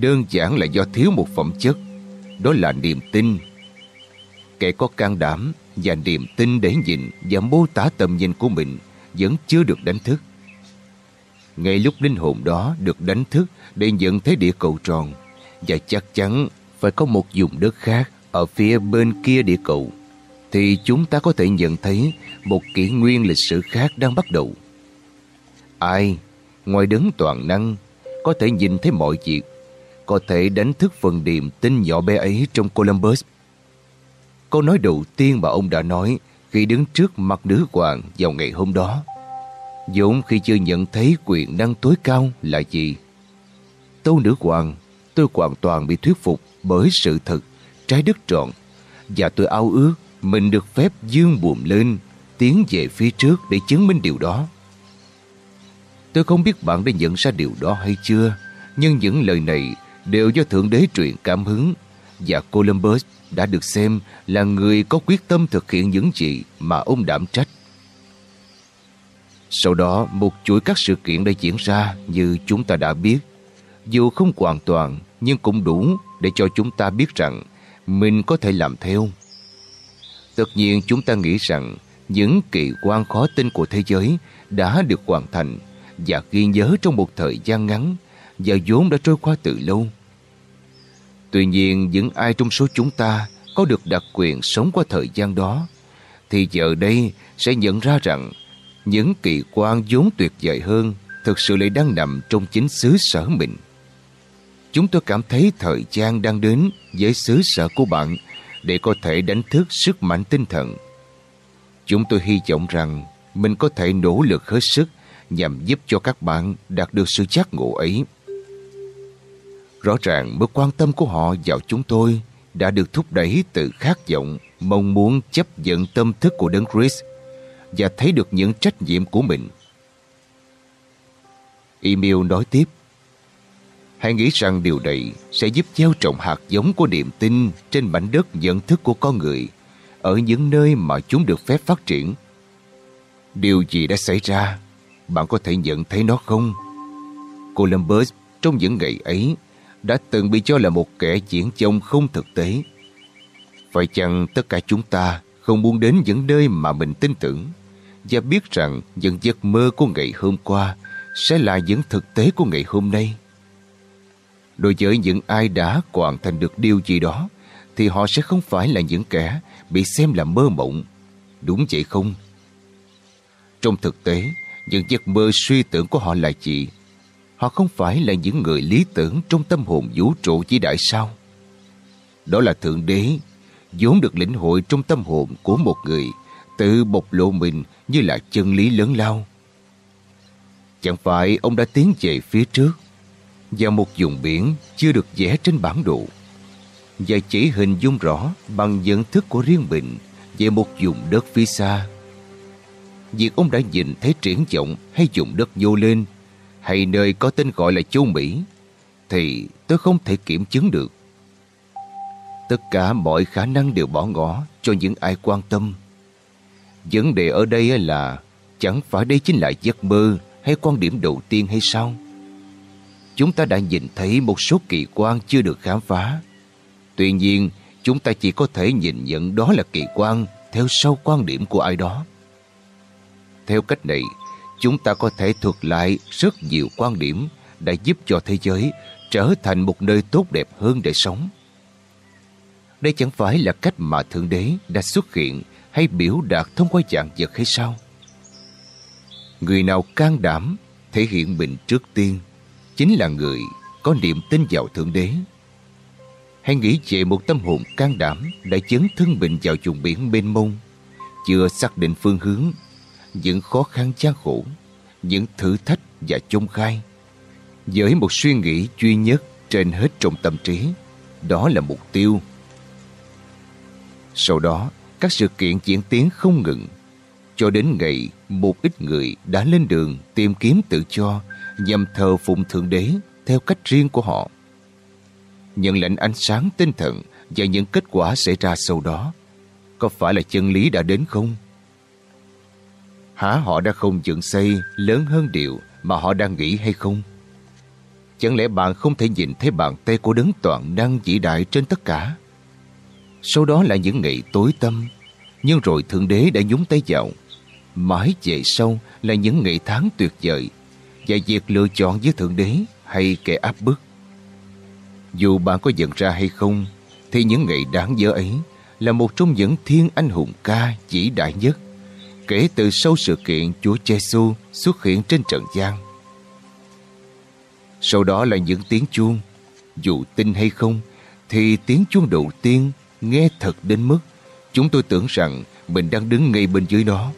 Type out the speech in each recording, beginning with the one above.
đơn giản là do thiếu một phẩm chất, đó là niềm tin. Kẻ có can đảm và niềm tin để nhìn và mô tả tầm nhìn của mình vẫn chưa được đánh thức. Ngay lúc linh hồn đó được đánh thức để nhận thấy địa cầu tròn và chắc chắn phải có một vùng đất khác ở phía bên kia địa cầu thì chúng ta có thể nhận thấy một kỷ nguyên lịch sử khác đang bắt đầu. Ai, ngoài đấng toàn năng, có thể nhìn thấy mọi việc, có thể đánh thức phần điềm tin nhỏ bé ấy trong Columbus. Câu nói đầu tiên mà ông đã nói khi đứng trước mặt nữ hoàng vào ngày hôm đó, vốn khi chưa nhận thấy quyền năng tối cao là gì. Tâu nữ hoàng, tôi hoàn toàn bị thuyết phục bởi sự thật, trái đất trọn, và tôi ao ước mình được phép dương buồm lên, tiến về phía trước để chứng minh điều đó. Tôi không biết bạn đã nhận ra điều đó hay chưa, nhưng những lời này đều do Thượng Đế truyền cảm hứng và Columbus đã được xem là người có quyết tâm thực hiện những gì mà ông đảm trách. Sau đó, một chuỗi các sự kiện đã diễn ra như chúng ta đã biết. Dù không hoàn toàn, nhưng cũng đủ để cho chúng ta biết rằng mình có thể làm theo. Tất nhiên chúng ta nghĩ rằng những kỳ quan khó tin của thế giới đã được hoàn thành và ghi nhớ trong một thời gian ngắn và vốn đã trôi qua từ lâu. Tuy nhiên, những ai trong số chúng ta có được đặc quyền sống qua thời gian đó, thì giờ đây sẽ nhận ra rằng những kỳ quan vốn tuyệt vời hơn thực sự lại đang nằm trong chính xứ sở mình. Chúng tôi cảm thấy thời gian đang đến với xứ sở của bạn để có thể đánh thức sức mạnh tinh thần. Chúng tôi hy vọng rằng mình có thể nỗ lực hết sức nhằm giúp cho các bạn đạt được sự giác ngộ ấy. Rõ ràng mức quan tâm của họ vào chúng tôi đã được thúc đẩy từ khát vọng, mong muốn chấp nhận tâm thức của Đấng Christ và thấy được những trách nhiệm của mình. Email nói tiếp Hãy nghĩ rằng điều này sẽ giúp gieo trồng hạt giống của niềm tin trên mảnh đất nhận thức của con người ở những nơi mà chúng được phép phát triển. Điều gì đã xảy ra? Bạn có thể nhận thấy nó không? Columbus trong những ngày ấy đã từng bị cho là một kẻ diễn chông không thực tế. Phải chăng tất cả chúng ta không muốn đến những nơi mà mình tin tưởng và biết rằng những giấc mơ của ngày hôm qua sẽ là những thực tế của ngày hôm nay? Đối với những ai đã hoàn thành được điều gì đó thì họ sẽ không phải là những kẻ bị xem là mơ mộng. Đúng vậy không? Trong thực tế, những giấc mơ suy tưởng của họ là gì? Họ không phải là những người lý tưởng trong tâm hồn vũ trụ chỉ đại sao? Đó là Thượng Đế, vốn được lĩnh hội trong tâm hồn của một người tự bộc lộ mình như là chân lý lớn lao. Chẳng phải ông đã tiến về phía trước vào một vùng biển chưa được vẽ trên bản đồ và chỉ hình dung rõ bằng nhận thức của riêng mình về một vùng đất phía xa. Việc ông đã nhìn thấy triển vọng hay vùng đất vô lên hay nơi có tên gọi là châu Mỹ thì tôi không thể kiểm chứng được. Tất cả mọi khả năng đều bỏ ngỏ cho những ai quan tâm. Vấn đề ở đây là chẳng phải đây chính là giấc mơ hay quan điểm đầu tiên hay sao? chúng ta đã nhìn thấy một số kỳ quan chưa được khám phá. Tuy nhiên, chúng ta chỉ có thể nhìn nhận đó là kỳ quan theo sâu quan điểm của ai đó. Theo cách này, chúng ta có thể thuật lại rất nhiều quan điểm đã giúp cho thế giới trở thành một nơi tốt đẹp hơn để sống. Đây chẳng phải là cách mà Thượng Đế đã xuất hiện hay biểu đạt thông qua dạng vật hay sao? Người nào can đảm thể hiện mình trước tiên chính là người có niềm tin vào Thượng Đế. Hãy nghĩ về một tâm hồn can đảm đã chấn thân mình vào vùng biển mênh mông, chưa xác định phương hướng, những khó khăn gian khổ, những thử thách và chông khai. Với một suy nghĩ duy nhất trên hết trong tâm trí, đó là mục tiêu. Sau đó, các sự kiện diễn tiến không ngừng, cho đến ngày một ít người đã lên đường tìm kiếm tự do nhằm thờ phụng Thượng Đế theo cách riêng của họ. Nhận lệnh ánh sáng tinh thần và những kết quả xảy ra sau đó có phải là chân lý đã đến không? Hả họ đã không dựng xây lớn hơn điều mà họ đang nghĩ hay không? Chẳng lẽ bạn không thể nhìn thấy bàn tay của đấng toàn năng chỉ đại trên tất cả? Sau đó là những ngày tối tâm, nhưng rồi Thượng Đế đã nhúng tay vào. Mãi về sau là những ngày tháng tuyệt vời và việc lựa chọn với Thượng Đế hay kẻ áp bức. Dù bạn có nhận ra hay không, thì những ngày đáng nhớ ấy là một trong những thiên anh hùng ca chỉ đại nhất kể từ sau sự kiện Chúa Giêsu xuất hiện trên trận gian. Sau đó là những tiếng chuông. Dù tin hay không, thì tiếng chuông đầu tiên nghe thật đến mức chúng tôi tưởng rằng mình đang đứng ngay bên dưới nó.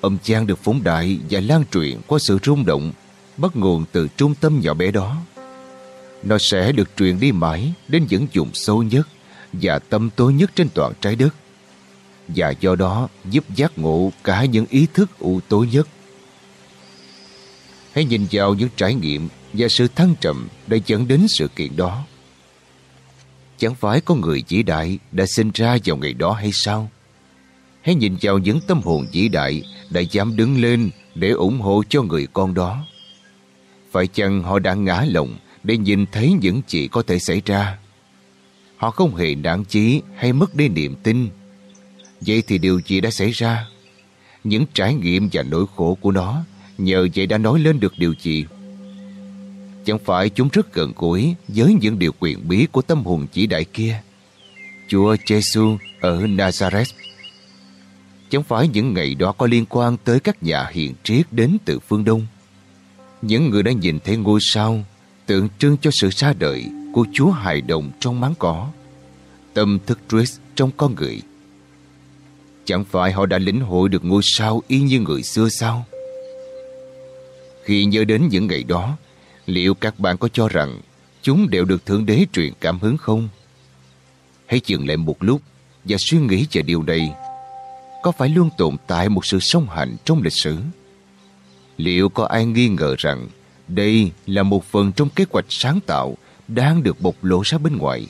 Âm trang được phóng đại và lan truyền qua sự rung động bắt nguồn từ trung tâm nhỏ bé đó. Nó sẽ được truyền đi mãi đến những vùng sâu nhất và tâm tối nhất trên toàn trái đất và do đó giúp giác ngộ cả những ý thức u tối nhất. Hãy nhìn vào những trải nghiệm và sự thăng trầm đã dẫn đến sự kiện đó. Chẳng phải có người vĩ đại đã sinh ra vào ngày đó hay sao? Hãy nhìn vào những tâm hồn vĩ đại đã dám đứng lên để ủng hộ cho người con đó. Phải chăng họ đã ngã lòng để nhìn thấy những gì có thể xảy ra? Họ không hề nản chí hay mất đi niềm tin. Vậy thì điều gì đã xảy ra? Những trải nghiệm và nỗi khổ của nó, nhờ vậy đã nói lên được điều gì? Chẳng phải chúng rất gần gũi với những điều quyền bí của tâm hồn chỉ đại kia. Chúa Giêsu ở Nazareth. Chẳng phải những ngày đó có liên quan tới các nhà hiền triết đến từ phương Đông. Những người đã nhìn thấy ngôi sao tượng trưng cho sự xa đời của Chúa hài đồng trong máng cỏ. Tâm thức Christ trong con người. Chẳng phải họ đã lĩnh hội được ngôi sao y như người xưa sao? Khi nhớ đến những ngày đó, liệu các bạn có cho rằng chúng đều được Thượng Đế truyền cảm hứng không? Hãy dừng lại một lúc và suy nghĩ về điều này. Có phải luôn tồn tại một sự song hành trong lịch sử? Liệu có ai nghi ngờ rằng đây là một phần trong kế hoạch sáng tạo đang được bộc lộ ra bên ngoài?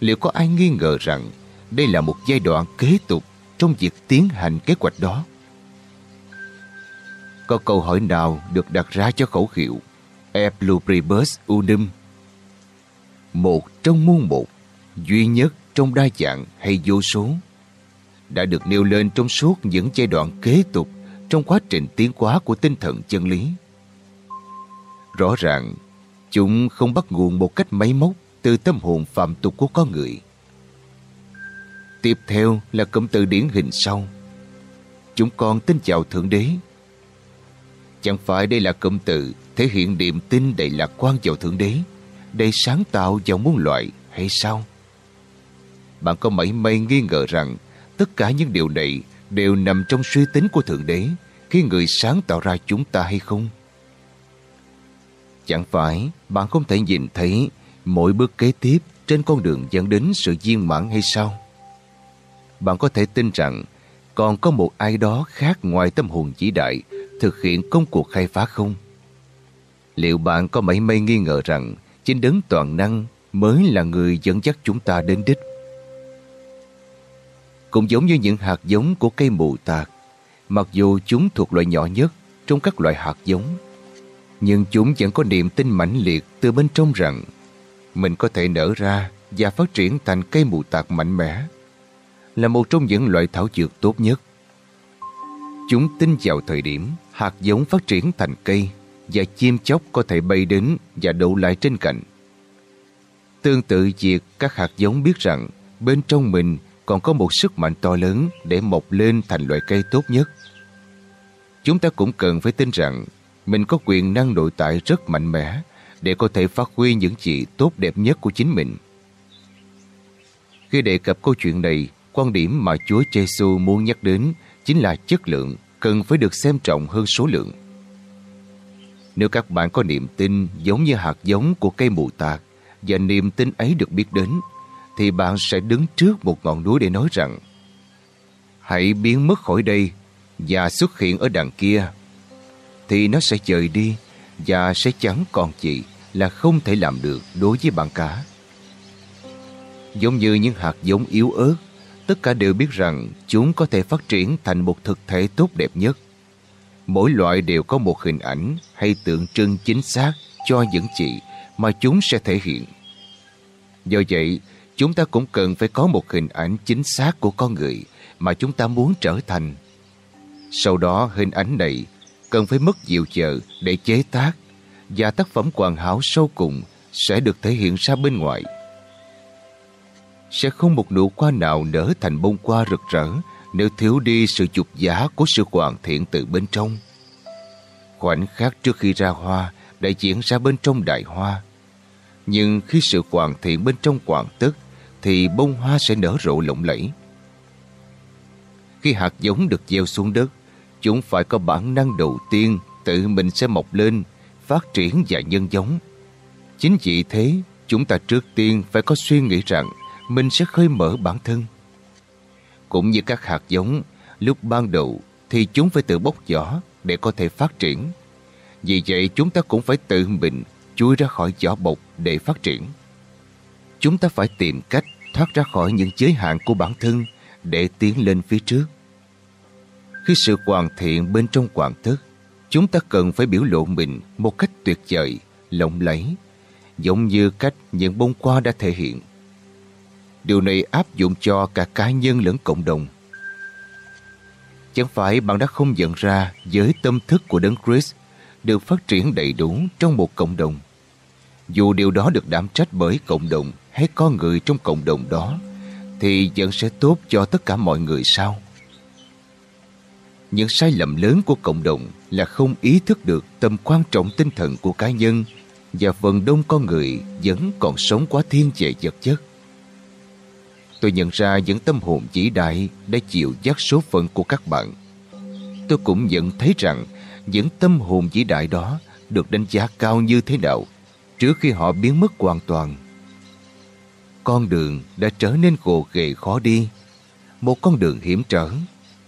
Liệu có ai nghi ngờ rằng đây là một giai đoạn kế tục trong việc tiến hành kế hoạch đó? Có câu hỏi nào được đặt ra cho khẩu hiệu E pluribus unum? Một trong muôn một, duy nhất trong đa dạng hay vô số, đã được nêu lên trong suốt những giai đoạn kế tục trong quá trình tiến hóa của tinh thần chân lý. Rõ ràng, chúng không bắt nguồn một cách máy móc từ tâm hồn phạm tục của con người. Tiếp theo là cụm từ điển hình sau. Chúng con tin chào Thượng Đế. Chẳng phải đây là cụm từ thể hiện niềm tin đầy lạc quan vào Thượng Đế, đầy sáng tạo vào muôn loại hay sao? Bạn có mảy may nghi ngờ rằng tất cả những điều này đều nằm trong suy tính của Thượng Đế khi người sáng tạo ra chúng ta hay không? Chẳng phải bạn không thể nhìn thấy mỗi bước kế tiếp trên con đường dẫn đến sự viên mãn hay sao? Bạn có thể tin rằng còn có một ai đó khác ngoài tâm hồn chỉ đại thực hiện công cuộc khai phá không? Liệu bạn có mảy may nghi ngờ rằng chính đấng toàn năng mới là người dẫn dắt chúng ta đến đích? Cũng giống như những hạt giống của cây mù tạc, mặc dù chúng thuộc loại nhỏ nhất trong các loại hạt giống, nhưng chúng vẫn có niềm tin mãnh liệt từ bên trong rằng mình có thể nở ra và phát triển thành cây mù tạc mạnh mẽ, là một trong những loại thảo dược tốt nhất. Chúng tin vào thời điểm hạt giống phát triển thành cây và chim chóc có thể bay đến và đậu lại trên cành. Tương tự việc các hạt giống biết rằng bên trong mình còn có một sức mạnh to lớn để mọc lên thành loại cây tốt nhất. Chúng ta cũng cần phải tin rằng mình có quyền năng nội tại rất mạnh mẽ để có thể phát huy những gì tốt đẹp nhất của chính mình. Khi đề cập câu chuyện này, quan điểm mà Chúa Giêsu muốn nhắc đến chính là chất lượng cần phải được xem trọng hơn số lượng. Nếu các bạn có niềm tin giống như hạt giống của cây mù tạc và niềm tin ấy được biết đến, thì bạn sẽ đứng trước một ngọn núi để nói rằng hãy biến mất khỏi đây và xuất hiện ở đằng kia. Thì nó sẽ dời đi và sẽ chẳng còn gì là không thể làm được đối với bạn cả. Giống như những hạt giống yếu ớt, tất cả đều biết rằng chúng có thể phát triển thành một thực thể tốt đẹp nhất. Mỗi loại đều có một hình ảnh hay tượng trưng chính xác cho những gì mà chúng sẽ thể hiện. Do vậy, chúng ta cũng cần phải có một hình ảnh chính xác của con người mà chúng ta muốn trở thành. Sau đó hình ảnh này cần phải mất nhiều giờ để chế tác và tác phẩm hoàn hảo sâu cùng sẽ được thể hiện ra bên ngoài. Sẽ không một nụ hoa nào nở thành bông hoa rực rỡ nếu thiếu đi sự dục giả của sự hoàn thiện từ bên trong. Khoảnh khắc trước khi ra hoa đã diễn ra bên trong đại hoa. Nhưng khi sự hoàn thiện bên trong hoàn tất thì bông hoa sẽ nở rộ lộng lẫy. Khi hạt giống được gieo xuống đất, chúng phải có bản năng đầu tiên tự mình sẽ mọc lên, phát triển và nhân giống. Chính vì thế, chúng ta trước tiên phải có suy nghĩ rằng mình sẽ khơi mở bản thân. Cũng như các hạt giống, lúc ban đầu thì chúng phải tự bốc vỏ để có thể phát triển. Vì vậy chúng ta cũng phải tự mình chui ra khỏi vỏ bọc để phát triển. Chúng ta phải tìm cách thoát ra khỏi những giới hạn của bản thân để tiến lên phía trước. Khi sự hoàn thiện bên trong hoàn thức chúng ta cần phải biểu lộ mình một cách tuyệt vời, lộng lẫy, giống như cách những bông hoa đã thể hiện. Điều này áp dụng cho cả cá nhân lẫn cộng đồng. Chẳng phải bạn đã không nhận ra giới tâm thức của Đấng Christ được phát triển đầy đủ trong một cộng đồng. Dù điều đó được đảm trách bởi cộng đồng hay con người trong cộng đồng đó, thì vẫn sẽ tốt cho tất cả mọi người sao? Những sai lầm lớn của cộng đồng là không ý thức được tầm quan trọng tinh thần của cá nhân và phần đông con người vẫn còn sống quá thiên về vật chất. Tôi nhận ra những tâm hồn vĩ đại đã chịu giác số phận của các bạn. Tôi cũng nhận thấy rằng những tâm hồn vĩ đại đó được đánh giá cao như thế nào trước khi họ biến mất hoàn toàn. Con đường đã trở nên gồ ghề khó đi. Một con đường hiểm trở.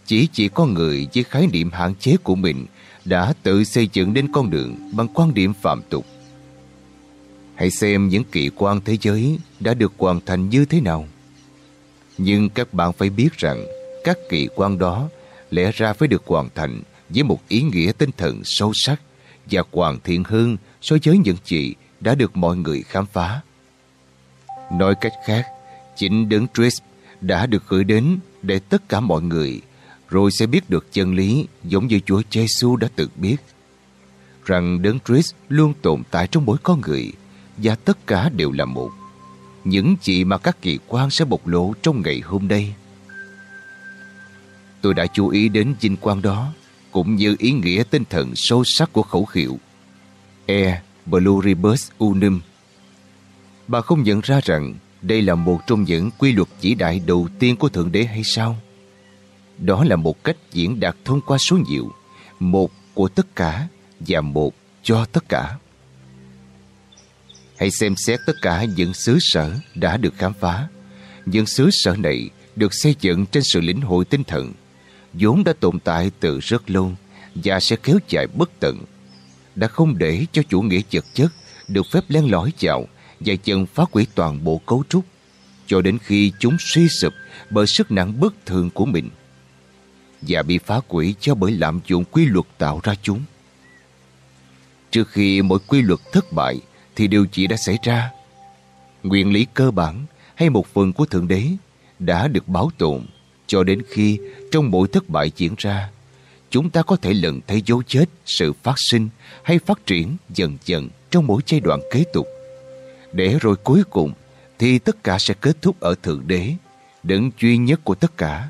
Chỉ chỉ con người với khái niệm hạn chế của mình đã tự xây dựng nên con đường bằng quan điểm phạm tục. Hãy xem những kỳ quan thế giới đã được hoàn thành như thế nào. Nhưng các bạn phải biết rằng các kỳ quan đó lẽ ra phải được hoàn thành với một ý nghĩa tinh thần sâu sắc và hoàn thiện hơn so với những gì đã được mọi người khám phá. Nói cách khác, chính đấng Christ đã được gửi đến để tất cả mọi người rồi sẽ biết được chân lý giống như Chúa Giêsu đã từng biết rằng đấng Christ luôn tồn tại trong mỗi con người và tất cả đều là một. Những gì mà các kỳ quan sẽ bộc lộ trong ngày hôm nay. Tôi đã chú ý đến vinh quang đó cũng như ý nghĩa tinh thần sâu sắc của khẩu hiệu E Pluribus Unum. Bà không nhận ra rằng đây là một trong những quy luật chỉ đại đầu tiên của Thượng Đế hay sao? Đó là một cách diễn đạt thông qua số nhiều, một của tất cả và một cho tất cả. Hãy xem xét tất cả những xứ sở đã được khám phá. Những xứ sở này được xây dựng trên sự lĩnh hội tinh thần vốn đã tồn tại từ rất lâu và sẽ kéo dài bất tận, đã không để cho chủ nghĩa vật chất được phép len lỏi vào và dần phá hủy toàn bộ cấu trúc cho đến khi chúng suy sụp bởi sức nặng bất thường của mình và bị phá hủy cho bởi lạm dụng quy luật tạo ra chúng. Trước khi mỗi quy luật thất bại thì điều gì đã xảy ra? Nguyên lý cơ bản hay một phần của Thượng Đế đã được bảo tồn cho đến khi trong mỗi thất bại diễn ra, chúng ta có thể lần thấy dấu chết sự phát sinh hay phát triển dần dần trong mỗi giai đoạn kế tục. Để rồi cuối cùng thì tất cả sẽ kết thúc ở Thượng Đế, đấng duy nhất của tất cả.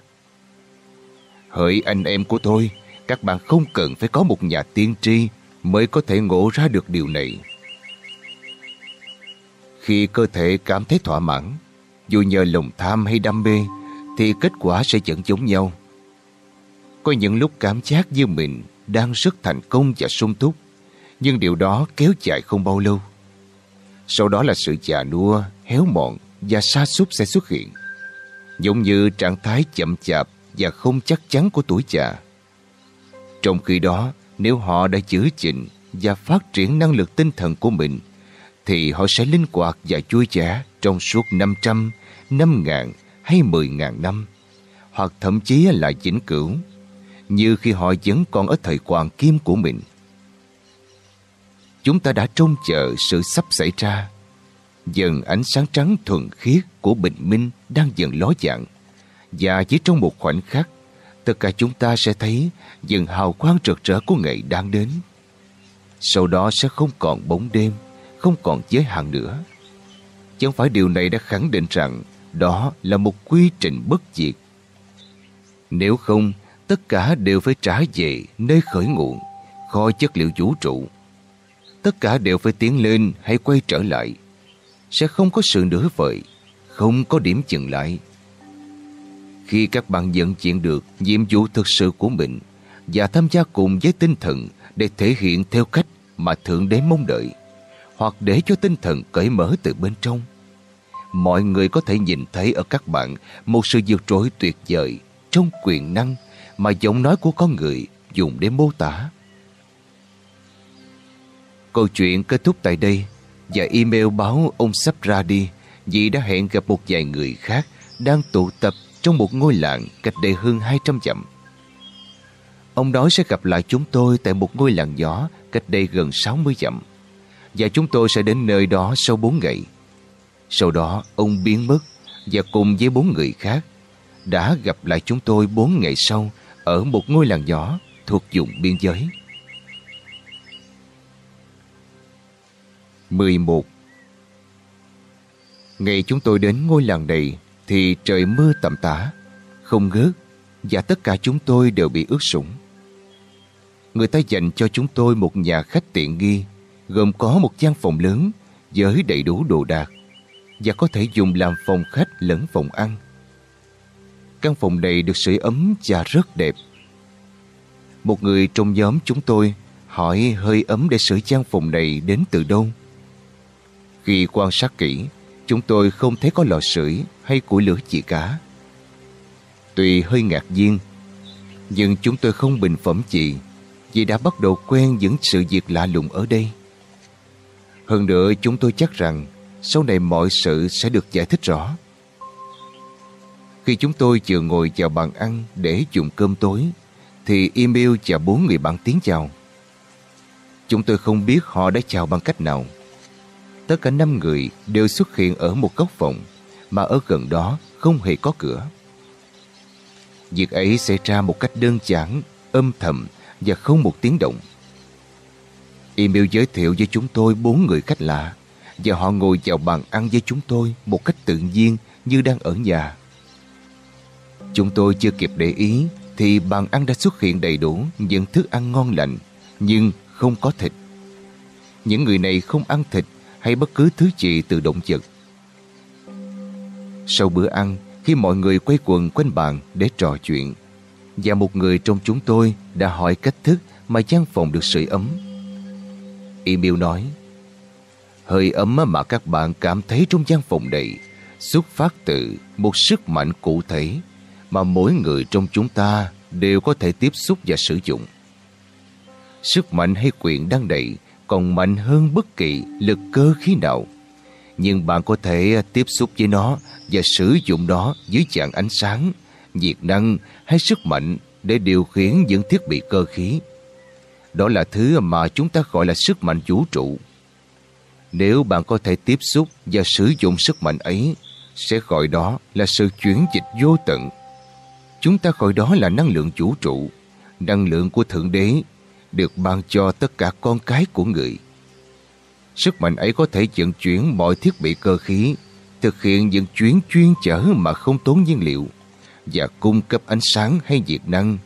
Hỡi anh em của tôi, các bạn không cần phải có một nhà tiên tri mới có thể ngộ ra được điều này. Khi cơ thể cảm thấy thỏa mãn, dù nhờ lòng tham hay đam mê, thì kết quả sẽ vẫn giống nhau. Có những lúc cảm giác như mình đang rất thành công và sung túc, nhưng điều đó kéo dài không bao lâu. Sau đó là sự già nua, héo mòn và sa sút sẽ xuất hiện, giống như trạng thái chậm chạp và không chắc chắn của tuổi già. Trong khi đó, nếu họ đã giữ gìn và phát triển năng lực tinh thần của mình, thì họ sẽ linh hoạt và chui trẻ trong suốt 500, 5.000 hay 10.000 năm, hoặc thậm chí là vĩnh cửu, như khi họ vẫn còn ở thời hoàng kim của mình. chúng ta đã trông chờ sự sắp xảy ra. Dần ánh sáng trắng thuần khiết của bình minh đang dần ló dạng. Và chỉ trong một khoảnh khắc, tất cả chúng ta sẽ thấy dần hào quang rực rỡ của ngày đang đến. Sau đó sẽ không còn bóng đêm, không còn giới hạn nữa. Chẳng phải điều này đã khẳng định rằng đó là một quy trình bất diệt. Nếu không, tất cả đều phải trả về nơi khởi nguồn, kho chất liệu vũ trụ. Tất cả đều phải tiến lên hay quay trở lại. Sẽ không có sự nửa vời, không có điểm dừng lại. Khi các bạn nhận diện được nhiệm vụ thực sự của mình và tham gia cùng với tinh thần để thể hiện theo cách mà Thượng Đế mong đợi, hoặc để cho tinh thần cởi mở từ bên trong, mọi người có thể nhìn thấy ở các bạn một sự diệu trối tuyệt vời trong quyền năng mà giọng nói của con người dùng để mô tả. Câu chuyện kết thúc tại đây và email báo ông sắp ra đi vì đã hẹn gặp một vài người khác đang tụ tập trong một ngôi làng cách đây hơn 200 dặm. Ông nói sẽ gặp lại chúng tôi tại một ngôi làng nhỏ cách đây gần 60 dặm và chúng tôi sẽ đến nơi đó sau 4 ngày. Sau đó ông biến mất và cùng với bốn người khác đã gặp lại chúng tôi 4 ngày sau ở một ngôi làng nhỏ thuộc vùng biên giới. 11 Ngày chúng tôi đến ngôi làng này thì trời mưa tầm tã, không ngớt và tất cả chúng tôi đều bị ướt sũng. Người ta dành cho chúng tôi một nhà khách tiện nghi gồm có một gian phòng lớn với đầy đủ đồ đạc và có thể dùng làm phòng khách lẫn phòng ăn. Căn phòng này được sưởi ấm và rất đẹp. Một người trong nhóm chúng tôi hỏi hơi ấm để sưởi gian phòng này đến từ đâu. Khi quan sát kỹ, chúng tôi không thấy có lò sưởi hay củi lửa gì cả. Tuy hơi ngạc nhiên, nhưng chúng tôi không bình phẩm gì vì đã bắt đầu quen những sự việc lạ lùng ở đây. Hơn nữa chúng tôi chắc rằng sau này mọi sự sẽ được giải thích rõ. Khi chúng tôi vừa ngồi vào bàn ăn để dùng cơm tối, thì email và bốn người bạn tiếng chào. Chúng tôi không biết họ đã chào bằng cách nào. Tất cả năm người đều xuất hiện ở một góc phòng, mà ở gần đó không hề có cửa. Việc ấy xảy ra một cách đơn giản, âm thầm và không một tiếng động. Email giới thiệu với chúng tôi bốn người khách lạ và họ ngồi vào bàn ăn với chúng tôi một cách tự nhiên như đang ở nhà. Chúng tôi chưa kịp để ý thì bàn ăn đã xuất hiện đầy đủ những thức ăn ngon lành nhưng không có thịt. Những người này không ăn thịt hay bất cứ thứ gì từ động vật. Sau bữa ăn, khi mọi người quay quần quanh bàn để trò chuyện, và một người trong chúng tôi đã hỏi cách thức mà gian phòng được sưởi ấm. Emil nói, hơi ấm mà các bạn cảm thấy trong gian phòng này xuất phát từ một sức mạnh cụ thể mà mỗi người trong chúng ta đều có thể tiếp xúc và sử dụng. Sức mạnh hay quyền đang đầy còn mạnh hơn bất kỳ lực cơ khí nào. Nhưng bạn có thể tiếp xúc với nó và sử dụng nó dưới dạng ánh sáng, nhiệt năng hay sức mạnh để điều khiển những thiết bị cơ khí. Đó là thứ mà chúng ta gọi là sức mạnh vũ trụ. Nếu bạn có thể tiếp xúc và sử dụng sức mạnh ấy, sẽ gọi đó là sự chuyển dịch vô tận. Chúng ta gọi đó là năng lượng vũ trụ, năng lượng của Thượng Đế, được ban cho tất cả con cái của người. Sức mạnh ấy có thể vận chuyển mọi thiết bị cơ khí, thực hiện những chuyến chuyên chở mà không tốn nhiên liệu và cung cấp ánh sáng hay nhiệt năng.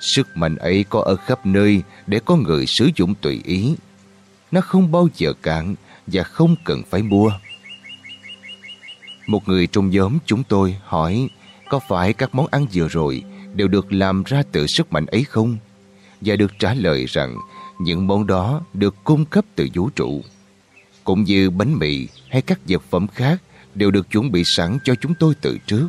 Sức mạnh ấy có ở khắp nơi để có người sử dụng tùy ý. Nó không bao giờ cạn và không cần phải mua. Một người trong nhóm chúng tôi hỏi, có phải các món ăn vừa rồi đều được làm ra từ sức mạnh ấy không? Và được trả lời rằng, những món đó được cung cấp từ vũ trụ. Cũng như bánh mì hay các vật phẩm khác đều được chuẩn bị sẵn cho chúng tôi từ trước.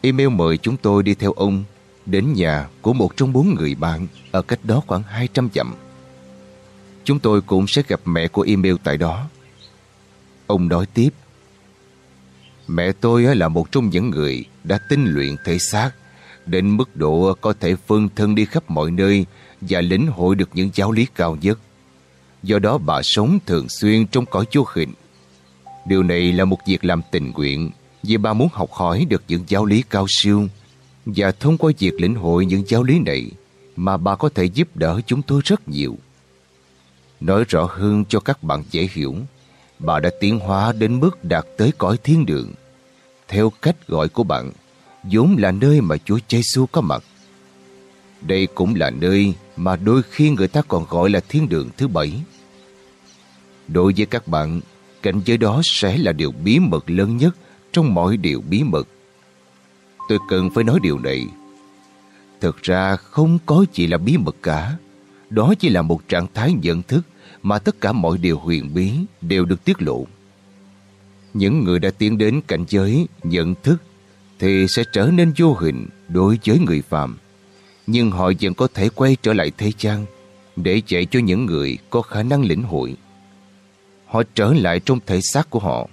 Email mời chúng tôi đi theo ông đến nhà của một trong bốn người bạn ở cách đó khoảng 200 dặm. Chúng tôi cũng sẽ gặp mẹ của email tại đó. Ông nói tiếp, Mẹ tôi là một trong những người đã tinh luyện thể xác, đến mức độ có thể phương thân đi khắp mọi nơi và lĩnh hội được những giáo lý cao nhất. Do đó bà sống thường xuyên trong cõi vô hình. Điều này là một việc làm tình nguyện vì bà muốn học hỏi được những giáo lý cao siêu và thông qua việc lĩnh hội những giáo lý này mà bà có thể giúp đỡ chúng tôi rất nhiều. Nói rõ hơn cho các bạn dễ hiểu, bà đã tiến hóa đến mức đạt tới cõi thiên đường. Theo cách gọi của bạn, vốn là nơi mà Chúa Giêsu có mặt. Đây cũng là nơi mà đôi khi người ta còn gọi là thiên đường thứ bảy. Đối với các bạn, cảnh giới đó sẽ là điều bí mật lớn nhất trong mọi điều bí mật. Tôi cần phải nói điều này. Thực ra không có chỉ là bí mật cả. Đó chỉ là một trạng thái nhận thức mà tất cả mọi điều huyền bí đều được tiết lộ. Những người đã tiến đến cảnh giới nhận thức thì sẽ trở nên vô hình đối với người phàm. Nhưng họ vẫn có thể quay trở lại thế gian để dạy cho những người có khả năng lĩnh hội. Họ trở lại trong thể xác của họ.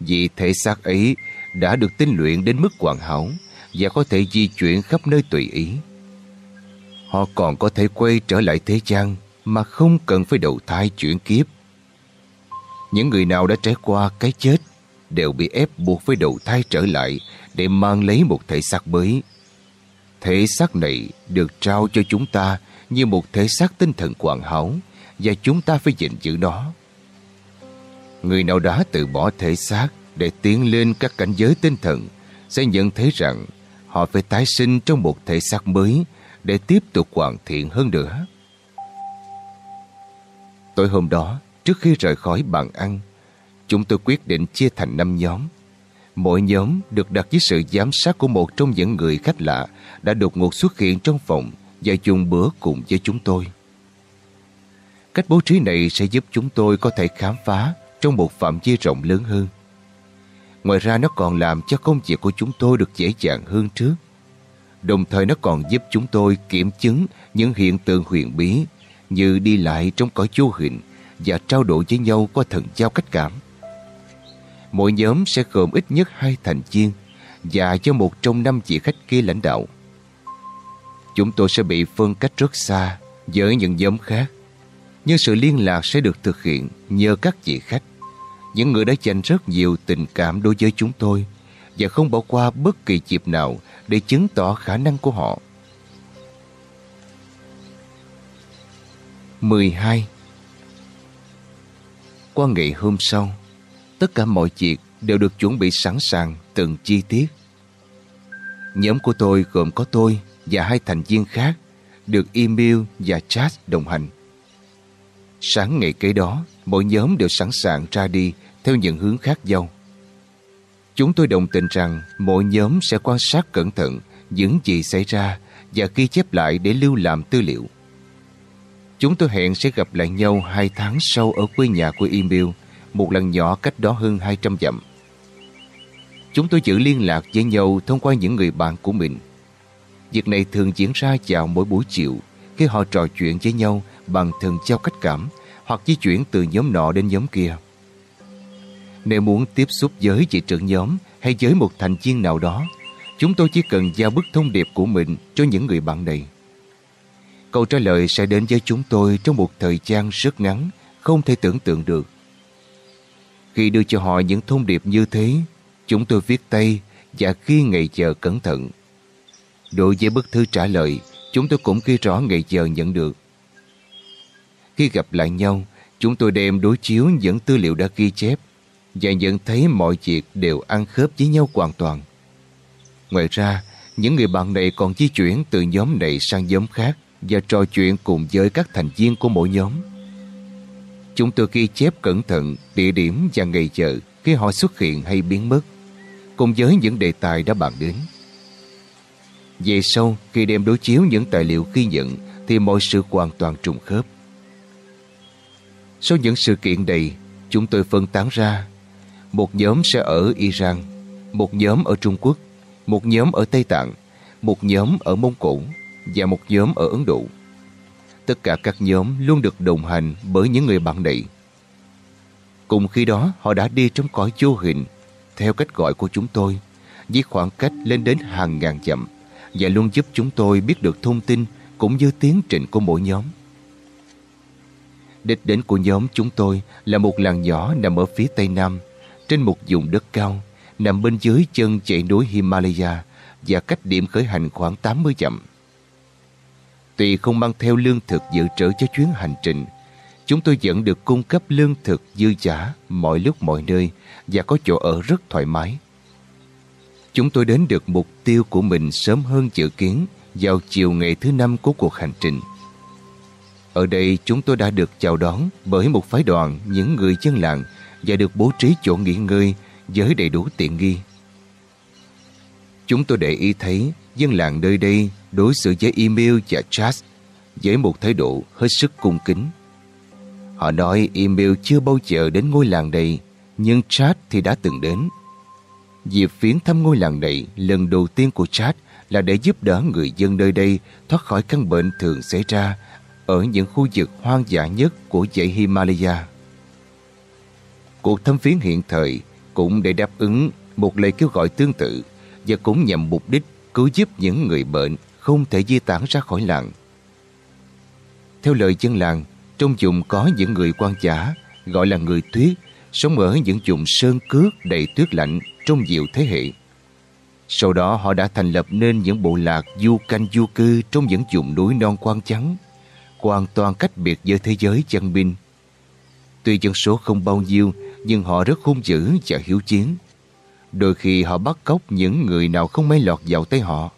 Vì thể xác ấy đã được tinh luyện đến mức hoàn hảo và có thể di chuyển khắp nơi tùy ý. Họ còn có thể quay trở lại thế gian mà không cần phải đầu thai chuyển kiếp. Những người nào đã trải qua cái chết đều bị ép buộc phải đầu thai trở lại để mang lấy một thể xác mới. Thể xác này được trao cho chúng ta như một thể xác tinh thần hoàn hảo và chúng ta phải gìn giữ nó. Người nào đã từ bỏ thể xác để tiến lên các cảnh giới tinh thần sẽ nhận thấy rằng họ phải tái sinh trong một thể xác mới để tiếp tục hoàn thiện hơn nữa. Tối hôm đó, trước khi rời khỏi bàn ăn, chúng tôi quyết định chia thành 5 nhóm. Mỗi nhóm được đặt dưới sự giám sát của một trong những người khách lạ đã đột ngột xuất hiện trong phòng và dùng bữa cùng với chúng tôi. Cách bố trí này sẽ giúp chúng tôi có thể khám phá trong một phạm vi rộng lớn hơn. Ngoài ra nó còn làm cho công việc của chúng tôi được dễ dàng hơn trước. Đồng thời nó còn giúp chúng tôi kiểm chứng những hiện tượng huyền bí như đi lại trong cõi vô hình và trao đổi với nhau qua thần giao cách cảm. Mỗi nhóm sẽ gồm ít nhất hai thành viên và cho một trong năm vị khách kia lãnh đạo. Chúng tôi sẽ bị phân cách rất xa với những nhóm khác, nhưng sự liên lạc sẽ được thực hiện nhờ các vị khách những người đã dành rất nhiều tình cảm đối với chúng tôi và không bỏ qua bất kỳ dịp nào để chứng tỏ khả năng của họ. 12. Qua ngày hôm sau, tất cả mọi việc đều được chuẩn bị sẵn sàng từng chi tiết. Nhóm của tôi gồm có tôi và hai thành viên khác được email và chat đồng hành. Sáng ngày kế đó, mỗi nhóm đều sẵn sàng ra đi theo những hướng khác nhau. Chúng tôi đồng tình rằng mỗi nhóm sẽ quan sát cẩn thận những gì xảy ra và ghi chép lại để lưu làm tư liệu. Chúng tôi hẹn sẽ gặp lại nhau hai tháng sau ở quê nhà của Emil, một lần nhỏ cách đó hơn 200 dặm. Chúng tôi giữ liên lạc với nhau thông qua những người bạn của mình. Việc này thường diễn ra vào mỗi buổi chiều khi họ trò chuyện với nhau bằng thần giao cách cảm hoặc di chuyển từ nhóm nọ đến nhóm kia. Nếu muốn tiếp xúc với chị trưởng nhóm hay với một thành viên nào đó, chúng tôi chỉ cần giao bức thông điệp của mình cho những người bạn này. Câu trả lời sẽ đến với chúng tôi trong một thời gian rất ngắn, không thể tưởng tượng được. Khi đưa cho họ những thông điệp như thế, chúng tôi viết tay và ghi ngày giờ cẩn thận. Đối với bức thư trả lời, chúng tôi cũng ghi rõ ngày giờ nhận được. Khi gặp lại nhau, chúng tôi đem đối chiếu những tư liệu đã ghi chép và nhận thấy mọi việc đều ăn khớp với nhau hoàn toàn. Ngoài ra, những người bạn này còn di chuyển từ nhóm này sang nhóm khác và trò chuyện cùng với các thành viên của mỗi nhóm. Chúng tôi ghi chép cẩn thận địa điểm và ngày giờ khi họ xuất hiện hay biến mất, cùng với những đề tài đã bàn đến. Về sau, khi đem đối chiếu những tài liệu ghi nhận thì mọi sự hoàn toàn trùng khớp. Sau những sự kiện này, chúng tôi phân tán ra một nhóm sẽ ở Iran, một nhóm ở Trung Quốc, một nhóm ở Tây Tạng, một nhóm ở Mông Cổ và một nhóm ở Ấn Độ. Tất cả các nhóm luôn được đồng hành bởi những người bạn này. Cùng khi đó họ đã đi trong cõi vô hình theo cách gọi của chúng tôi với khoảng cách lên đến hàng ngàn dặm và luôn giúp chúng tôi biết được thông tin cũng như tiến trình của mỗi nhóm. Đích đến của nhóm chúng tôi là một làng nhỏ nằm ở phía tây nam, trên một vùng đất cao, nằm bên dưới chân chạy núi Himalaya và cách điểm khởi hành khoảng 80 dặm. Tuy không mang theo lương thực dự trữ cho chuyến hành trình, chúng tôi vẫn được cung cấp lương thực dư giả mọi lúc mọi nơi và có chỗ ở rất thoải mái. Chúng tôi đến được mục tiêu của mình sớm hơn dự kiến vào chiều ngày thứ năm của cuộc hành trình. Ở đây chúng tôi đã được chào đón bởi một phái đoàn những người dân làng và được bố trí chỗ nghỉ ngơi với đầy đủ tiện nghi. Chúng tôi để ý thấy dân làng nơi đây đối xử với email và chat với một thái độ hết sức cung kính. Họ nói email chưa bao giờ đến ngôi làng này, nhưng chat thì đã từng đến. Dịp viếng thăm ngôi làng này lần đầu tiên của chat là để giúp đỡ người dân nơi đây thoát khỏi căn bệnh thường xảy ra ở những khu vực hoang dã nhất của dãy Himalaya. Cuộc thăm viếng hiện thời cũng để đáp ứng một lời kêu gọi tương tự và cũng nhằm mục đích cứu giúp những người bệnh không thể di tản ra khỏi làng. Theo lời dân làng, trong vùng có những người quan giả gọi là người tuyết sống ở những vùng sơn cước đầy tuyết lạnh trong nhiều thế hệ. Sau đó họ đã thành lập nên những bộ lạc du canh du cư trong những vùng núi non quang trắng, hoàn toàn cách biệt với thế giới chân binh. Tuy dân số không bao nhiêu, nhưng họ rất hung dữ và hiếu chiến. Đôi khi họ bắt cóc những người nào không may lọt vào tay họ.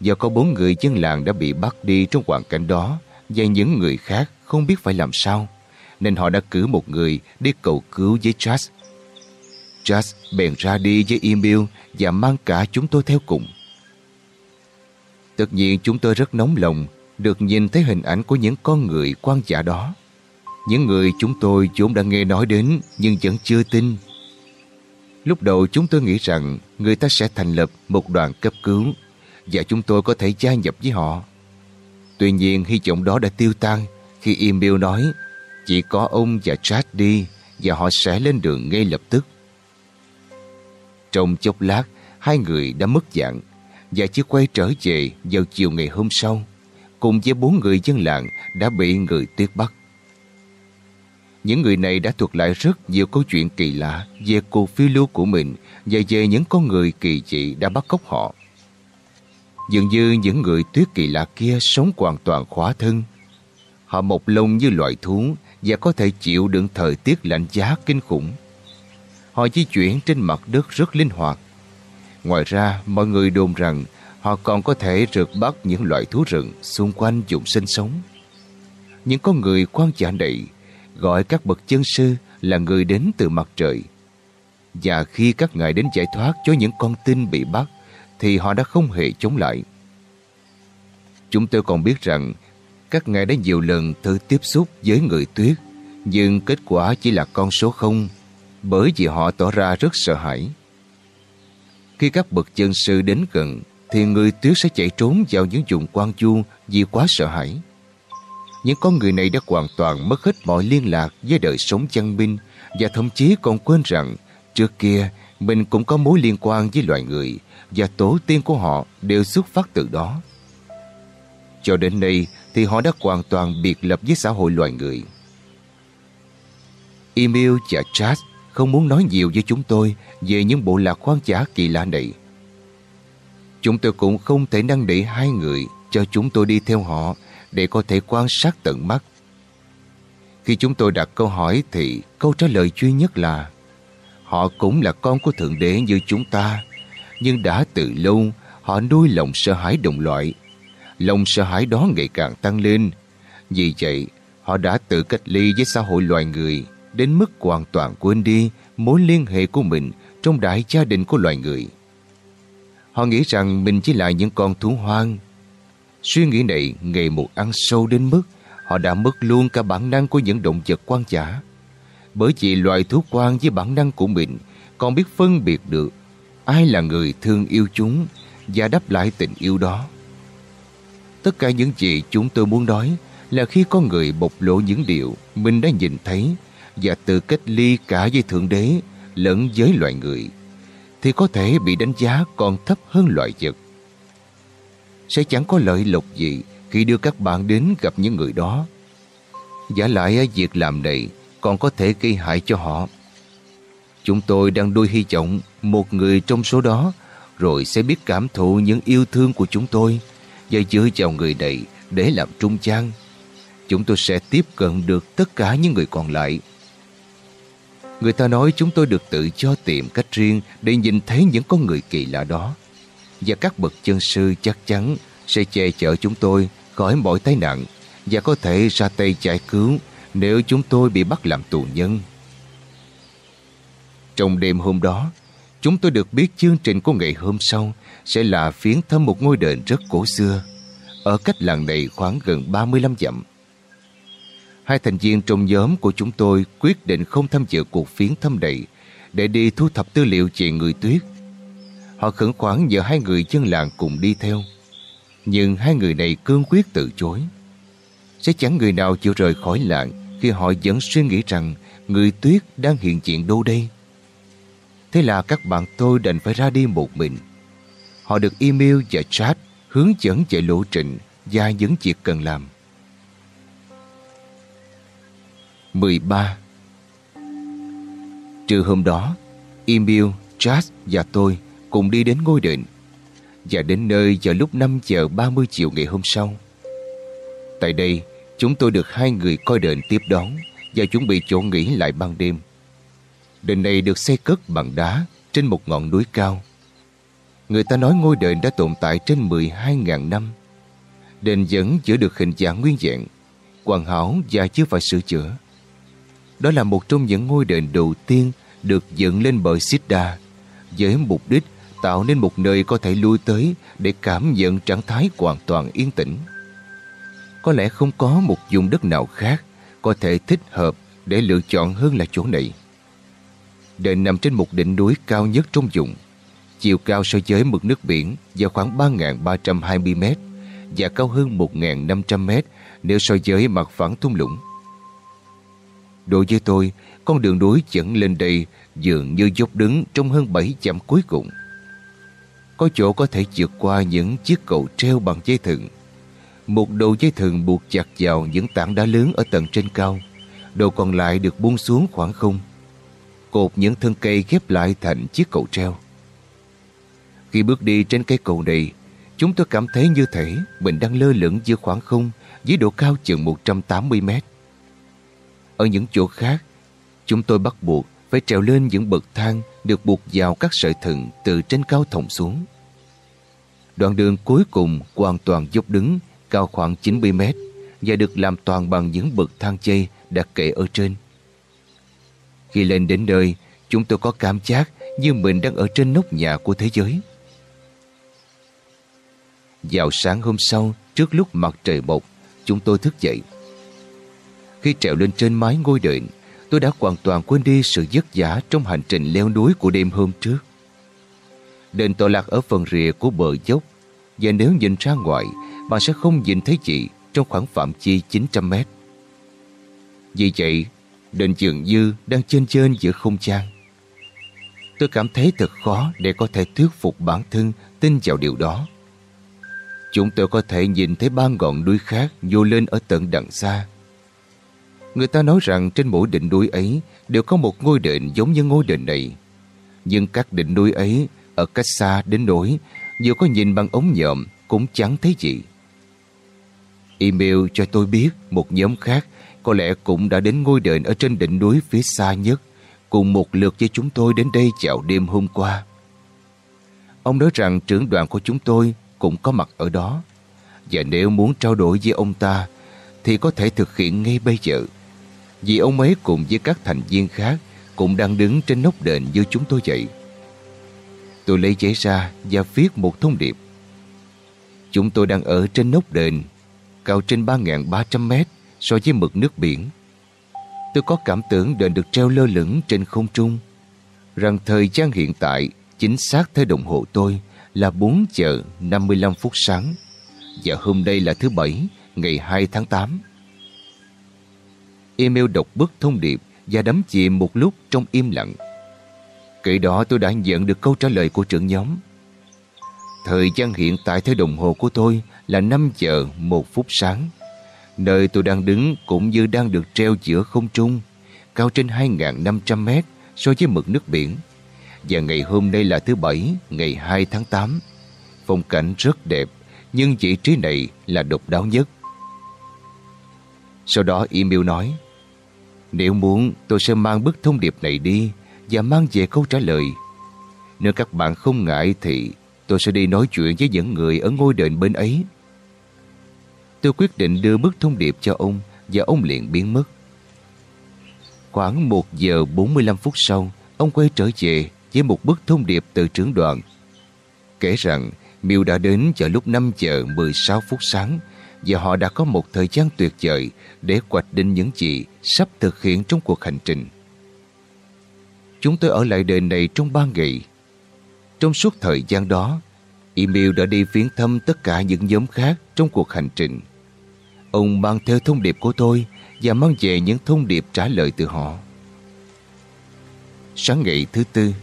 Do có bốn người dân làng đã bị bắt đi trong hoàn cảnh đó và những người khác không biết phải làm sao, nên họ đã cử một người đi cầu cứu với Charles. Charles bèn ra đi với Emil và mang cả chúng tôi theo cùng. Tất nhiên chúng tôi rất nóng lòng được nhìn thấy hình ảnh của những con người quan giả đó. Những người chúng tôi vốn đã nghe nói đến nhưng vẫn chưa tin. Lúc đầu chúng tôi nghĩ rằng người ta sẽ thành lập một đoàn cấp cứu và chúng tôi có thể gia nhập với họ. Tuy nhiên hy vọng đó đã tiêu tan khi email nói chỉ có ông và Chad đi và họ sẽ lên đường ngay lập tức. Trong chốc lát, hai người đã mất dạng và chỉ quay trở về vào chiều ngày hôm sau cùng với bốn người dân làng đã bị người tuyết bắt. Những người này đã thuật lại rất nhiều câu chuyện kỳ lạ về cuộc phiêu lưu của mình và về những con người kỳ dị đã bắt cóc họ. Dường như những người tuyết kỳ lạ kia sống hoàn toàn khóa thân. Họ mộc lông như loại thú và có thể chịu đựng thời tiết lạnh giá kinh khủng. Họ di chuyển trên mặt đất rất linh hoạt. Ngoài ra, mọi người đồn rằng họ còn có thể rượt bắt những loại thú rừng xung quanh vùng sinh sống. Những con người quan trả này gọi các bậc chân sư là người đến từ mặt trời. Và khi các ngài đến giải thoát cho những con tin bị bắt, thì họ đã không hề chống lại. Chúng tôi còn biết rằng các ngài đã nhiều lần thử tiếp xúc với người tuyết, nhưng kết quả chỉ là con số không, bởi vì họ tỏ ra rất sợ hãi. Khi các bậc chân sư đến gần, thì người tuyết sẽ chạy trốn vào những vùng quan chu vì quá sợ hãi. Những con người này đã hoàn toàn mất hết mọi liên lạc với đời sống dân binh và thậm chí còn quên rằng, trước kia, mình cũng có mối liên quan với loài người, và tổ tiên của họ đều xuất phát từ đó. Cho đến nay, thì họ đã hoàn toàn biệt lập với xã hội loài người. Emil và Chad không muốn nói nhiều với chúng tôi về những bộ lạc khoan giả kỳ lạ này. Chúng tôi cũng không thể năn nỉ hai người cho chúng tôi đi theo họ để có thể quan sát tận mắt. Khi chúng tôi đặt câu hỏi thì câu trả lời duy nhất là họ cũng là con của Thượng Đế như chúng ta, nhưng đã từ lâu họ nuôi lòng sợ hãi đồng loại. Lòng sợ hãi đó ngày càng tăng lên. Vì vậy, họ đã tự cách ly với xã hội loài người đến mức hoàn toàn quên đi mối liên hệ của mình trong đại gia đình của loài người. Họ nghĩ rằng mình chỉ là những con thú hoang Suy nghĩ này, ngày một ăn sâu đến mức họ đã mất luôn cả bản năng của những động vật quan giả. Bởi vì loài thú quan với bản năng của mình còn biết phân biệt được ai là người thương yêu chúng và đáp lại tình yêu đó. Tất cả những gì chúng tôi muốn nói là khi có người bộc lộ những điều mình đã nhìn thấy và tự cách ly cả với Thượng Đế lẫn với loài người, thì có thể bị đánh giá còn thấp hơn loài vật sẽ chẳng có lợi lộc gì khi đưa các bạn đến gặp những người đó. Giả lại việc làm này còn có thể gây hại cho họ. Chúng tôi đang đôi hy vọng một người trong số đó rồi sẽ biết cảm thụ những yêu thương của chúng tôi và dựa vào người này để làm trung gian. Chúng tôi sẽ tiếp cận được tất cả những người còn lại. Người ta nói chúng tôi được tự cho tìm cách riêng để nhìn thấy những con người kỳ lạ đó. Và các bậc chân sư chắc chắn sẽ che chở chúng tôi khỏi mọi tai nạn và có thể ra tay giải cứu nếu chúng tôi bị bắt làm tù nhân. Trong đêm hôm đó, chúng tôi được biết chương trình của ngày hôm sau sẽ là phiến thăm một ngôi đền rất cổ xưa, ở cách làng này khoảng gần 35 dặm. Hai thành viên trong nhóm của chúng tôi quyết định không tham dự cuộc phiến thăm này để đi thu thập tư liệu về người tuyết. Họ khẩn khoản nhờ hai người dân làng cùng đi theo. Nhưng hai người này cương quyết từ chối. Sẽ chẳng người nào chịu rời khỏi làng khi họ vẫn suy nghĩ rằng người tuyết đang hiện diện đâu đây. Thế là các bạn tôi đành phải ra đi một mình. Họ được email và chat hướng dẫn về lộ trình và những việc cần làm. 13 trừ hôm đó, email, chat và tôi cùng đi đến ngôi đền và đến nơi vào lúc 5 giờ 30 chiều ngày hôm sau. Tại đây, chúng tôi được hai người coi đền tiếp đón và chuẩn bị chỗ nghỉ lại ban đêm. Đền này được xây cất bằng đá trên một ngọn núi cao. Người ta nói ngôi đền đã tồn tại trên 12.000 năm. Đền vẫn giữ được hình dạng nguyên dạng, hoàn hảo và chưa phải sửa chữa. Đó là một trong những ngôi đền đầu tiên được dựng lên bởi Siddha với mục đích tạo nên một nơi có thể lui tới để cảm nhận trạng thái hoàn toàn yên tĩnh. Có lẽ không có một vùng đất nào khác có thể thích hợp để lựa chọn hơn là chỗ này. Đền nằm trên một đỉnh núi cao nhất trong vùng, chiều cao so với mực nước biển vào khoảng 3.320 mét và cao hơn 1.500 mét nếu so với mặt phẳng thung lũng. Đối với tôi, con đường núi dẫn lên đây dường như dốc đứng trong hơn 7 dặm cuối cùng. Có chỗ có thể vượt qua những chiếc cầu treo bằng dây thừng. Một đầu dây thừng buộc chặt vào những tảng đá lớn ở tầng trên cao. Đầu còn lại được buông xuống khoảng không. Cột những thân cây ghép lại thành chiếc cầu treo. Khi bước đi trên cây cầu này, chúng tôi cảm thấy như thể mình đang lơ lửng giữa khoảng không với độ cao chừng 180 mét. Ở những chỗ khác, chúng tôi bắt buộc phải trèo lên những bậc thang được buộc vào các sợi thừng từ trên cao thòng xuống. Đoạn đường cuối cùng hoàn toàn dốc đứng, cao khoảng 90 mét và được làm toàn bằng những bậc thang dây đặt kệ ở trên. Khi lên đến nơi, chúng tôi có cảm giác như mình đang ở trên nóc nhà của thế giới. Vào sáng hôm sau, trước lúc mặt trời mọc, chúng tôi thức dậy. Khi trèo lên trên mái ngôi đền, tôi đã hoàn toàn quên đi sự vất vả trong hành trình leo núi của đêm hôm trước. Đền tọa lạc ở phần rìa của bờ dốc và nếu nhìn ra ngoài, bạn sẽ không nhìn thấy chị trong khoảng phạm chi 900 mét. Vì vậy, đền dường như đang trên trên giữa không gian. Tôi cảm thấy thật khó để có thể thuyết phục bản thân tin vào điều đó. Chúng tôi có thể nhìn thấy ba ngọn núi khác vô lên ở tận đằng xa. Người ta nói rằng trên mỗi đỉnh núi ấy đều có một ngôi đền giống như ngôi đền này. Nhưng các đỉnh núi ấy ở cách xa đến nỗi dù có nhìn bằng ống nhòm cũng chẳng thấy gì. Email cho tôi biết một nhóm khác có lẽ cũng đã đến ngôi đền ở trên đỉnh núi phía xa nhất, cùng một lượt với chúng tôi đến đây chào đêm hôm qua. Ông nói rằng trưởng đoàn của chúng tôi cũng có mặt ở đó và nếu muốn trao đổi với ông ta, thì có thể thực hiện ngay bây giờ vì ông ấy cùng với các thành viên khác cũng đang đứng trên nóc đền như chúng tôi vậy. Tôi lấy giấy ra và viết một thông điệp. Chúng tôi đang ở trên nóc đền, cao trên 3.300 mét so với mực nước biển. Tôi có cảm tưởng đền được treo lơ lửng trên không trung, rằng thời gian hiện tại chính xác theo đồng hồ tôi là 4 giờ 55 phút sáng và hôm nay là thứ Bảy, ngày 2 tháng 8. Email đọc bức thông điệp và đắm chìm một lúc trong im lặng. Kể đó tôi đã nhận được câu trả lời của trưởng nhóm. Thời gian hiện tại theo đồng hồ của tôi là 5 giờ 1 phút sáng. Nơi tôi đang đứng cũng như đang được treo giữa không trung, cao trên 2.500 mét so với mực nước biển. Và ngày hôm nay là thứ Bảy, ngày 2 tháng 8. Phong cảnh rất đẹp, nhưng vị trí này là độc đáo nhất. Sau đó email nói, nếu muốn tôi sẽ mang bức thông điệp này đi và mang về câu trả lời. Nếu các bạn không ngại thì tôi sẽ đi nói chuyện với những người ở ngôi đền bên ấy. Tôi quyết định đưa bức thông điệp cho ông và ông liền biến mất. Khoảng 1 giờ 45 phút sau, ông quay trở về với một bức thông điệp từ trưởng đoàn. Kể rằng Miu đã đến vào lúc 5 giờ 16 phút sáng và họ đã có một thời gian tuyệt vời để hoạch định những gì sắp thực hiện trong cuộc hành trình. Chúng tôi ở lại đền này trong ba ngày. Trong suốt thời gian đó, Emil đã đi viếng thăm tất cả những nhóm khác trong cuộc hành trình. Ông mang theo thông điệp của tôi và mang về những thông điệp trả lời từ họ. Sáng ngày thứ tư,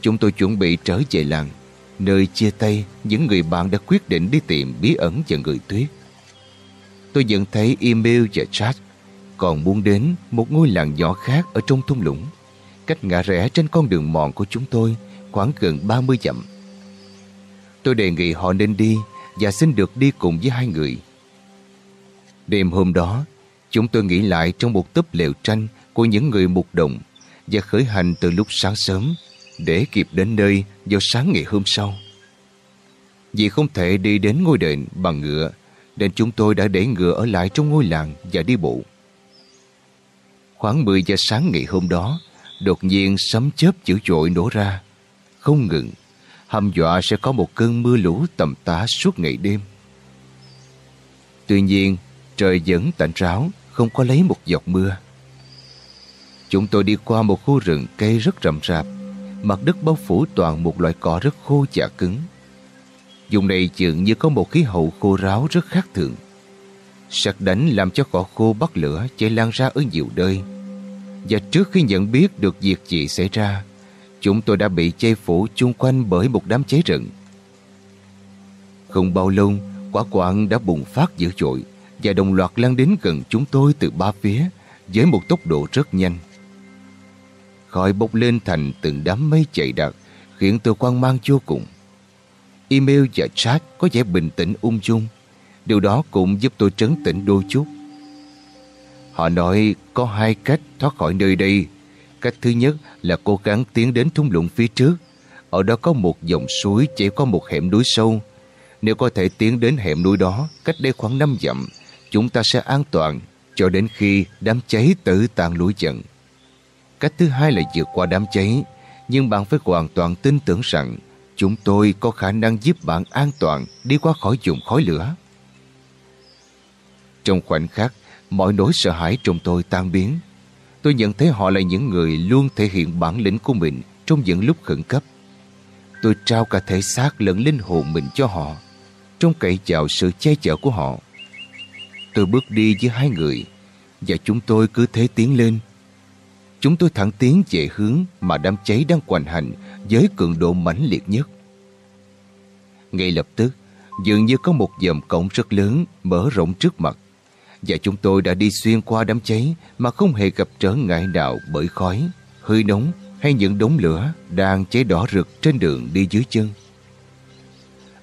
chúng tôi chuẩn bị trở về làng, nơi chia tay những người bạn đã quyết định đi tìm bí ẩn và người tuyết. Tôi nhận thấy Emil và Chad còn muốn đến một ngôi làng nhỏ khác ở trong thung lũng, cách ngã rẽ trên con đường mòn của chúng tôi khoảng gần 30 dặm. Tôi đề nghị họ nên đi và xin được đi cùng với hai người. Đêm hôm đó, chúng tôi nghĩ lại trong một túp lều tranh của những người mục động và khởi hành từ lúc sáng sớm để kịp đến nơi vào sáng ngày hôm sau. Vì không thể đi đến ngôi đền bằng ngựa nên chúng tôi đã để ngựa ở lại trong ngôi làng và đi bộ. Khoảng 10 giờ sáng ngày hôm đó, đột nhiên sấm chớp dữ dội nổ ra, không ngừng, hâm dọa sẽ có một cơn mưa lũ tầm tá suốt ngày đêm. Tuy nhiên, trời vẫn tạnh ráo, không có lấy một giọt mưa. Chúng tôi đi qua một khu rừng cây rất rậm rạp, mặt đất bao phủ toàn một loại cỏ rất khô chả cứng. Dùng này dường như có một khí hậu khô ráo rất khác thường. Sạc đánh làm cho cỏ khô bắt lửa cháy lan ra ở nhiều nơi. Và trước khi nhận biết được việc gì xảy ra, chúng tôi đã bị che phủ chung quanh bởi một đám cháy rừng. Không bao lâu, quả quạng đã bùng phát dữ dội và đồng loạt lan đến gần chúng tôi từ ba phía với một tốc độ rất nhanh. Khói bốc lên thành từng đám mây chạy đặc khiến tôi quan mang vô cùng. Email và chat có vẻ bình tĩnh ung dung. Điều đó cũng giúp tôi trấn tĩnh đôi chút. Họ nói có hai cách thoát khỏi nơi đây. Cách thứ nhất là cố gắng tiến đến thung lũng phía trước. Ở đó có một dòng suối chỉ có một hẻm núi sâu. Nếu có thể tiến đến hẻm núi đó, cách đây khoảng 5 dặm, chúng ta sẽ an toàn cho đến khi đám cháy tự tàn lũi dần. Cách thứ hai là vượt qua đám cháy, nhưng bạn phải hoàn toàn tin tưởng rằng chúng tôi có khả năng giúp bạn an toàn đi qua khỏi vùng khói lửa. Trong khoảnh khắc, mọi nỗi sợ hãi trong tôi tan biến. Tôi nhận thấy họ là những người luôn thể hiện bản lĩnh của mình trong những lúc khẩn cấp. Tôi trao cả thể xác lẫn linh hồn mình cho họ, trong cậy chào sự che chở của họ. Tôi bước đi với hai người, và chúng tôi cứ thế tiến lên. Chúng tôi thẳng tiến về hướng mà đám cháy đang hoành hành với cường độ mãnh liệt nhất. Ngay lập tức, dường như có một dòng cổng rất lớn mở rộng trước mặt và chúng tôi đã đi xuyên qua đám cháy mà không hề gặp trở ngại nào bởi khói, hơi nóng hay những đống lửa đang cháy đỏ rực trên đường đi dưới chân.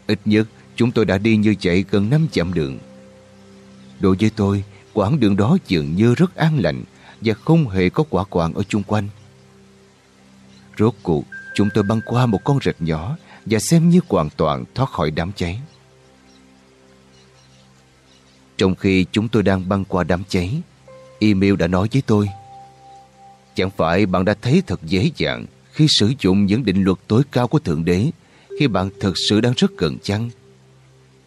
Ít nhất, chúng tôi đã đi như chạy gần 5 dặm đường. Đối với tôi, quãng đường đó dường như rất an lành và không hề có quả quạng ở chung quanh. Rốt cuộc, chúng tôi băng qua một con rạch nhỏ và xem như hoàn toàn thoát khỏi đám cháy. Trong khi chúng tôi đang băng qua đám cháy, email đã nói với tôi Chẳng phải bạn đã thấy thật dễ dàng khi sử dụng những định luật tối cao của Thượng Đế khi bạn thực sự đang rất gần chăng?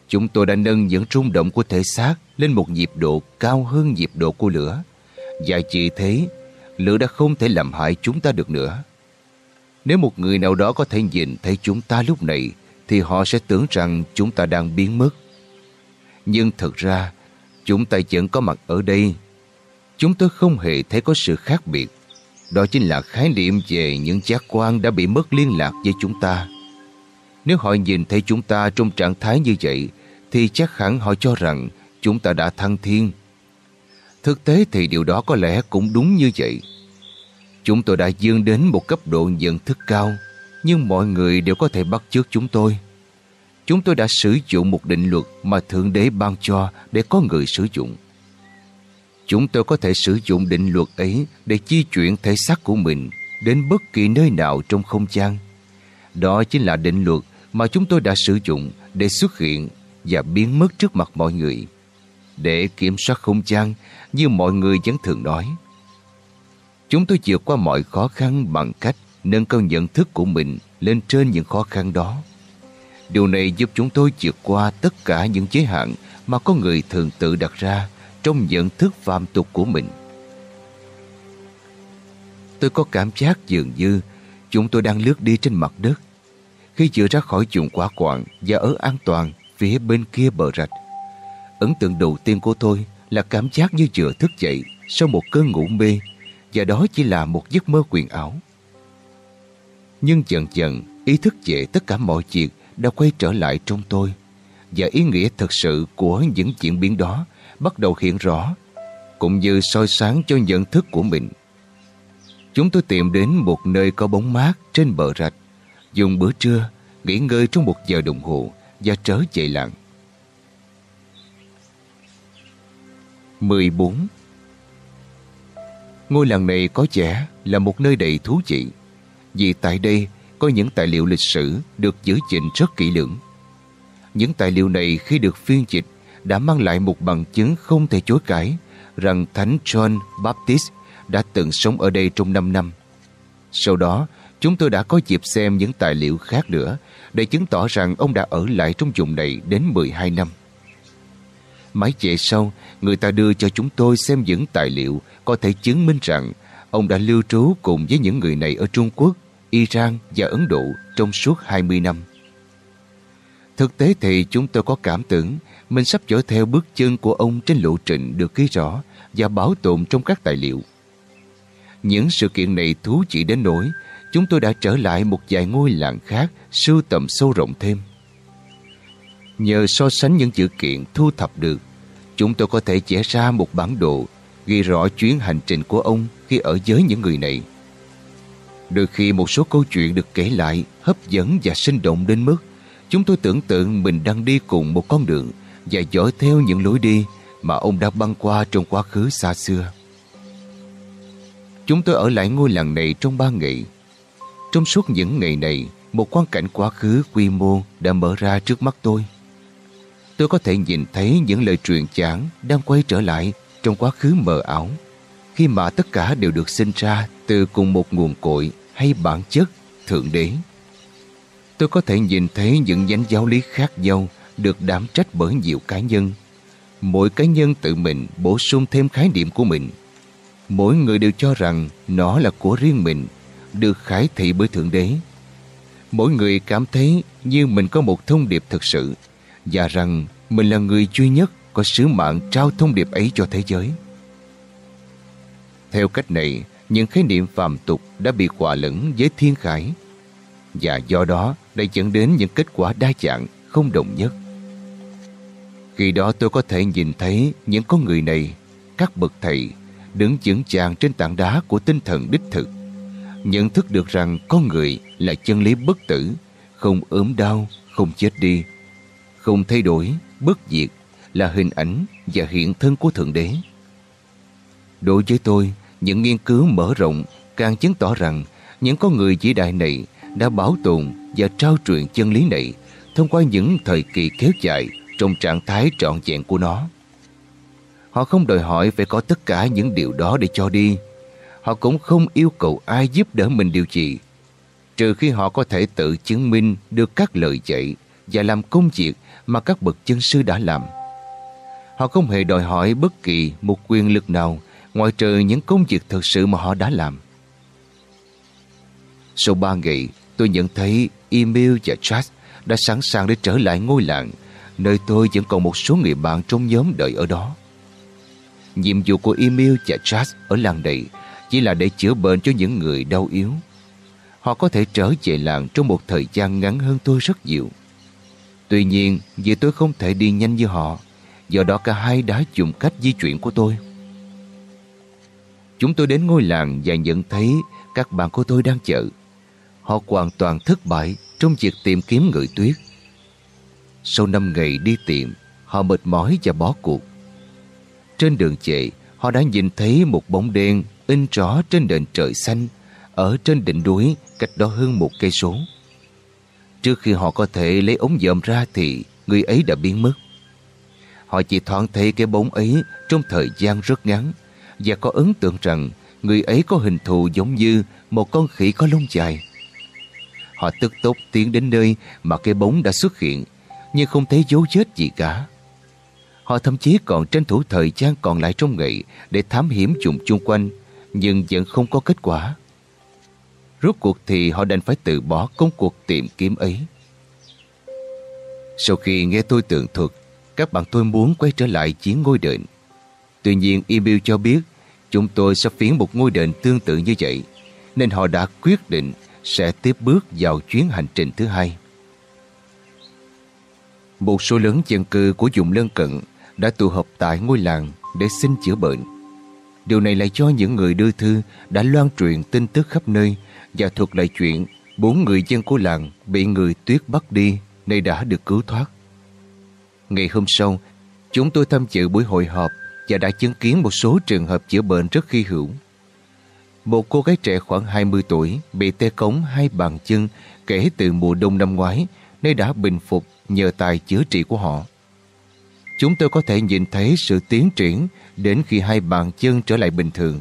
Chúng tôi đã nâng những rung động của thể xác lên một nhịp độ cao hơn nhịp độ của lửa. Và chỉ thế, lửa đã không thể làm hại chúng ta được nữa. Nếu một người nào đó có thể nhìn thấy chúng ta lúc này, thì họ sẽ tưởng rằng chúng ta đang biến mất. Nhưng thật ra, chúng ta vẫn có mặt ở đây. Chúng tôi không hề thấy có sự khác biệt. Đó chính là khái niệm về những giác quan đã bị mất liên lạc với chúng ta. Nếu họ nhìn thấy chúng ta trong trạng thái như vậy, thì chắc hẳn họ cho rằng chúng ta đã thăng thiên. Thực tế thì điều đó có lẽ cũng đúng như vậy. Chúng tôi đã dương đến một cấp độ nhận thức cao, nhưng mọi người đều có thể bắt chước chúng tôi. Chúng tôi đã sử dụng một định luật mà Thượng Đế ban cho để có người sử dụng. Chúng tôi có thể sử dụng định luật ấy để di chuyển thể xác của mình đến bất kỳ nơi nào trong không gian. Đó chính là định luật mà chúng tôi đã sử dụng để xuất hiện và biến mất trước mặt mọi người. Để kiểm soát không gian, như mọi người vẫn thường nói. Chúng tôi vượt qua mọi khó khăn bằng cách nâng cao nhận thức của mình lên trên những khó khăn đó. Điều này giúp chúng tôi vượt qua tất cả những giới hạn mà con người thường tự đặt ra trong nhận thức phạm tục của mình. Tôi có cảm giác dường như chúng tôi đang lướt đi trên mặt đất. Khi vừa ra khỏi chuồng quả quạng và ở an toàn phía bên kia bờ rạch. Ấn tượng đầu tiên của tôi là cảm giác như vừa thức dậy sau một cơn ngủ mê, và đó chỉ là một giấc mơ quyền ảo. Nhưng dần dần, ý thức về tất cả mọi chuyện đã quay trở lại trong tôi, và ý nghĩa thật sự của những diễn biến đó bắt đầu hiện rõ, cũng như soi sáng cho nhận thức của mình. Chúng tôi tìm đến một nơi có bóng mát trên bờ rạch, dùng bữa trưa, nghỉ ngơi trong một giờ đồng hồ và trở dậy lặng. 14 Ngôi làng này có vẻ là một nơi đầy thú vị vì tại đây có những tài liệu lịch sử được giữ gìn rất kỹ lưỡng. Những tài liệu này khi được phiên dịch đã mang lại một bằng chứng không thể chối cãi rằng Thánh John Baptist đã từng sống ở đây trong 5 năm. Sau đó, chúng tôi đã có dịp xem những tài liệu khác nữa để chứng tỏ rằng ông đã ở lại trong vùng này đến 12 năm. Mãi về sau, người ta đưa cho chúng tôi xem những tài liệu có thể chứng minh rằng ông đã lưu trú cùng với những người này ở Trung Quốc, Iran và Ấn Độ trong suốt 20 năm. Thực tế thì chúng tôi có cảm tưởng mình sắp dõi theo bước chân của ông trên lộ trình được ghi rõ và bảo tồn trong các tài liệu. Những sự kiện này thú vị đến nỗi chúng tôi đã trở lại một vài ngôi làng khác sưu tầm sâu rộng thêm. Nhờ so sánh những dữ kiện thu thập được, chúng tôi có thể vẽ ra một bản đồ ghi rõ chuyến hành trình của ông khi ở với những người này. Đôi khi một số câu chuyện được kể lại hấp dẫn và sinh động đến mức chúng tôi tưởng tượng mình đang đi cùng một con đường và dõi theo những lối đi mà ông đã băng qua trong quá khứ xa xưa. Chúng tôi ở lại ngôi làng này trong ba ngày. Trong suốt những ngày này, một quan cảnh quá khứ quy mô đã mở ra trước mắt tôi. Tôi có thể nhìn thấy những lời truyền chán đang quay trở lại trong quá khứ mờ ảo, khi mà tất cả đều được sinh ra từ cùng một nguồn cội hay bản chất, thượng đế. Tôi có thể nhìn thấy những nhánh giáo lý khác nhau được đảm trách bởi nhiều cá nhân. Mỗi cá nhân tự mình bổ sung thêm khái niệm của mình. Mỗi người đều cho rằng nó là của riêng mình, được khải thị bởi Thượng Đế. Mỗi người cảm thấy như mình có một thông điệp thực sự và rằng mình là người duy nhất có sứ mạng trao thông điệp ấy cho thế giới. Theo cách này, những khái niệm phàm tục đã bị hòa lẫn với thiên khải và do đó đã dẫn đến những kết quả đa dạng, không đồng nhất. Khi đó tôi có thể nhìn thấy những con người này, các bậc thầy, đứng vững chàng trên tảng đá của tinh thần đích thực. Nhận thức được rằng con người là chân lý bất tử, không ốm đau, không chết đi, không thay đổi, bất diệt, là hình ảnh và hiện thân của Thượng Đế. Đối với tôi, những nghiên cứu mở rộng càng chứng tỏ rằng những con người vĩ đại này đã bảo tồn và trao truyền chân lý này thông qua những thời kỳ kéo dài trong trạng thái trọn vẹn của nó. Họ không đòi hỏi phải có tất cả những điều đó để cho đi. Họ cũng không yêu cầu ai giúp đỡ mình điều gì, trừ khi họ có thể tự chứng minh được các lời dạy và làm công việc mà các bậc chân sư đã làm. Họ không hề đòi hỏi bất kỳ một quyền lực nào ngoại trừ những công việc thực sự mà họ đã làm. Sau ba ngày, tôi nhận thấy Emil và Chad đã sẵn sàng để trở lại ngôi làng, nơi tôi vẫn còn một số người bạn trong nhóm đợi ở đó. Nhiệm vụ của Emil và Chad ở làng này chỉ là để chữa bệnh cho những người đau yếu. họ có thể trở về làng trong một thời gian ngắn hơn tôi rất nhiều. Tuy nhiên, vì tôi không thể đi nhanh như họ, do đó cả hai đã dùng cách di chuyển của tôi. Chúng tôi đến ngôi làng và nhận thấy các bạn của tôi đang chờ. Họ hoàn toàn thất bại trong việc tìm kiếm người tuyết. Sau 5 ngày đi tìm, họ mệt mỏi và bỏ cuộc. Trên đường chạy, họ đã nhìn thấy một bóng đen in rõ trên nền trời xanh ở trên đỉnh núi cách đó hơn một cây số. Trước khi họ có thể lấy ống dòm ra thì người ấy đã biến mất. Họ chỉ thoáng thấy cái bóng ấy trong thời gian rất ngắn và có ấn tượng rằng người ấy có hình thù giống như một con khỉ có lông dài. Họ tức tốc tiến đến nơi mà cái bóng đã xuất hiện, nhưng không thấy dấu vết gì cả. Họ thậm chí còn tranh thủ thời gian còn lại trong ngày để thám hiểm chung chung quanh, nhưng vẫn không có kết quả. Rốt cuộc thì họ đành phải từ bỏ công cuộc tìm kiếm ấy. Sau khi nghe tôi tường thuật, các bạn tôi muốn quay trở lại chiến ngôi đền. Tuy nhiên email cho biết chúng tôi sẽ phiến một ngôi đền tương tự như vậy, nên họ đã quyết định sẽ tiếp bước vào chuyến hành trình thứ hai. Một số lớn dân cư của vùng lân cận đã tụ họp tại ngôi làng để xin chữa bệnh. Điều này là cho những người đưa thư đã loan truyền tin tức khắp nơi và thuật lại chuyện bốn người dân của làng bị người tuyết bắt đi nay đã được cứu thoát. Ngày hôm sau, chúng tôi tham dự buổi hội họp và đã chứng kiến một số trường hợp chữa bệnh rất khi hữu. Một cô gái trẻ khoảng 20 tuổi bị tê cống hai bàn chân kể từ mùa đông năm ngoái nên đã bình phục nhờ tài chữa trị của họ. Chúng tôi có thể nhìn thấy sự tiến triển đến khi hai bàn chân trở lại bình thường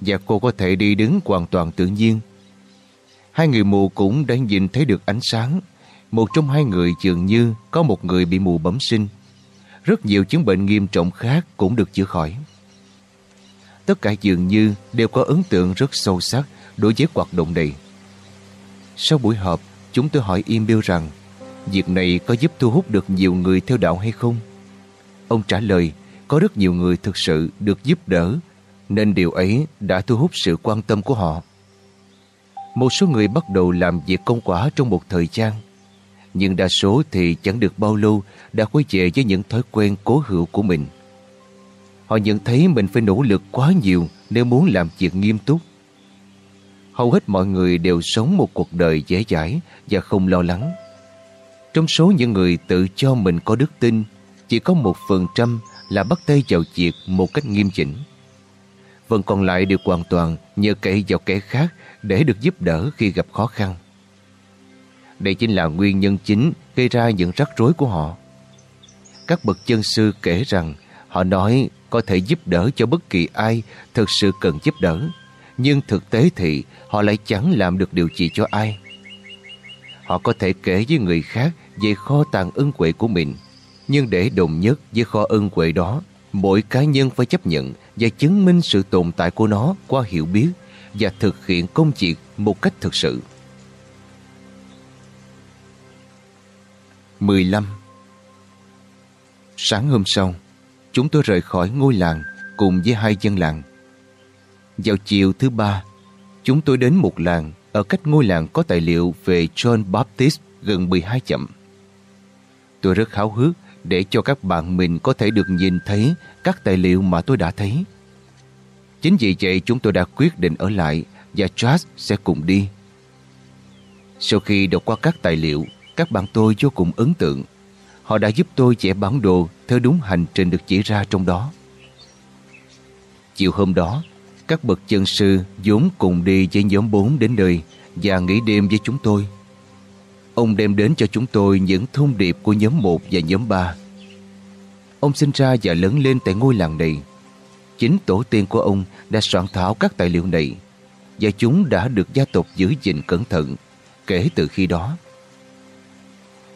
và cô có thể đi đứng hoàn toàn tự nhiên. Hai người mù cũng đã nhìn thấy được ánh sáng. Một trong hai người dường như có một người bị mù bẩm sinh. Rất nhiều chứng bệnh nghiêm trọng khác cũng được chữa khỏi. Tất cả dường như đều có ấn tượng rất sâu sắc đối với hoạt động này. Sau buổi họp, chúng tôi hỏi email rằng việc này có giúp thu hút được nhiều người theo đạo hay không? Ông trả lời có rất nhiều người thực sự được giúp đỡ nên điều ấy đã thu hút sự quan tâm của họ. Một số người bắt đầu làm việc công quả trong một thời gian nhưng đa số thì chẳng được bao lâu đã quay về với những thói quen cố hữu của mình. Họ nhận thấy mình phải nỗ lực quá nhiều nếu muốn làm việc nghiêm túc. Hầu hết mọi người đều sống một cuộc đời dễ dãi và không lo lắng. Trong số những người tự cho mình có đức tin, chỉ có một phần trăm là bắt tay vào việc một cách nghiêm chỉnh. Phần còn lại đều hoàn toàn nhờ cậy vào kẻ khác để được giúp đỡ khi gặp khó khăn. Đây chính là nguyên nhân chính gây ra những rắc rối của họ. Các bậc chân sư kể rằng họ nói có thể giúp đỡ cho bất kỳ ai thực sự cần giúp đỡ, nhưng thực tế thì họ lại chẳng làm được điều gì cho ai. Họ có thể kể với người khác về kho tàng ân quệ của mình, nhưng để đồng nhất với kho ân quệ đó, mỗi cá nhân phải chấp nhận và chứng minh sự tồn tại của nó qua hiểu biết và thực hiện công việc một cách thực sự. 15 Sáng hôm sau, chúng tôi rời khỏi ngôi làng cùng với hai dân làng. Vào chiều thứ ba, chúng tôi đến một làng ở cách ngôi làng có tài liệu về John Baptist gần 12 chậm. Tôi rất háo hức để cho các bạn mình có thể được nhìn thấy các tài liệu mà tôi đã thấy. Chính vì vậy chúng tôi đã quyết định ở lại và Charles sẽ cùng đi. Sau khi đọc qua các tài liệu, các bạn tôi vô cùng ấn tượng. Họ đã giúp tôi vẽ bản đồ theo đúng hành trình được chỉ ra trong đó. Chiều hôm đó, các bậc chân sư vốn cùng đi với nhóm 4 đến nơi và nghỉ đêm với chúng tôi. Ông đem đến cho chúng tôi những thông điệp của nhóm 1 và nhóm 3. Ông sinh ra và lớn lên tại ngôi làng này. Chính tổ tiên của ông đã soạn thảo các tài liệu này và chúng đã được gia tộc giữ gìn cẩn thận kể từ khi đó.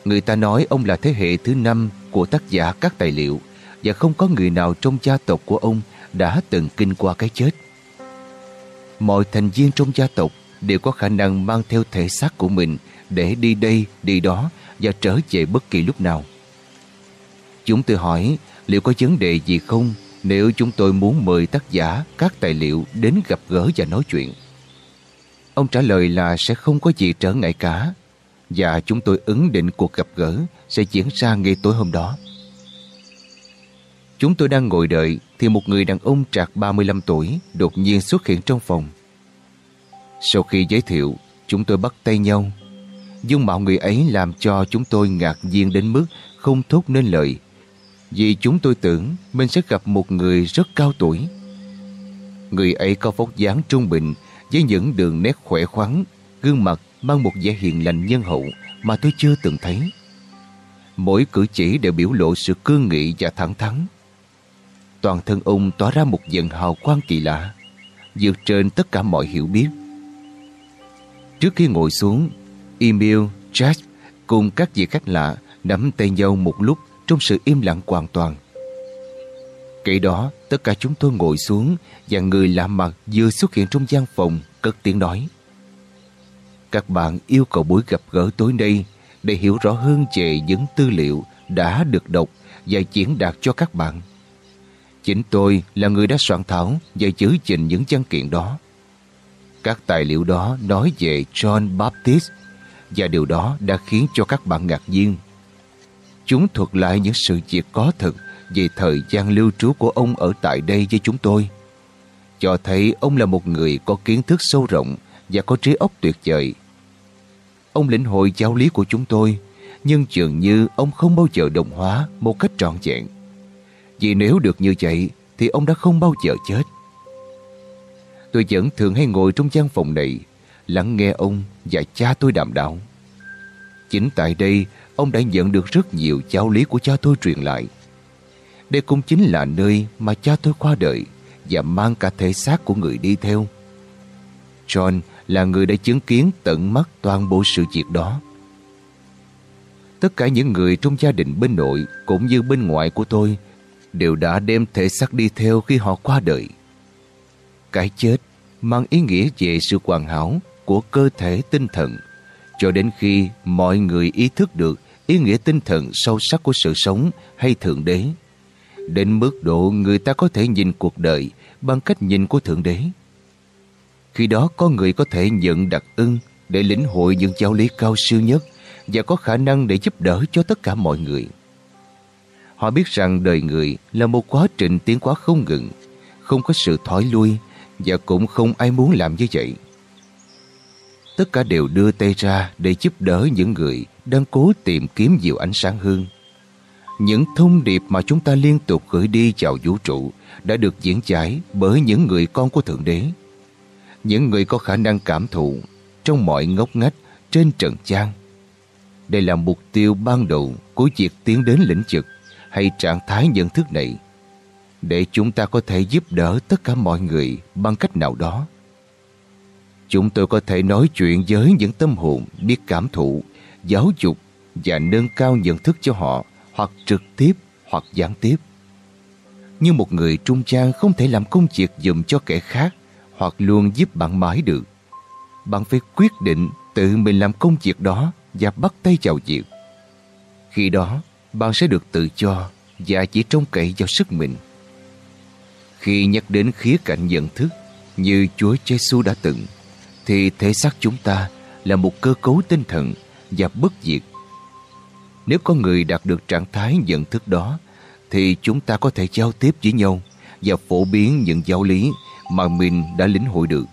Người ta nói ông là thế hệ thứ năm của tác giả các tài liệu và không có người nào trong gia tộc của ông đã từng kinh qua cái chết. Mọi thành viên trong gia tộc đều có khả năng mang theo thể xác của mình để đi đây, đi đó và trở về bất kỳ lúc nào. Chúng tôi hỏi liệu có vấn đề gì không nếu chúng tôi muốn mời tác giả các tài liệu đến gặp gỡ và nói chuyện. Ông trả lời là sẽ không có gì trở ngại cả và chúng tôi ứng định cuộc gặp gỡ sẽ diễn ra ngay tối hôm đó. Chúng tôi đang ngồi đợi thì một người đàn ông trạc 35 tuổi đột nhiên xuất hiện trong phòng. Sau khi giới thiệu, chúng tôi bắt tay nhau. Dung mạo người ấy làm cho chúng tôi ngạc nhiên đến mức không thốt nên lời. Vì chúng tôi tưởng mình sẽ gặp một người rất cao tuổi. Người ấy có vóc dáng trung bình với những đường nét khỏe khoắn, gương mặt mang một vẻ hiền lành nhân hậu mà tôi chưa từng thấy. Mỗi cử chỉ đều biểu lộ sự cương nghị và thẳng thắn. Toàn thân ông tỏa ra một dần hào quang kỳ lạ, vượt trên tất cả mọi hiểu biết. Trước khi ngồi xuống, Emil, Jack cùng các vị khách lạ nắm tay nhau một lúc trong sự im lặng hoàn toàn. Kể đó, tất cả chúng tôi ngồi xuống và người lạ mặt vừa xuất hiện trong gian phòng cất tiếng nói. Các bạn yêu cầu buổi gặp gỡ tối nay để hiểu rõ hơn về những tư liệu đã được đọc và diễn đạt cho các bạn. Chính tôi là người đã soạn thảo và chữ trình những văn kiện đó. Các tài liệu đó nói về John Baptist và điều đó đã khiến cho các bạn ngạc nhiên. Chúng thuật lại những sự việc có thật về thời gian lưu trú của ông ở tại đây với chúng tôi. Cho thấy ông là một người có kiến thức sâu rộng và có trí óc tuyệt vời. Ông lĩnh hội giáo lý của chúng tôi, nhưng dường như ông không bao giờ đồng hóa một cách trọn vẹn. Vì nếu được như vậy, thì ông đã không bao giờ chết. Tôi vẫn thường hay ngồi trong gian phòng này, lắng nghe ông và cha tôi đàm đạo. Chính tại đây, ông đã nhận được rất nhiều giáo lý của cha tôi truyền lại. Đây cũng chính là nơi mà cha tôi qua đời và mang cả thể xác của người đi theo. John là người đã chứng kiến tận mắt toàn bộ sự việc đó. Tất cả những người trong gia đình bên nội cũng như bên ngoại của tôi đều đã đem thể xác đi theo khi họ qua đời. Cái chết mang ý nghĩa về sự hoàn hảo của cơ thể tinh thần cho đến khi mọi người ý thức được ý nghĩa tinh thần sâu sắc của sự sống hay Thượng Đế. Đến mức độ người ta có thể nhìn cuộc đời bằng cách nhìn của Thượng Đế. Khi đó có người có thể nhận đặc ưng để lĩnh hội những giáo lý cao siêu nhất và có khả năng để giúp đỡ cho tất cả mọi người. Họ biết rằng đời người là một quá trình tiến hóa không ngừng, không có sự thoái lui và cũng không ai muốn làm như vậy. Tất cả đều đưa tay ra để giúp đỡ những người đang cố tìm kiếm nhiều ánh sáng hơn. Những thông điệp mà chúng ta liên tục gửi đi vào vũ trụ đã được diễn giải bởi những người con của Thượng Đế. Những người có khả năng cảm thụ trong mọi ngóc ngách trên trần gian. Đây là mục tiêu ban đầu của việc tiến đến lĩnh vực hay trạng thái nhận thức này, để chúng ta có thể giúp đỡ tất cả mọi người bằng cách nào đó. Chúng tôi có thể nói chuyện với những tâm hồn biết cảm thụ, giáo dục và nâng cao nhận thức cho họ hoặc trực tiếp hoặc gián tiếp. Như một người trung trang không thể làm công việc dùm cho kẻ khác hoặc luôn giúp bạn mãi được. Bạn phải quyết định tự mình làm công việc đó và bắt tay vào việc. Khi đó, bạn sẽ được tự cho và chỉ trông cậy vào sức mình. Khi nhắc đến khía cạnh nhận thức như Chúa Giêsu đã từng, thì thể xác chúng ta là một cơ cấu tinh thần và bất diệt. Nếu có người đạt được trạng thái nhận thức đó, thì chúng ta có thể giao tiếp với nhau và phổ biến những giáo lý mà mình đã lĩnh hội được.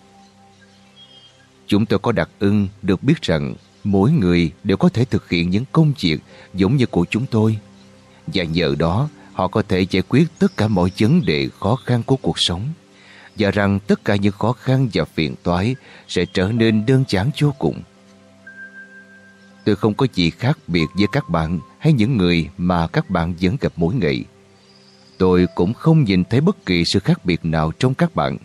Chúng tôi có đặc ưng được biết rằng mỗi người đều có thể thực hiện những công việc giống như của chúng tôi. Và nhờ đó, họ có thể giải quyết tất cả mọi vấn đề khó khăn của cuộc sống. Và rằng tất cả những khó khăn và phiền toái sẽ trở nên đơn giản vô cùng. Tôi không có gì khác biệt với các bạn hay những người mà các bạn vẫn gặp mỗi ngày. Tôi cũng không nhìn thấy bất kỳ sự khác biệt nào trong các bạn.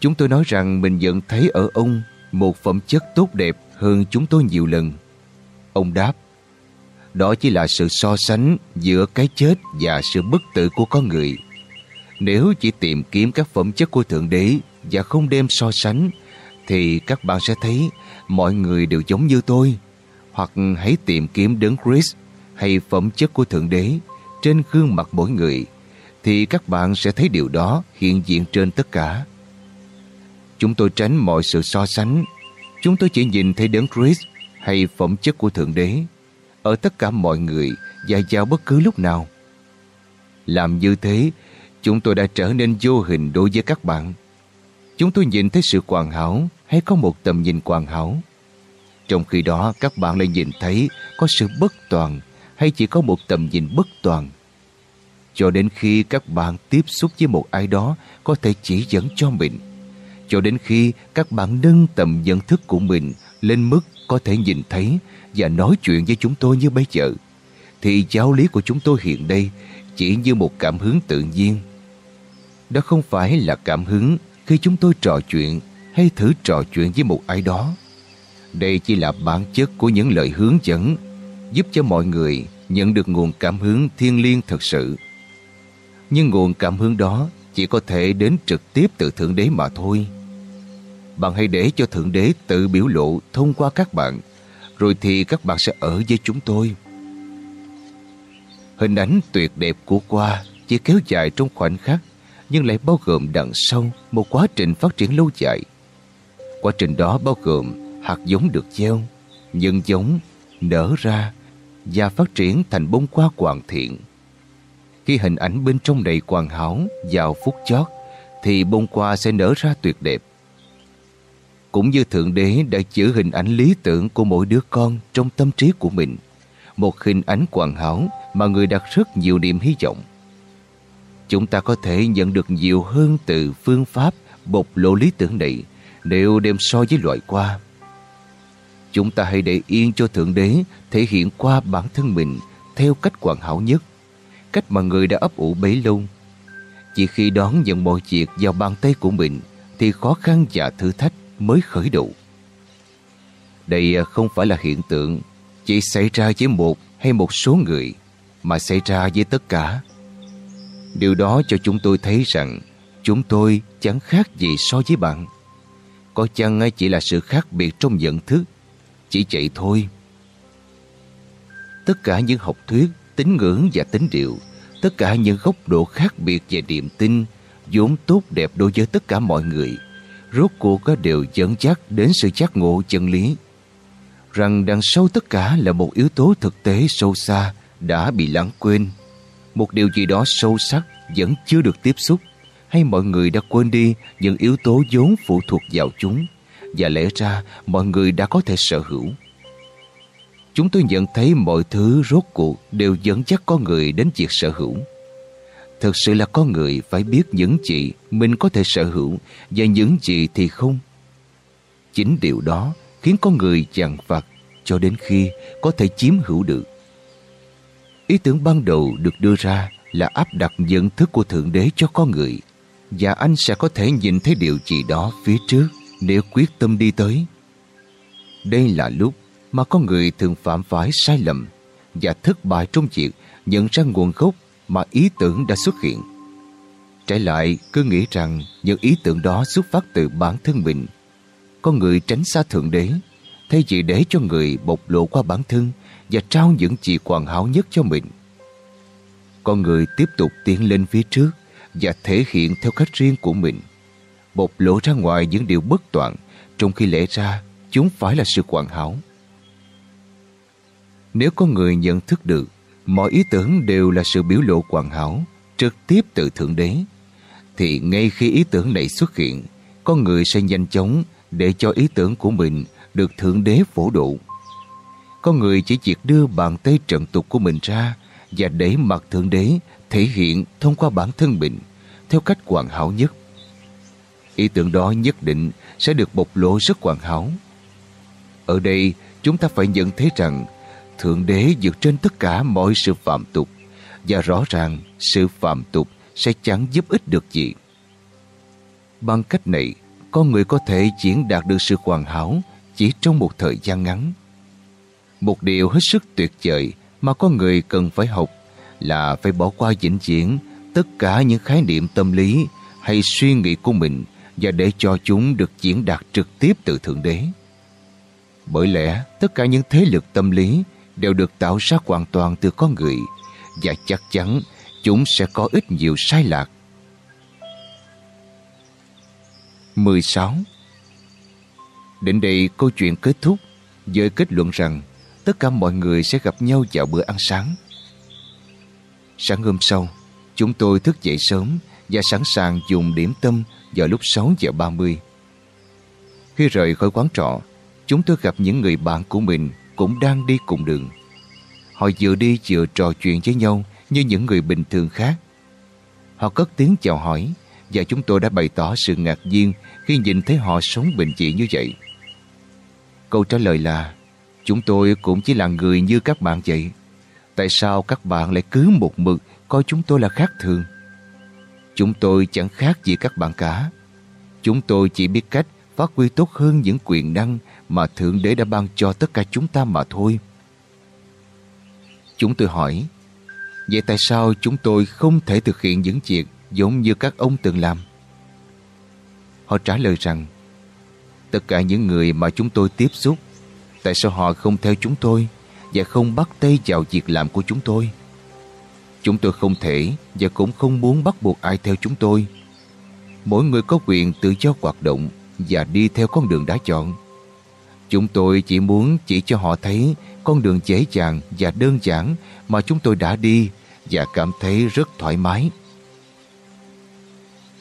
Chúng tôi nói rằng mình vẫn thấy ở ông một phẩm chất tốt đẹp hơn chúng tôi nhiều lần. Ông đáp, đó chỉ là sự so sánh giữa cái chết và sự bất tử của con người. Nếu chỉ tìm kiếm các phẩm chất của Thượng Đế và không đem so sánh, thì các bạn sẽ thấy mọi người đều giống như tôi. Hoặc hãy tìm kiếm đấng Chris hay phẩm chất của Thượng Đế trên gương mặt mỗi người, thì các bạn sẽ thấy điều đó hiện diện trên tất cả. Chúng tôi tránh mọi sự so sánh. Chúng tôi chỉ nhìn thấy đấng Christ hay phẩm chất của Thượng Đế ở tất cả mọi người và vào bất cứ lúc nào. Làm như thế, chúng tôi đã trở nên vô hình đối với các bạn. Chúng tôi nhìn thấy sự hoàn hảo hay có một tầm nhìn hoàn hảo. Trong khi đó các bạn lại nhìn thấy có sự bất toàn hay chỉ có một tầm nhìn bất toàn. Cho đến khi các bạn tiếp xúc với một ai đó có thể chỉ dẫn cho mình. Cho đến khi các bạn nâng tầm nhận thức của mình lên mức có thể nhìn thấy và nói chuyện với chúng tôi như bây giờ, thì giáo lý của chúng tôi hiện đây chỉ như một cảm hứng tự nhiên. Đó không phải là cảm hứng khi chúng tôi trò chuyện hay thử trò chuyện với một ai đó. Đây chỉ là bản chất của những lời hướng dẫn giúp cho mọi người nhận được nguồn cảm hứng thiên liêng thật sự. Nhưng nguồn cảm hứng đó chỉ có thể đến trực tiếp từ Thượng Đế mà thôi. Bạn hãy để cho Thượng Đế tự biểu lộ thông qua các bạn, rồi thì các bạn sẽ ở với chúng tôi. Hình ảnh tuyệt đẹp của qua chỉ kéo dài trong khoảnh khắc, nhưng lại bao gồm đằng sau một quá trình phát triển lâu dài. Quá trình đó bao gồm hạt giống được gieo, nhân giống, nở ra và phát triển thành bông hoa hoàn thiện. Khi hình ảnh bên trong đầy hoàn hảo vào phút chót, thì bông hoa sẽ nở ra tuyệt đẹp. Cũng như Thượng Đế đã chữa hình ảnh lý tưởng của mỗi đứa con trong tâm trí của mình, một hình ảnh hoàn hảo mà người đặt rất nhiều niềm hy vọng. Chúng ta có thể nhận được nhiều hơn từ phương pháp bộc lộ lý tưởng này nếu đem so với loại qua. Chúng ta hãy để yên cho Thượng Đế thể hiện qua bản thân mình theo cách hoàn hảo nhất, cách mà người đã ấp ủ bấy lâu. Chỉ khi đón nhận mọi việc vào bàn tay của mình thì khó khăn và thử thách mới khởi đầu. Đây không phải là hiện tượng chỉ xảy ra với một hay một số người mà xảy ra với tất cả. Điều đó cho chúng tôi thấy rằng chúng tôi chẳng khác gì so với bạn. Có chăng chỉ là sự khác biệt trong nhận thức, chỉ vậy thôi. Tất cả những học thuyết, tín ngưỡng và tín điệu, tất cả những góc độ khác biệt về niềm tin, vốn tốt đẹp đối với tất cả mọi người, rốt cuộc có đều dẫn dắt đến sự giác ngộ chân lý. Rằng đằng sau tất cả là một yếu tố thực tế sâu xa đã bị lãng quên. Một điều gì đó sâu sắc vẫn chưa được tiếp xúc hay mọi người đã quên đi những yếu tố vốn phụ thuộc vào chúng và lẽ ra, mọi người đã có thể sở hữu. Chúng tôi nhận thấy mọi thứ rốt cuộc đều dẫn dắt con người đến việc sở hữu. Thực sự là con người phải biết những gì mình có thể sở hữu và những gì thì không. Chính điều đó khiến con người dằn vặt cho đến khi có thể chiếm hữu được. Ý tưởng ban đầu được đưa ra là áp đặt nhận thức của Thượng Đế cho con người và anh sẽ có thể nhìn thấy điều gì đó phía trước nếu quyết tâm đi tới. Đây là lúc mà con người thường phạm phải sai lầm và thất bại trong việc nhận ra nguồn gốc mà ý tưởng đã xuất hiện. Trái lại, cứ nghĩ rằng những ý tưởng đó xuất phát từ bản thân mình. Con người tránh xa Thượng Đế, thay vì để cho người bộc lộ qua bản thân và trao những gì hoàn hảo nhất cho mình. Con người tiếp tục tiến lên phía trước và thể hiện theo cách riêng của mình, bộc lộ ra ngoài những điều bất toàn, trong khi lẽ ra chúng phải là sự hoàn hảo. Nếu con người nhận thức được mọi ý tưởng đều là sự biểu lộ hoàn hảo trực tiếp từ Thượng Đế, thì ngay khi ý tưởng này xuất hiện, con người sẽ nhanh chóng để cho ý tưởng của mình được Thượng Đế phổ độ có người chỉ việc đưa bàn tay trận tục của mình ra và để mặt Thượng Đế thể hiện thông qua bản thân mình theo cách hoàn hảo nhất. Ý tưởng đó nhất định sẽ được bộc lộ rất hoàn hảo. Ở đây, chúng ta phải nhận thấy rằng Thượng Đế vượt trên tất cả mọi sự phạm tục và rõ ràng sự phạm tục sẽ chẳng giúp ích được gì. Bằng cách này, con người có thể diễn đạt được sự hoàn hảo chỉ trong một thời gian ngắn. Một điều hết sức tuyệt vời mà con người cần phải học là phải bỏ qua vĩnh viễn tất cả những khái niệm tâm lý hay suy nghĩ của mình và để cho chúng được diễn đạt trực tiếp từ Thượng Đế. Bởi lẽ, tất cả những thế lực tâm lý đều được tạo ra hoàn toàn từ con người và chắc chắn chúng sẽ có ít nhiều sai lạc. 16. Đến đây câu chuyện kết thúc với kết luận rằng tất cả mọi người sẽ gặp nhau vào bữa ăn sáng. Sáng hôm sau, chúng tôi thức dậy sớm và sẵn sàng dùng điểm tâm vào lúc 6 giờ 30. Khi rời khỏi quán trọ, chúng tôi gặp những người bạn của mình cũng đang đi cùng đường. Họ vừa đi vừa trò chuyện với nhau như những người bình thường khác. Họ cất tiếng chào hỏi và chúng tôi đã bày tỏ sự ngạc nhiên khi nhìn thấy họ sống bình dị như vậy. Câu trả lời là Chúng tôi cũng chỉ là người như các bạn vậy. Tại sao các bạn lại cứ một mực coi chúng tôi là khác thường? Chúng tôi chẳng khác gì các bạn cả. Chúng tôi chỉ biết cách phát huy tốt hơn những quyền năng mà Thượng Đế đã ban cho tất cả chúng ta mà thôi. Chúng tôi hỏi, vậy tại sao chúng tôi không thể thực hiện những việc giống như các ông từng làm? Họ trả lời rằng, tất cả những người mà chúng tôi tiếp xúc, tại sao họ không theo chúng tôi và không bắt tay vào việc làm của chúng tôi? Chúng tôi không thể và cũng không muốn bắt buộc ai theo chúng tôi. Mỗi người có quyền tự do hoạt động và đi theo con đường đã chọn. Chúng tôi chỉ muốn chỉ cho họ thấy con đường dễ dàng và đơn giản mà chúng tôi đã đi và cảm thấy rất thoải mái.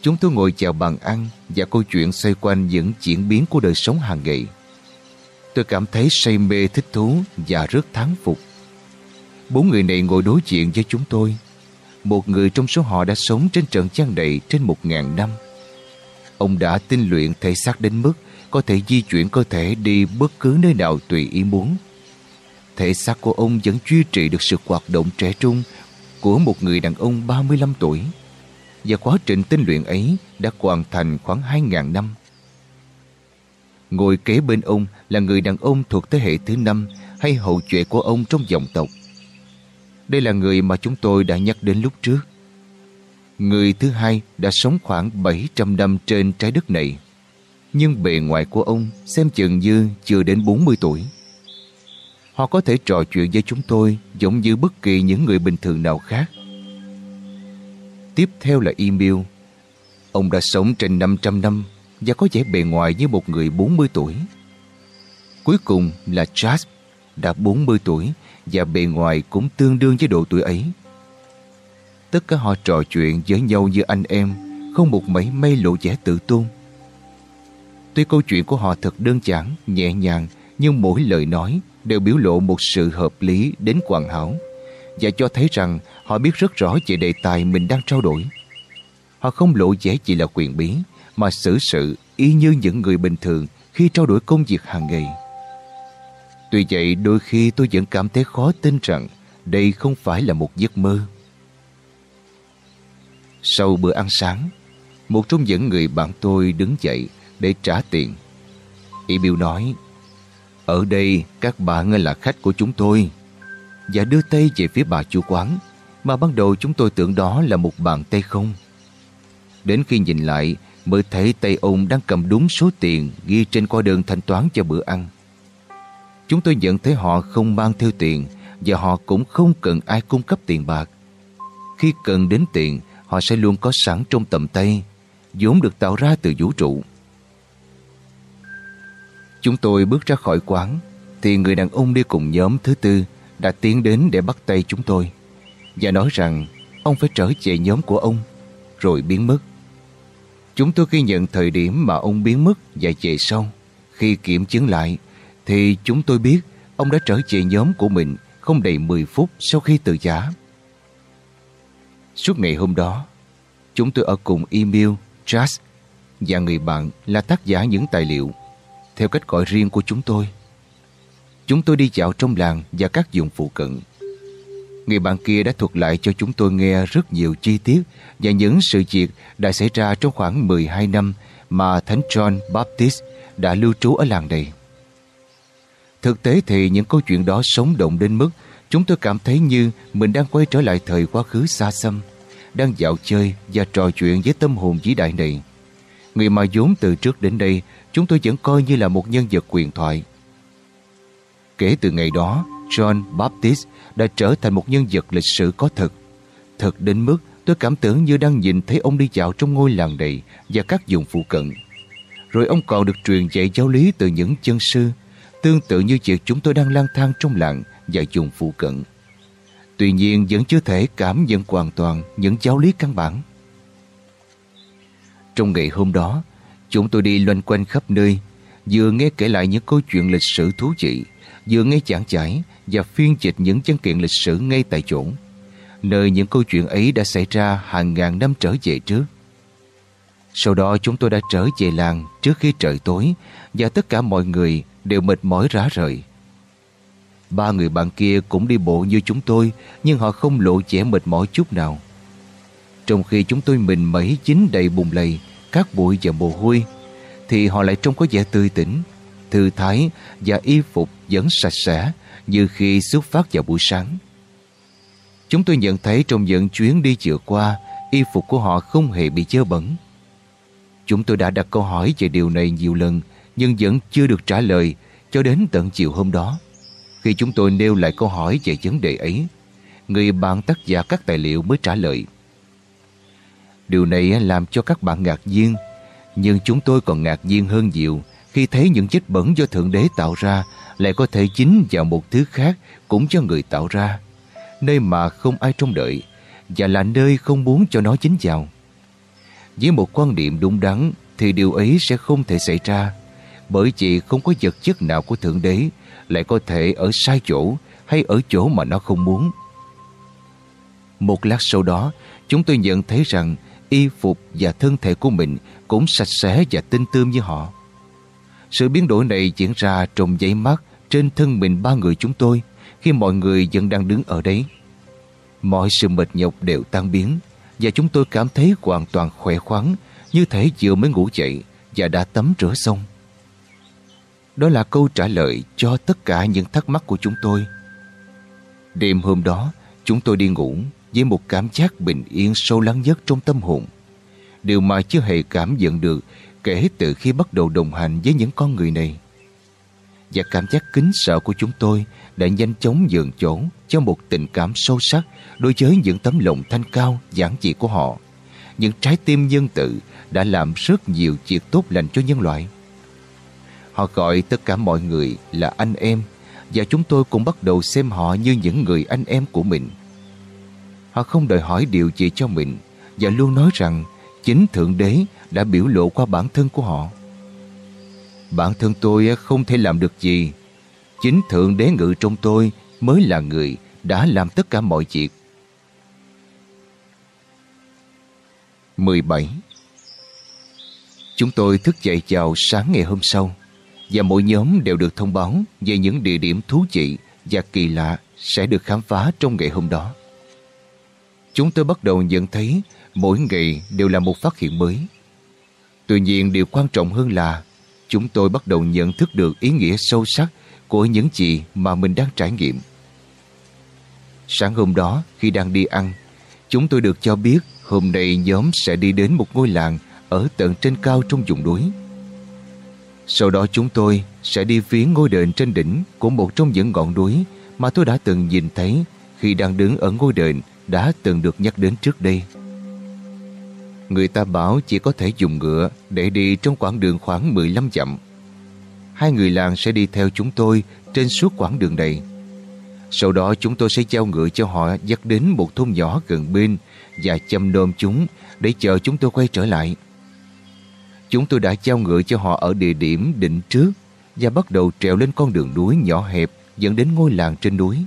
Chúng tôi ngồi chào bàn ăn và câu chuyện xoay quanh những diễn biến của đời sống hàng ngày. Tôi cảm thấy say mê thích thú và rất thán phục. Bốn người này ngồi đối diện với chúng tôi. Một người trong số họ đã sống trên trận chăn đầy trên một ngàn năm. Ông đã tinh luyện thể xác đến mức có thể di chuyển cơ thể đi bất cứ nơi nào tùy ý muốn. Thể xác của ông vẫn duy trì được sự hoạt động trẻ trung của một người đàn ông 35 tuổi. Và quá trình tinh luyện ấy đã hoàn thành khoảng 2.000 năm. Ngồi kế bên ông là người đàn ông thuộc thế hệ thứ năm hay hậu duệ của ông trong dòng tộc. Đây là người mà chúng tôi đã nhắc đến lúc trước. Người thứ hai đã sống khoảng 700 năm trên trái đất này. Nhưng bề ngoài của ông xem chừng như chưa đến 40 tuổi. Họ có thể trò chuyện với chúng tôi giống như bất kỳ những người bình thường nào khác. Tiếp theo là Emil. Ông đã sống trên 500 năm và có vẻ bề ngoài như một người 40 tuổi. Cuối cùng là Charles, đã 40 tuổi và bề ngoài cũng tương đương với độ tuổi ấy. Tất cả họ trò chuyện với nhau như anh em, không một mấy mây lộ vẻ tự tôn. Tuy câu chuyện của họ thật đơn giản, nhẹ nhàng, nhưng mỗi lời nói đều biểu lộ một sự hợp lý đến hoàn hảo và cho thấy rằng họ biết rất rõ về đề tài mình đang trao đổi. Họ không lộ vẻ chỉ là quyền bí, mà xử sự y như những người bình thường khi trao đổi công việc hàng ngày. Tuy vậy đôi khi tôi vẫn cảm thấy khó tin rằng đây không phải là một giấc mơ. Sau bữa ăn sáng, một trong những người bạn tôi đứng dậy để trả tiền. Y Bill nói, Ở đây các bạn là khách của chúng tôi. Và đưa tay về phía bà chủ quán, mà ban đầu chúng tôi tưởng đó là một bàn tay không. Đến khi nhìn lại, mới thấy tay ông đang cầm đúng số tiền ghi trên qua đơn thanh toán cho bữa ăn. Chúng tôi nhận thấy họ không mang theo tiền và họ cũng không cần ai cung cấp tiền bạc. Khi cần đến tiền, họ sẽ luôn có sẵn trong tầm tay, vốn được tạo ra từ vũ trụ. Chúng tôi bước ra khỏi quán, thì người đàn ông đi cùng nhóm thứ tư đã tiến đến để bắt tay chúng tôi và nói rằng ông phải trở về nhóm của ông, rồi biến mất. Chúng tôi ghi nhận thời điểm mà ông biến mất và về sau. Khi kiểm chứng lại, thì chúng tôi biết ông đã trở về nhóm của mình không đầy 10 phút sau khi từ giả. Suốt ngày hôm đó, chúng tôi ở cùng Emil, Jazz và người bạn là tác giả những tài liệu theo cách gọi riêng của chúng tôi. Chúng tôi đi dạo trong làng và các vùng phụ cận. Người bạn kia đã thuật lại cho chúng tôi nghe rất nhiều chi tiết và những sự việc đã xảy ra trong khoảng 12 năm mà Thánh John Baptist đã lưu trú ở làng này. Thực tế thì những câu chuyện đó sống động đến mức chúng tôi cảm thấy như mình đang quay trở lại thời quá khứ xa xăm, đang dạo chơi và trò chuyện với tâm hồn vĩ đại này. Người mà vốn từ trước đến đây chúng tôi vẫn coi như là một nhân vật quyền thoại. Kể từ ngày đó, John Baptist đã trở thành một nhân vật lịch sử có thật. Thật đến mức tôi cảm tưởng như đang nhìn thấy ông đi dạo trong ngôi làng này và các vùng phụ cận. Rồi ông còn được truyền dạy giáo lý từ những chân sư, tương tự như việc chúng tôi đang lang thang trong làng và dùng phụ cận. Tuy nhiên vẫn chưa thể cảm nhận hoàn toàn những giáo lý căn bản. Trong ngày hôm đó, chúng tôi đi loanh quanh khắp nơi, vừa nghe kể lại những câu chuyện lịch sử thú vị, vừa nghe giảng giải và phiên dịch những chân kiện lịch sử ngay tại chỗ, nơi những câu chuyện ấy đã xảy ra hàng ngàn năm trở về trước. Sau đó chúng tôi đã trở về làng trước khi trời tối và tất cả mọi người đều mệt mỏi rã rời. Ba người bạn kia cũng đi bộ như chúng tôi nhưng họ không lộ vẻ mệt mỏi chút nào. Trong khi chúng tôi mình mẩy chính đầy bùn lầy, cát bụi và mồ hôi, thì họ lại trông có vẻ tươi tỉnh, thư thái và y phục vẫn sạch sẽ như khi xuất phát vào buổi sáng. Chúng tôi nhận thấy trong những chuyến đi chữa qua, y phục của họ không hề bị chơ bẩn. Chúng tôi đã đặt câu hỏi về điều này nhiều lần nhưng vẫn chưa được trả lời cho đến tận chiều hôm đó. Khi chúng tôi nêu lại câu hỏi về vấn đề ấy, người bạn tác giả các tài liệu mới trả lời. Điều này làm cho các bạn ngạc nhiên, nhưng chúng tôi còn ngạc nhiên hơn nhiều khi thấy những vết bẩn do Thượng Đế tạo ra lại có thể chính vào một thứ khác cũng cho người tạo ra, nơi mà không ai trông đợi và là nơi không muốn cho nó chính vào. Với một quan điểm đúng đắn thì điều ấy sẽ không thể xảy ra bởi vì không có vật chất nào của Thượng Đế lại có thể ở sai chỗ hay ở chỗ mà nó không muốn. Một lát sau đó, chúng tôi nhận thấy rằng y phục và thân thể của mình cũng sạch sẽ và tinh tươm như họ. Sự biến đổi này diễn ra trong giấy mắt trên thân mình ba người chúng tôi khi mọi người vẫn đang đứng ở đấy. Mọi sự mệt nhọc đều tan biến và chúng tôi cảm thấy hoàn toàn khỏe khoắn như thể vừa mới ngủ dậy và đã tắm rửa xong. Đó là câu trả lời cho tất cả những thắc mắc của chúng tôi. Đêm hôm đó, chúng tôi đi ngủ với một cảm giác bình yên sâu lắng nhất trong tâm hồn. Điều mà chưa hề cảm nhận được kể từ khi bắt đầu đồng hành với những con người này. Và cảm giác kính sợ của chúng tôi đã nhanh chóng dường chỗ cho một tình cảm sâu sắc đối với những tấm lòng thanh cao, giản dị của họ. Những trái tim nhân tự đã làm rất nhiều việc tốt lành cho nhân loại. Họ gọi tất cả mọi người là anh em và chúng tôi cũng bắt đầu xem họ như những người anh em của mình. Họ không đòi hỏi điều gì cho mình và luôn nói rằng chính Thượng Đế đã biểu lộ qua bản thân của họ. Bản thân tôi không thể làm được gì. Chính Thượng Đế ngự trong tôi mới là người đã làm tất cả mọi việc. 17. Chúng tôi thức dậy chào sáng ngày hôm sau, và mỗi nhóm đều được thông báo về những địa điểm thú vị và kỳ lạ sẽ được khám phá trong ngày hôm đó. Chúng tôi bắt đầu nhận thấy mỗi ngày đều là một phát hiện mới. Tuy nhiên điều quan trọng hơn là chúng tôi bắt đầu nhận thức được ý nghĩa sâu sắc của những gì mà mình đang trải nghiệm. Sáng hôm đó khi đang đi ăn, chúng tôi được cho biết hôm nay nhóm sẽ đi đến một ngôi làng ở tận trên cao trong vùng núi. Sau đó chúng tôi sẽ đi viếng ngôi đền trên đỉnh của một trong những ngọn núi mà tôi đã từng nhìn thấy khi đang đứng ở ngôi đền đã từng được nhắc đến trước đây. Người ta bảo chỉ có thể dùng ngựa để đi trong quãng đường khoảng 15 dặm. Hai người làng sẽ đi theo chúng tôi trên suốt quãng đường này. Sau đó chúng tôi sẽ giao ngựa cho họ dắt đến một thôn nhỏ gần bên và chăm nom chúng để chờ chúng tôi quay trở lại. Chúng tôi đã giao ngựa cho họ ở địa điểm định trước và bắt đầu trèo lên con đường núi nhỏ hẹp dẫn đến ngôi làng trên núi.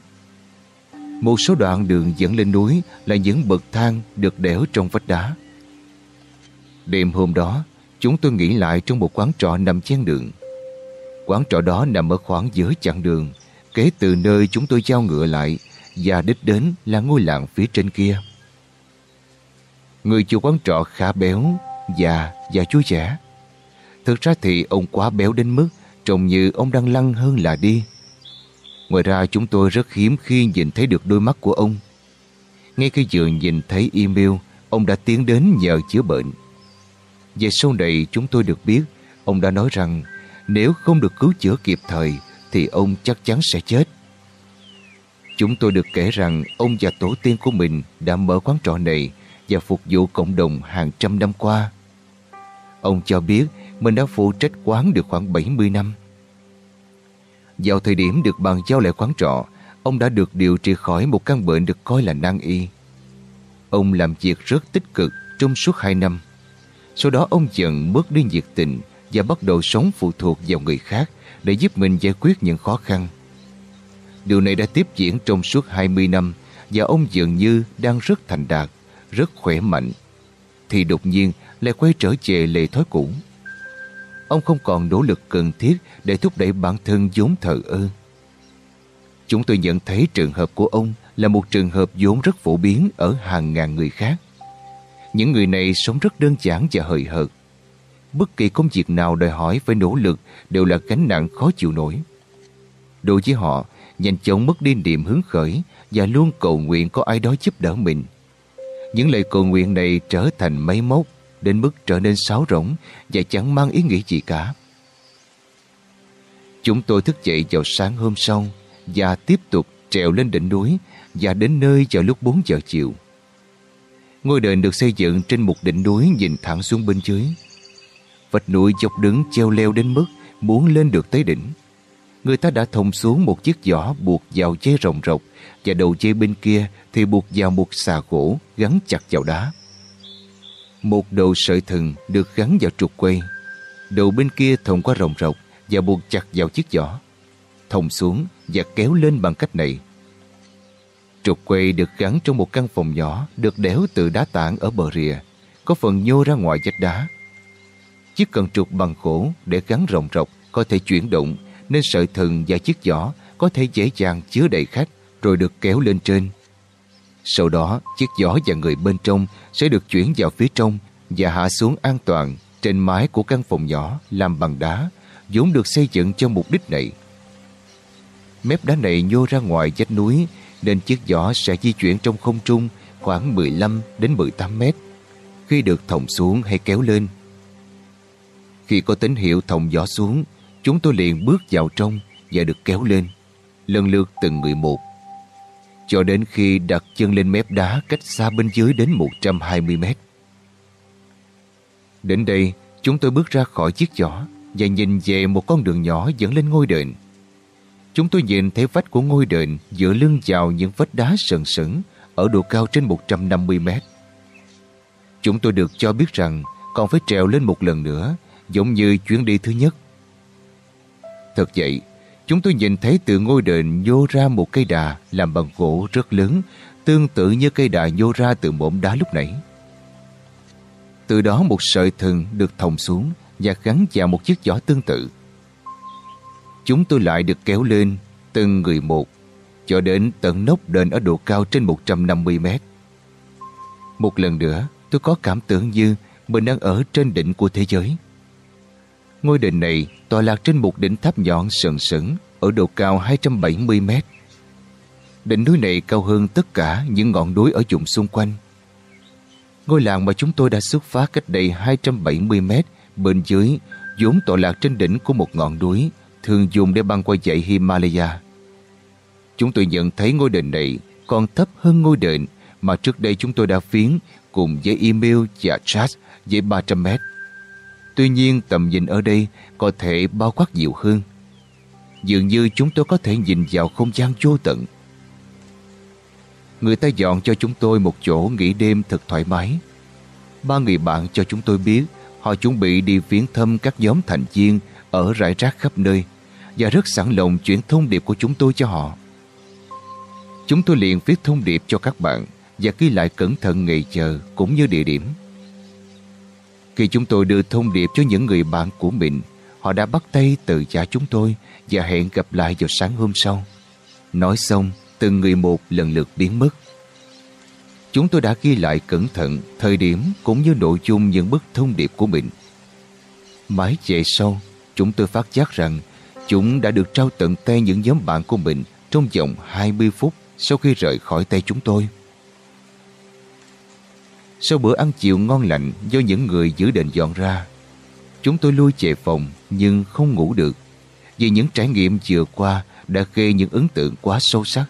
Một số đoạn đường dẫn lên núi là những bậc thang được đẽo trong vách đá. Đêm hôm đó, chúng tôi nghỉ lại trong một quán trọ nằm chen đường. Quán trọ đó nằm ở khoảng giữa chặng đường, kế từ nơi chúng tôi giao ngựa lại và đích đến là ngôi làng phía trên kia. Người chủ quán trọ khá béo, già và chú trẻ. Thực ra thì ông quá béo đến mức trông như ông đang lăn hơn là đi. Ngoài ra chúng tôi rất hiếm khi nhìn thấy được đôi mắt của ông. Ngay khi vừa nhìn thấy email, ông đã tiến đến nhờ chữa bệnh. Về sau này chúng tôi được biết, ông đã nói rằng nếu không được cứu chữa kịp thời thì ông chắc chắn sẽ chết. Chúng tôi được kể rằng ông và tổ tiên của mình đã mở quán trọ này và phục vụ cộng đồng hàng trăm năm qua. Ông cho biết mình đã phụ trách quán được khoảng 70 năm. Vào thời điểm được bàn giao lại quán trọ, ông đã được điều trị khỏi một căn bệnh được coi là nan y. Ông làm việc rất tích cực trong suốt 2 năm. Sau đó ông dần bước đi nhiệt tình và bắt đầu sống phụ thuộc vào người khác để giúp mình giải quyết những khó khăn. Điều này đã tiếp diễn trong suốt 20 năm và ông dường như đang rất thành đạt, rất khỏe mạnh. Thì đột nhiên lại quay trở về lệ thói cũ. Ông không còn nỗ lực cần thiết để thúc đẩy bản thân vốn thờ ơ. Chúng tôi nhận thấy trường hợp của ông là một trường hợp vốn rất phổ biến ở hàng ngàn người khác. Những người này sống rất đơn giản và hời hợt. Bất kỳ công việc nào đòi hỏi phải nỗ lực đều là gánh nặng khó chịu nổi. Đối với họ, nhanh chóng mất đi niềm hứng khởi và luôn cầu nguyện có ai đó giúp đỡ mình. Những lời cầu nguyện này trở thành máy móc đến mức trở nên sáo rỗng và chẳng mang ý nghĩa gì cả. Chúng tôi thức dậy vào sáng hôm sau và tiếp tục trèo lên đỉnh núi và đến nơi vào lúc 4 giờ chiều. Ngôi đền được xây dựng trên một đỉnh núi nhìn thẳng xuống bên dưới. Vạch núi dọc đứng treo leo đến mức muốn lên được tới đỉnh. Người ta đã thòng xuống một chiếc giỏ buộc vào dây rồng rộng và đầu dây bên kia thì buộc vào một xà gỗ gắn chặt vào đá. Một đầu sợi thừng được gắn vào trục quay. Đầu bên kia thòng qua rồng rộng và buộc chặt vào chiếc giỏ. Thòng xuống và kéo lên bằng cách này. Trục quay được gắn trong một căn phòng nhỏ được đẽo từ đá tảng ở bờ rìa, có phần nhô ra ngoài vách đá. Chiếc cần trục bằng gỗ để gắn rộng rộng có thể chuyển động nên sợi thừng và chiếc giỏ có thể dễ dàng chứa đầy khách rồi được kéo lên trên. Sau đó, chiếc giỏ và người bên trong sẽ được chuyển vào phía trong và hạ xuống an toàn trên mái của căn phòng nhỏ làm bằng đá, vốn được xây dựng cho mục đích này. Mép đá này nhô ra ngoài vách núi nên chiếc giỏ sẽ di chuyển trong không trung khoảng 15 đến 18 mét khi được thòng xuống hay kéo lên. Khi có tín hiệu thòng giỏ xuống, chúng tôi liền bước vào trong và được kéo lên, lần lượt từng người một. Cho đến khi đặt chân lên mép đá cách xa bên dưới đến 120 mét. Đến đây, chúng tôi bước ra khỏi chiếc giỏ và nhìn về một con đường nhỏ dẫn lên ngôi đền. Chúng tôi nhìn thấy vách của ngôi đền dựa lưng vào những vách đá sần sững ở độ cao trên 150 mét. Chúng tôi được cho biết rằng còn phải trèo lên một lần nữa giống như chuyến đi thứ nhất. Thật vậy, chúng tôi nhìn thấy từ ngôi đền nhô ra một cây đà làm bằng gỗ rất lớn, tương tự như cây đà nhô ra từ mỏm đá lúc nãy. Từ đó một sợi thừng được thòng xuống và gắn vào một chiếc giỏ tương tự. Chúng tôi lại được kéo lên từng người một cho đến tận nóc đền ở độ cao trên 150 mét. Một lần nữa, tôi có cảm tưởng như mình đang ở trên đỉnh của thế giới. Ngôi đền này tọa lạc trên một đỉnh tháp nhọn sần sững ở độ cao 270 mét. Đỉnh núi này cao hơn tất cả những ngọn núi ở vùng xung quanh. Ngôi làng mà chúng tôi đã xuất phát cách đây 270 mét bên dưới vốn tọa lạc trên đỉnh của một ngọn núi thường dùng để băng qua dãy Himalaya. Chúng tôi nhận thấy ngôi đền này còn thấp hơn ngôi đền mà trước đây chúng tôi đã phiến cùng với email và chat dưới 300 mét. Tuy nhiên, tầm nhìn ở đây có thể bao quát nhiều hơn. Dường như chúng tôi có thể nhìn vào không gian vô tận. Người ta dọn cho chúng tôi một chỗ nghỉ đêm thật thoải mái. Ba người bạn cho chúng tôi biết họ chuẩn bị đi viếng thăm các nhóm thành viên ở rải rác khắp nơi và rất sẵn lòng chuyển thông điệp của chúng tôi cho họ. Chúng tôi liền viết thông điệp cho các bạn và ghi lại cẩn thận ngày chờ cũng như địa điểm. Khi chúng tôi đưa thông điệp cho những người bạn của mình, họ đã bắt tay từ trả chúng tôi và hẹn gặp lại vào sáng hôm sau. Nói xong, từng người một lần lượt biến mất. Chúng tôi đã ghi lại cẩn thận thời điểm cũng như nội dung những bức thông điệp của mình. Mãi về sau, chúng tôi phát giác rằng chúng đã được trao tận tay những nhóm bạn của mình trong vòng 20 phút sau khi rời khỏi tay chúng tôi. Sau bữa ăn chiều ngon lành do những người giữ đền dọn ra, chúng tôi lui về phòng nhưng không ngủ được vì những trải nghiệm vừa qua đã gây những ấn tượng quá sâu sắc.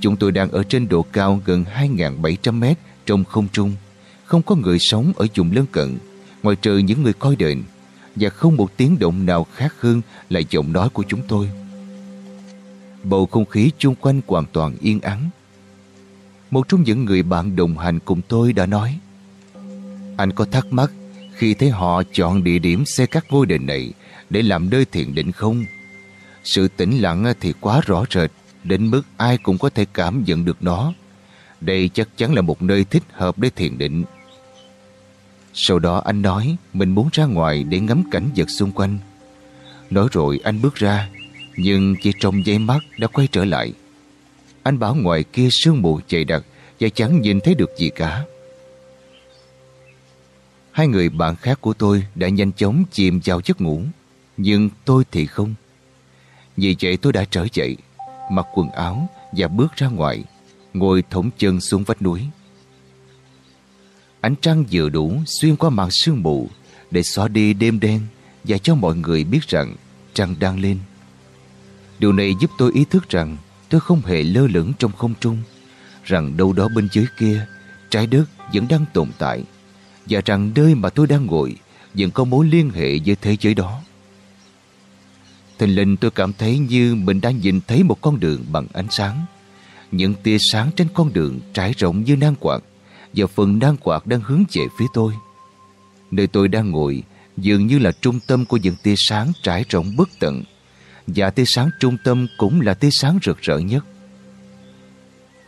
Chúng tôi đang ở trên độ cao gần 2.700 mét trong không trung, không có người sống ở vùng lân cận, ngoài trừ những người coi đền, và không một tiếng động nào khác hơn là giọng nói của chúng tôi. Bầu không khí chung quanh hoàn toàn yên ắng. Một trong những người bạn đồng hành cùng tôi đã nói, Anh có thắc mắc khi thấy họ chọn địa điểm xe các ngôi đền này để làm nơi thiền định không? Sự tĩnh lặng thì quá rõ rệt, đến mức ai cũng có thể cảm nhận được nó. Đây chắc chắn là một nơi thích hợp để thiền định. Sau đó anh nói mình muốn ra ngoài để ngắm cảnh vật xung quanh. Nói rồi anh bước ra, nhưng chỉ trong giây mắt đã quay trở lại. Anh bảo ngoài kia sương mù dày đặc và chẳng nhìn thấy được gì cả. Hai người bạn khác của tôi đã nhanh chóng chìm vào giấc ngủ, nhưng tôi thì không. Vì vậy tôi đã trở dậy, mặc quần áo và bước ra ngoài, ngồi thổng chân xuống vách núi. Ánh trăng vừa đủ xuyên qua màn sương mù để xóa đi đêm đen và cho mọi người biết rằng trăng đang lên. Điều này giúp tôi ý thức rằng tôi không hề lơ lửng trong không trung, rằng đâu đó bên dưới kia trái đất vẫn đang tồn tại và rằng nơi mà tôi đang ngồi vẫn có mối liên hệ với thế giới đó. Thình lình tôi cảm thấy như mình đang nhìn thấy một con đường bằng ánh sáng. Những tia sáng trên con đường trải rộng như nan quạt và phần đang quạt đang hướng về phía tôi. Nơi tôi đang ngồi dường như là trung tâm của những tia sáng trải rộng bất tận và tia sáng trung tâm cũng là tia sáng rực rỡ nhất.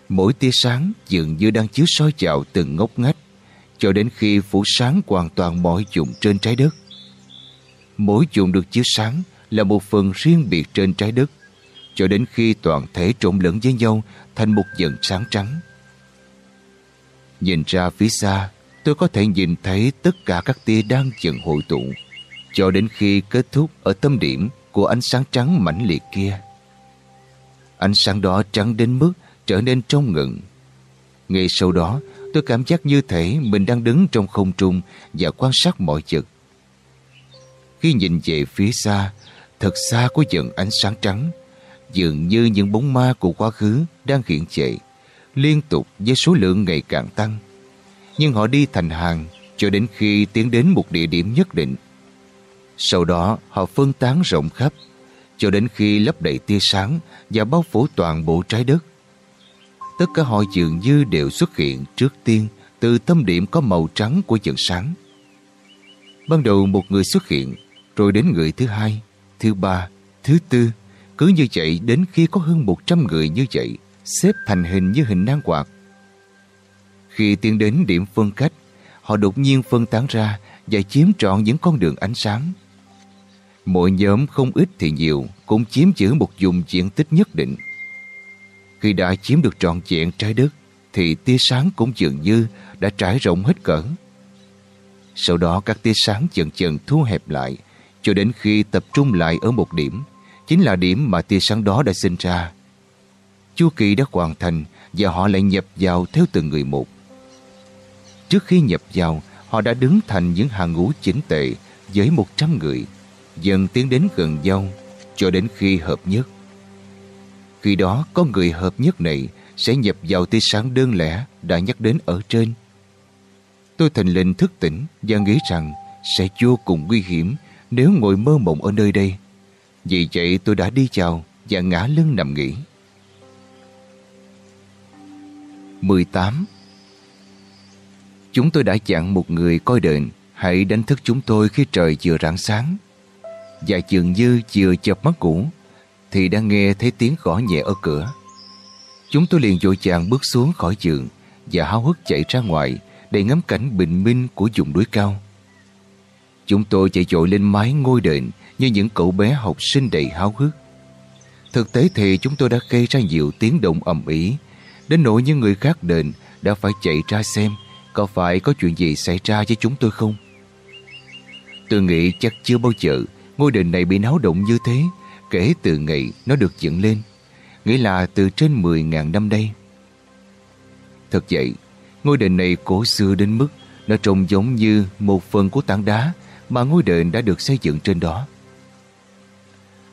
Mỗi tia sáng dường như đang chiếu soi vào từng ngóc ngách, cho đến khi phủ sáng hoàn toàn mọi vùng trên trái đất. Mỗi vùng được chiếu sáng là một phần riêng biệt trên trái đất, cho đến khi toàn thể trộn lẫn với nhau thành một dần sáng trắng. Nhìn ra phía xa, tôi có thể nhìn thấy tất cả các tia đang dần hội tụ cho đến khi kết thúc ở tâm điểm của ánh sáng trắng mãnh liệt kia. Ánh sáng đó trắng đến mức trở nên trong ngừng. Ngay sau đó, tôi cảm giác như thể mình đang đứng trong không trung và quan sát mọi vật. Khi nhìn về phía xa, thật xa có dần ánh sáng trắng, dường như những bóng ma của quá khứ đang hiện dậy liên tục với số lượng ngày càng tăng. Nhưng họ đi thành hàng cho đến khi tiến đến một địa điểm nhất định. Sau đó họ phân tán rộng khắp cho đến khi lấp đầy tia sáng và bao phủ toàn bộ trái đất. Tất cả họ dường như đều xuất hiện trước tiên từ tâm điểm có màu trắng của dần sáng. Ban đầu một người xuất hiện, rồi đến người thứ hai, thứ ba, thứ tư, cứ như vậy đến khi có hơn 100 người như vậy, xếp thành hình như hình nang quạt. Khi tiến đến điểm phân cách, họ đột nhiên phân tán ra và chiếm trọn những con đường ánh sáng. Mỗi nhóm không ít thì nhiều cũng chiếm giữ một vùng diện tích nhất định. Khi đã chiếm được trọn diện trái đất, thì tia sáng cũng dường như đã trải rộng hết cỡ. Sau đó các tia sáng dần dần thu hẹp lại, cho đến khi tập trung lại ở một điểm, chính là điểm mà tia sáng đó đã sinh ra. Chu kỳ đã hoàn thành và họ lại nhập vào theo từng người một. Trước khi nhập vào, họ đã đứng thành những hàng ngũ chỉnh tệ với 100 người, dần tiến đến gần nhau cho đến khi hợp nhất. Khi đó, có người hợp nhất này sẽ nhập vào tia sáng đơn lẻ đã nhắc đến ở trên. Tôi thành lệnh thức tỉnh và nghĩ rằng sẽ vô cùng nguy hiểm nếu ngồi mơ mộng ở nơi đây. Vì vậy tôi đã đi chào và ngã lưng nằm nghỉ. 18. Chúng tôi đã chặn một người coi đền, hãy đánh thức chúng tôi khi trời vừa rạng sáng. Và dường như vừa chập mắt cũ thì đang nghe thấy tiếng gõ nhẹ ở cửa. Chúng tôi liền vội chàng bước xuống khỏi giường và háo hức chạy ra ngoài để ngắm cảnh bình minh của vùng núi cao. Chúng tôi chạy dội lên mái ngôi đền như những cậu bé học sinh đầy háo hức. Thực tế thì chúng tôi đã gây ra nhiều tiếng động ầm ĩ đến nỗi những người khác đền đã phải chạy ra xem có phải có chuyện gì xảy ra với chúng tôi không. Tôi nghĩ chắc chưa bao giờ ngôi đền này bị náo động như thế kể từ ngày nó được dựng lên, nghĩa là từ trên 10.000 năm đây. Thật vậy, ngôi đền này cổ xưa đến mức nó trông giống như một phần của tảng đá mà ngôi đền đã được xây dựng trên đó.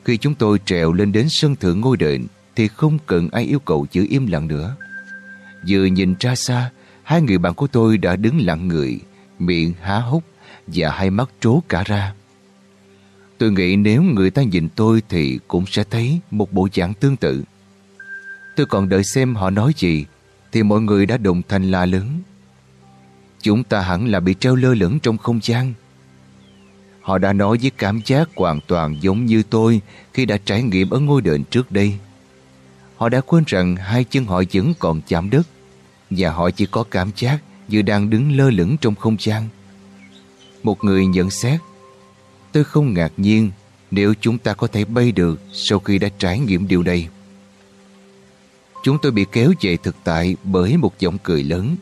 Khi chúng tôi trèo lên đến sân thượng ngôi đền thì không cần ai yêu cầu giữ im lặng nữa. Vừa nhìn ra xa, hai người bạn của tôi đã đứng lặng người, miệng há hốc và hai mắt trố cả ra. Tôi nghĩ nếu người ta nhìn tôi thì cũng sẽ thấy một bộ dạng tương tự. Tôi còn đợi xem họ nói gì thì mọi người đã đồng thanh la lớn. Chúng ta hẳn là bị treo lơ lửng trong không gian. Họ đã nói với cảm giác hoàn toàn giống như tôi khi đã trải nghiệm ở ngôi đền trước đây. Họ đã quên rằng hai chân họ vẫn còn chạm đất và họ chỉ có cảm giác như đang đứng lơ lửng trong không gian. Một người nhận xét Tôi không ngạc nhiên nếu chúng ta có thể bay được sau khi đã trải nghiệm điều này. Chúng tôi bị kéo về thực tại bởi một giọng cười lớn.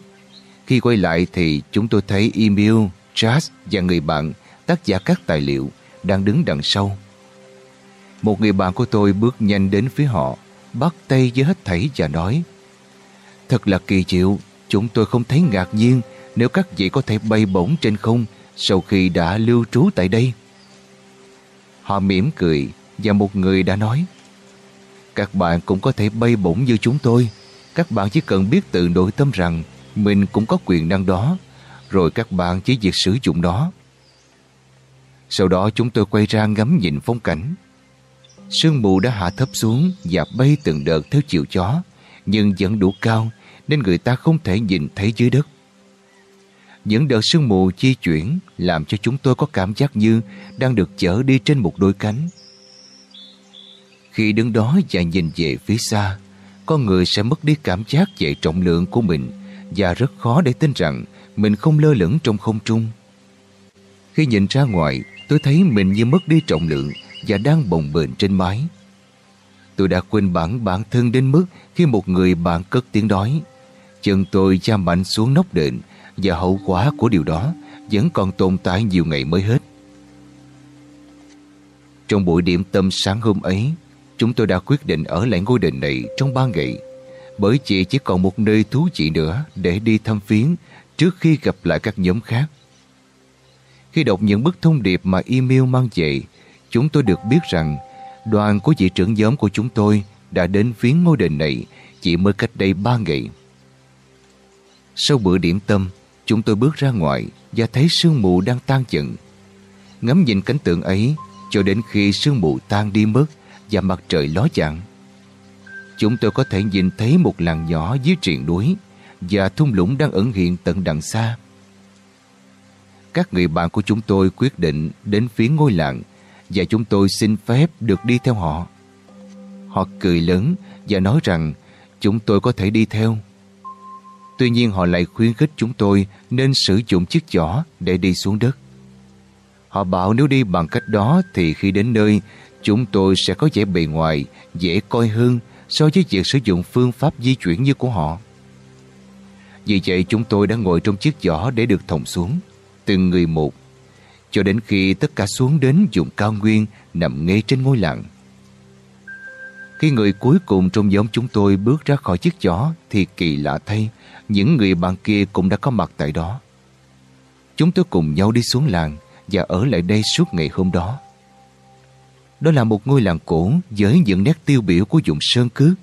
Khi quay lại thì chúng tôi thấy Emil, Charles và người bạn tác giả các tài liệu đang đứng đằng sau. Một người bạn của tôi bước nhanh đến phía họ, bắt tay với hết thảy và nói Thật là kỳ diệu, chúng tôi không thấy ngạc nhiên nếu các vị có thể bay bổng trên không sau khi đã lưu trú tại đây. Họ mỉm cười và một người đã nói Các bạn cũng có thể bay bổng như chúng tôi. Các bạn chỉ cần biết tự nội tâm rằng mình cũng có quyền năng đó rồi các bạn chỉ việc sử dụng nó. Sau đó chúng tôi quay ra ngắm nhìn phong cảnh. Sương mù đã hạ thấp xuống và bay từng đợt theo chiều chó nhưng vẫn đủ cao nên người ta không thể nhìn thấy dưới đất. Những đợt sương mù di chuyển làm cho chúng tôi có cảm giác như đang được chở đi trên một đôi cánh. Khi đứng đó và nhìn về phía xa, con người sẽ mất đi cảm giác về trọng lượng của mình và rất khó để tin rằng mình không lơ lửng trong không trung. Khi nhìn ra ngoài, tôi thấy mình như mất đi trọng lượng và đang bồng bềnh trên mái. Tôi đã quên bản bản thân đến mức khi một người bạn cất tiếng đói. Chân tôi chạm mạnh xuống nóc đền và hậu quả của điều đó vẫn còn tồn tại nhiều ngày mới hết. Trong buổi điểm tâm sáng hôm ấy, chúng tôi đã quyết định ở lại ngôi đền này trong ba ngày bởi chị chỉ còn một nơi thú vị nữa để đi thăm viếng trước khi gặp lại các nhóm khác. Khi đọc những bức thông điệp mà email mang về, chúng tôi được biết rằng đoàn của vị trưởng nhóm của chúng tôi đã đến viếng ngôi đền này chỉ mới cách đây ba ngày. Sau bữa điểm tâm, chúng tôi bước ra ngoài và thấy sương mù đang tan dần. Ngắm nhìn cảnh tượng ấy cho đến khi sương mù tan đi mất và mặt trời ló dạng. Chúng tôi có thể nhìn thấy một làng nhỏ dưới triền núi và thung lũng đang ẩn hiện tận đằng xa. Các người bạn của chúng tôi quyết định đến phía ngôi làng và chúng tôi xin phép được đi theo họ. Họ cười lớn và nói rằng chúng tôi có thể đi theo. Tuy nhiên họ lại khuyến khích chúng tôi nên sử dụng chiếc giỏ để đi xuống đất. Họ bảo nếu đi bằng cách đó thì khi đến nơi, chúng tôi sẽ có vẻ bề ngoài, dễ coi hơn so với việc sử dụng phương pháp di chuyển như của họ. Vì vậy chúng tôi đã ngồi trong chiếc giỏ để được thòng xuống, từng người một, cho đến khi tất cả xuống đến vùng cao nguyên nằm ngay trên ngôi làng. Khi người cuối cùng trong nhóm chúng tôi bước ra khỏi chiếc giỏ thì kỳ lạ thay, những người bạn kia cũng đã có mặt tại đó. Chúng tôi cùng nhau đi xuống làng và ở lại đây suốt ngày hôm đó. Đó là một ngôi làng cổ với những nét tiêu biểu của vùng sơn cước.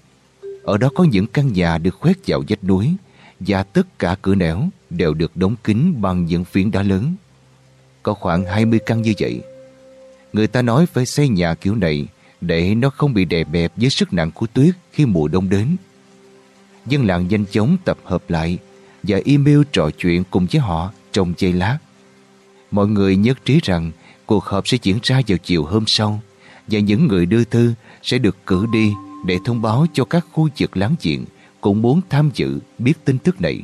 Ở đó có những căn nhà được khoét vào vách núi và tất cả cửa nẻo đều được đóng kín bằng những phiến đá lớn. Có khoảng 20 căn như vậy. Người ta nói phải xây nhà kiểu này để nó không bị đè bẹp với sức nặng của tuyết khi mùa đông đến. Dân làng nhanh chóng tập hợp lại và email trò chuyện cùng với họ trong giây lát. Mọi người nhất trí rằng cuộc họp sẽ diễn ra vào chiều hôm sau và những người đưa thư sẽ được cử đi để thông báo cho các khu vực láng giềng cũng muốn tham dự biết tin tức này.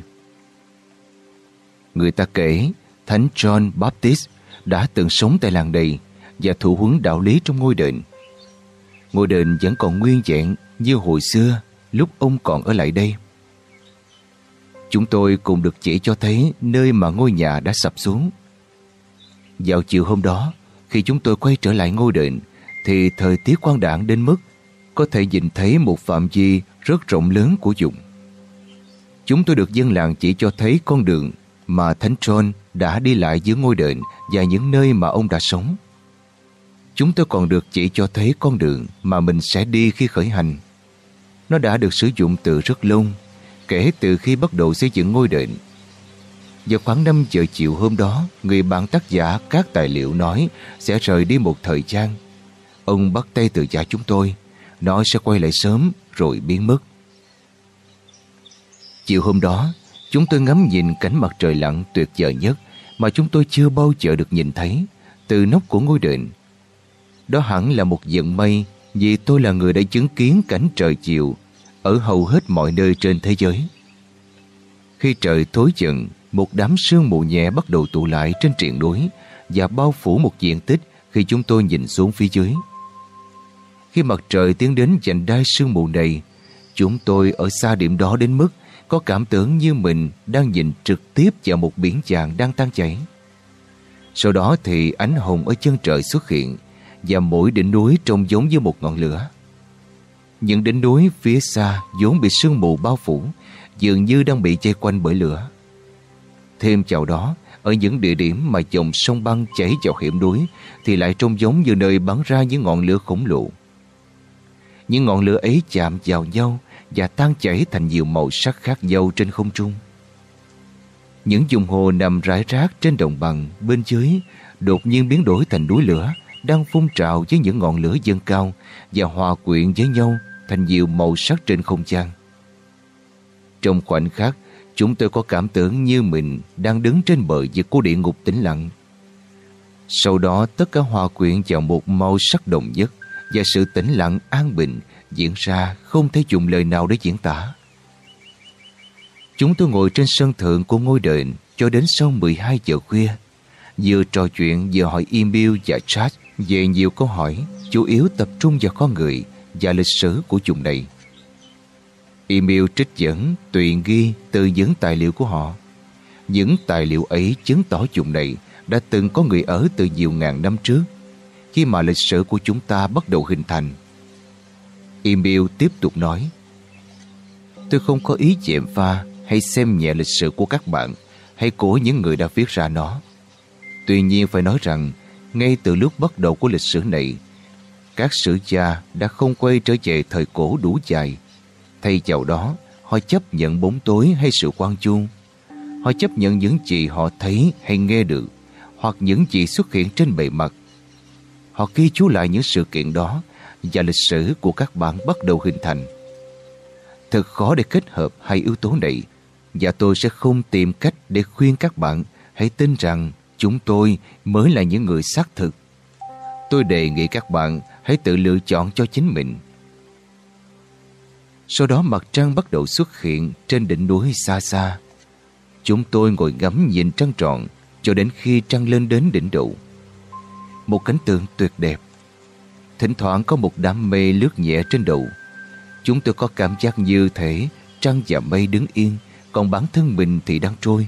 Người ta kể Thánh John Baptist đã từng sống tại làng này và thụ huấn đạo lý trong ngôi đền. Ngôi đền vẫn còn nguyên vẹn như hồi xưa lúc ông còn ở lại đây. Chúng tôi cùng được chỉ cho thấy nơi mà ngôi nhà đã sập xuống. Vào chiều hôm đó, khi chúng tôi quay trở lại ngôi đền, thì thời tiết quang đảng đến mức có thể nhìn thấy một phạm vi rất rộng lớn của vùng. Chúng tôi được dân làng chỉ cho thấy con đường mà Thánh John đã đi lại giữa ngôi đền và những nơi mà ông đã sống. Chúng tôi còn được chỉ cho thấy con đường mà mình sẽ đi khi khởi hành. Nó đã được sử dụng từ rất lâu, kể từ khi bắt đầu xây dựng ngôi đền. Vào khoảng 5 giờ chiều hôm đó, người bạn tác giả các tài liệu nói sẽ rời đi một thời gian. Ông bắt tay từ giả chúng tôi, nói sẽ quay lại sớm rồi biến mất. Chiều hôm đó, chúng tôi ngắm nhìn cảnh mặt trời lặn tuyệt vời nhất mà chúng tôi chưa bao giờ được nhìn thấy từ nóc của ngôi đền. Đó hẳn là một vận mây vì tôi là người đã chứng kiến cảnh trời chiều ở hầu hết mọi nơi trên thế giới. Khi trời tối dần, một đám sương mù nhẹ bắt đầu tụ lại trên triền núi và bao phủ một diện tích khi chúng tôi nhìn xuống phía dưới. Khi mặt trời tiến đến dành đai sương mù này, chúng tôi ở xa điểm đó đến mức có cảm tưởng như mình đang nhìn trực tiếp vào một biển vàng đang tan chảy. Sau đó thì ánh hồng ở chân trời xuất hiện và mỗi đỉnh núi trông giống như một ngọn lửa. Những đỉnh núi phía xa vốn bị sương mù bao phủ dường như đang bị che quanh bởi lửa. Thêm vào đó, ở những địa điểm mà dòng sông băng chảy vào hiểm núi thì lại trông giống như nơi bắn ra những ngọn lửa khổng lồ. Những ngọn lửa ấy chạm vào nhau và tan chảy thành nhiều màu sắc khác nhau trên không trung. Những vùng hồ nằm rải rác trên đồng bằng bên dưới đột nhiên biến đổi thành núi lửa đang phun trào với những ngọn lửa dâng cao và hòa quyện với nhau thành nhiều màu sắc trên không gian. Trong khoảnh khắc, chúng tôi có cảm tưởng như mình đang đứng trên bờ vực của địa ngục tĩnh lặng. Sau đó tất cả hòa quyện vào một màu sắc đồng nhất và sự tĩnh lặng an bình diễn ra không thể dùng lời nào để diễn tả. Chúng tôi ngồi trên sân thượng của ngôi đền cho đến sau 12 giờ khuya, vừa trò chuyện vừa hỏi email và chat về nhiều câu hỏi chủ yếu tập trung vào con người và lịch sử của vùng này. Email trích dẫn, tùy ghi từ những tài liệu của họ. Những tài liệu ấy chứng tỏ vùng này đã từng có người ở từ nhiều ngàn năm trước, khi mà lịch sử của chúng ta bắt đầu hình thành. Emil tiếp tục nói, Tôi không có ý chạm pha hay xem nhẹ lịch sử của các bạn hay của những người đã viết ra nó. Tuy nhiên phải nói rằng, ngay từ lúc bắt đầu của lịch sử này, các sử gia đã không quay trở về thời cổ đủ dài. Thay vào đó, họ chấp nhận bóng tối hay sự quan chuông. Họ chấp nhận những gì họ thấy hay nghe được, hoặc những gì xuất hiện trên bề mặt. Họ ghi chú lại những sự kiện đó và lịch sử của các bạn bắt đầu hình thành. Thật khó để kết hợp hai yếu tố này, và tôi sẽ không tìm cách để khuyên các bạn hãy tin rằng chúng tôi mới là những người xác thực. Tôi đề nghị các bạn hãy tự lựa chọn cho chính mình. Sau đó mặt trăng bắt đầu xuất hiện trên đỉnh núi xa xa. Chúng tôi ngồi ngắm nhìn trăng tròn cho đến khi trăng lên đến đỉnh đầu. Một cảnh tượng tuyệt đẹp. Thỉnh thoảng có một đám mây lướt nhẹ trên đầu. Chúng tôi có cảm giác như thể trăng và mây đứng yên, còn bản thân mình thì đang trôi.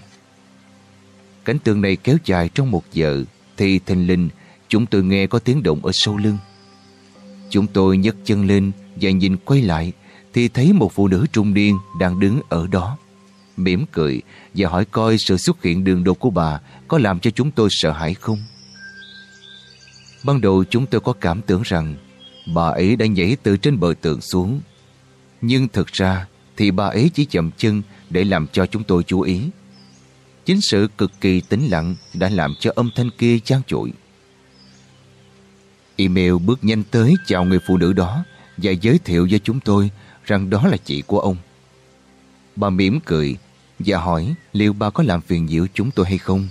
Cảnh tượng này kéo dài trong một giờ, thì thình linh chúng tôi nghe có tiếng động ở sau lưng. Chúng tôi nhấc chân lên và nhìn quay lại thì thấy một phụ nữ trung niên đang đứng ở đó. mỉm cười và hỏi coi sự xuất hiện đường đột của bà có làm cho chúng tôi sợ hãi không. Ban đầu chúng tôi có cảm tưởng rằng bà ấy đã nhảy từ trên bờ tường xuống. Nhưng thực ra thì bà ấy chỉ chậm chân để làm cho chúng tôi chú ý. Chính sự cực kỳ tĩnh lặng đã làm cho âm thanh kia chan trụi. Email bước nhanh tới chào người phụ nữ đó và giới thiệu với chúng tôi rằng đó là chị của ông. Bà mỉm cười và hỏi liệu bà có làm phiền nhiễu chúng tôi hay không.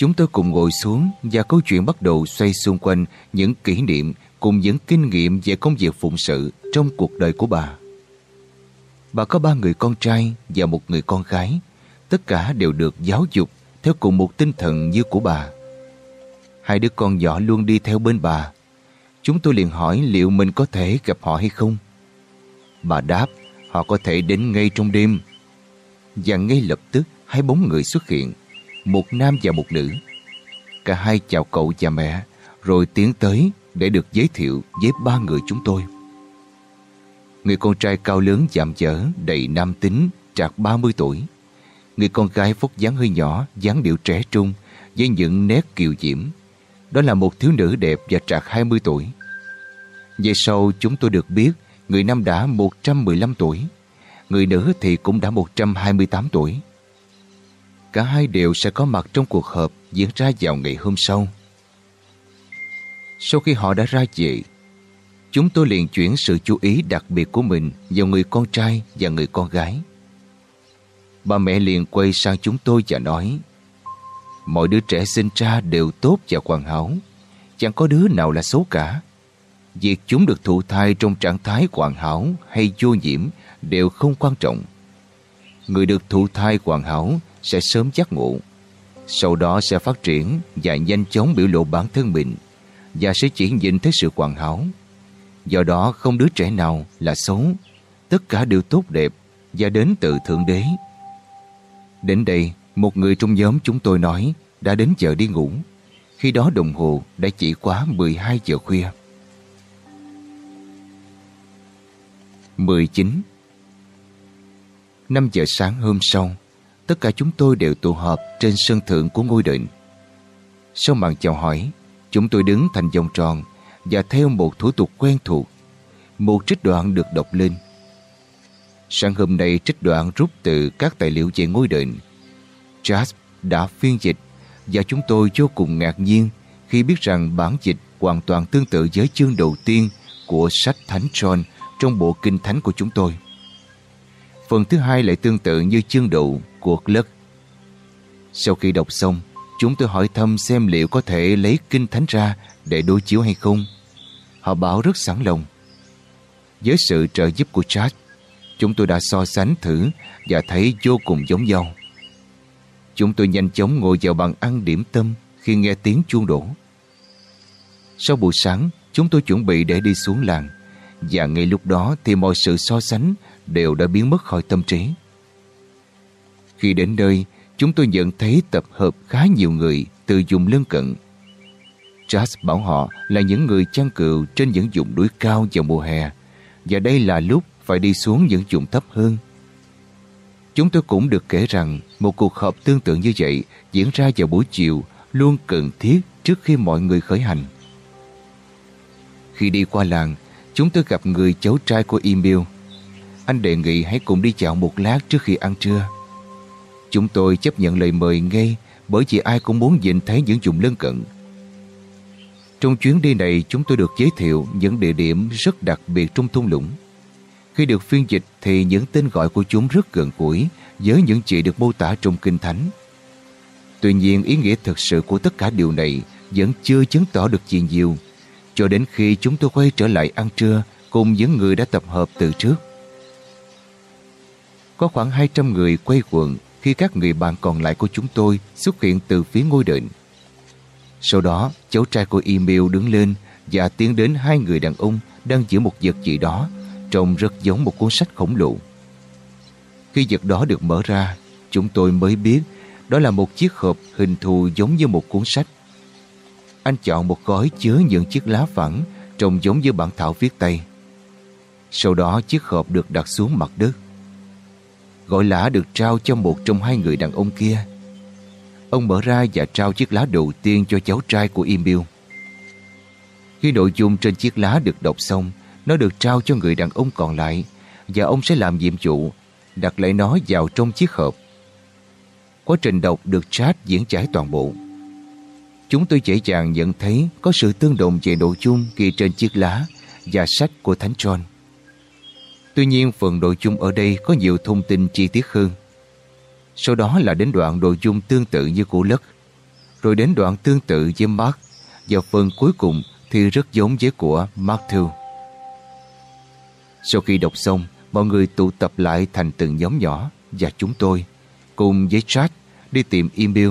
Chúng tôi cùng ngồi xuống và câu chuyện bắt đầu xoay xung quanh những kỷ niệm cùng những kinh nghiệm về công việc phụng sự trong cuộc đời của bà. Bà có ba người con trai và một người con gái. Tất cả đều được giáo dục theo cùng một tinh thần như của bà. Hai đứa con nhỏ luôn đi theo bên bà. Chúng tôi liền hỏi liệu mình có thể gặp họ hay không. Bà đáp họ có thể đến ngay trong đêm. Và ngay lập tức hai bóng người xuất hiện, một nam và một nữ. Cả hai chào cậu và mẹ, rồi tiến tới để được giới thiệu với ba người chúng tôi. Người con trai cao lớn chạm chở, đầy nam tính, trạc 30 tuổi. Người con gái phúc dáng hơi nhỏ, dáng điệu trẻ trung, với những nét kiều diễm, đó là một thiếu nữ đẹp và trạc 20 tuổi. Về sau chúng tôi được biết người nam đã 115 tuổi, người nữ thì cũng đã 128 tuổi cả hai đều sẽ có mặt trong cuộc họp diễn ra vào ngày hôm sau. Sau khi họ đã ra về, chúng tôi liền chuyển sự chú ý đặc biệt của mình vào người con trai và người con gái. Bà mẹ liền quay sang chúng tôi và nói Mọi đứa trẻ sinh ra đều tốt và hoàn hảo Chẳng có đứa nào là xấu cả Việc chúng được thụ thai trong trạng thái hoàn hảo hay vô nhiễm đều không quan trọng. Người được thụ thai hoàn hảo sẽ sớm giác ngộ. Sau đó sẽ phát triển và nhanh chóng biểu lộ bản thân mình và sẽ chỉ nhìn thấy sự hoàn hảo. Do đó không đứa trẻ nào là xấu. Tất cả đều tốt đẹp và đến từ Thượng Đế. Đến đây, một người trong nhóm chúng tôi nói đã đến giờ đi ngủ. Khi đó đồng hồ đã chỉ quá 12 giờ khuya. 19 5 giờ sáng hôm sau, tất cả chúng tôi đều tụ họp trên sân thượng của ngôi đền. Sau màn chào hỏi, chúng tôi đứng thành vòng tròn và theo một thủ tục quen thuộc. Một trích đoạn được đọc lên. Sáng hôm nay trích đoạn rút từ các tài liệu về ngôi đền. Jasp đã phiên dịch và chúng tôi vô cùng ngạc nhiên khi biết rằng bản dịch hoàn toàn tương tự với chương đầu tiên của sách Thánh John trong bộ kinh thánh của chúng tôi. Phần thứ hai lại tương tự như chương đầu của Clark. Sau khi đọc xong, chúng tôi hỏi thăm xem liệu có thể lấy kinh thánh ra để đối chiếu hay không. Họ bảo rất sẵn lòng. Với sự trợ giúp của Chad, chúng tôi đã so sánh thử và thấy vô cùng giống nhau. Chúng tôi nhanh chóng ngồi vào bàn ăn điểm tâm khi nghe tiếng chuông đổ. Sau buổi sáng, chúng tôi chuẩn bị để đi xuống làng. Và ngay lúc đó thì mọi sự so sánh đều đã biến mất khỏi tâm trí. Khi đến nơi, chúng tôi nhận thấy tập hợp khá nhiều người từ vùng lân cận. Charles bảo họ là những người chăn cừu trên những vùng núi cao vào mùa hè và đây là lúc phải đi xuống những vùng thấp hơn. Chúng tôi cũng được kể rằng một cuộc họp tương tự như vậy diễn ra vào buổi chiều luôn cần thiết trước khi mọi người khởi hành. Khi đi qua làng, chúng tôi gặp người cháu trai của Emil. Anh đề nghị hãy cùng đi dạo một lát trước khi ăn trưa. Chúng tôi chấp nhận lời mời ngay, bởi vì ai cũng muốn nhìn thấy những vùng lân cận. Trong chuyến đi này, chúng tôi được giới thiệu những địa điểm rất đặc biệt trong thung lũng. Khi được phiên dịch thì những tên gọi của chúng rất gần gũi với những gì được mô tả trong Kinh Thánh. Tuy nhiên, ý nghĩa thực sự của tất cả điều này vẫn chưa chứng tỏ được gì nhiều cho đến khi chúng tôi quay trở lại ăn trưa cùng những người đã tập hợp từ trước. Có khoảng 200 người quay quần khi các người bạn còn lại của chúng tôi xuất hiện từ phía ngôi đền. Sau đó, cháu trai của Emil đứng lên và tiến đến hai người đàn ông đang giữ một vật gì đó trông rất giống một cuốn sách khổng lồ. Khi vật đó được mở ra, chúng tôi mới biết đó là một chiếc hộp hình thù giống như một cuốn sách. Anh chọn một gói chứa những chiếc lá phẳng trông giống như bản thảo viết tay. Sau đó chiếc hộp được đặt xuống mặt đất gọi lá được trao cho một trong hai người đàn ông kia. Ông mở ra và trao chiếc lá đầu tiên cho cháu trai của Emil. Khi nội dung trên chiếc lá được đọc xong, nó được trao cho người đàn ông còn lại và ông sẽ làm nhiệm vụ đặt lại nó vào trong chiếc hộp. Quá trình đọc được chat diễn trải toàn bộ. Chúng tôi dễ dàng nhận thấy có sự tương đồng về nội dung ghi trên chiếc lá và sách của Thánh John. Tuy nhiên phần nội dung ở đây có nhiều thông tin chi tiết hơn. Sau đó là đến đoạn nội dung tương tự như của Lất, rồi đến đoạn tương tự với Mark và phần cuối cùng thì rất giống với của Matthew. Sau khi đọc xong, mọi người tụ tập lại thành từng nhóm nhỏ và chúng tôi, cùng với Chad, đi tìm email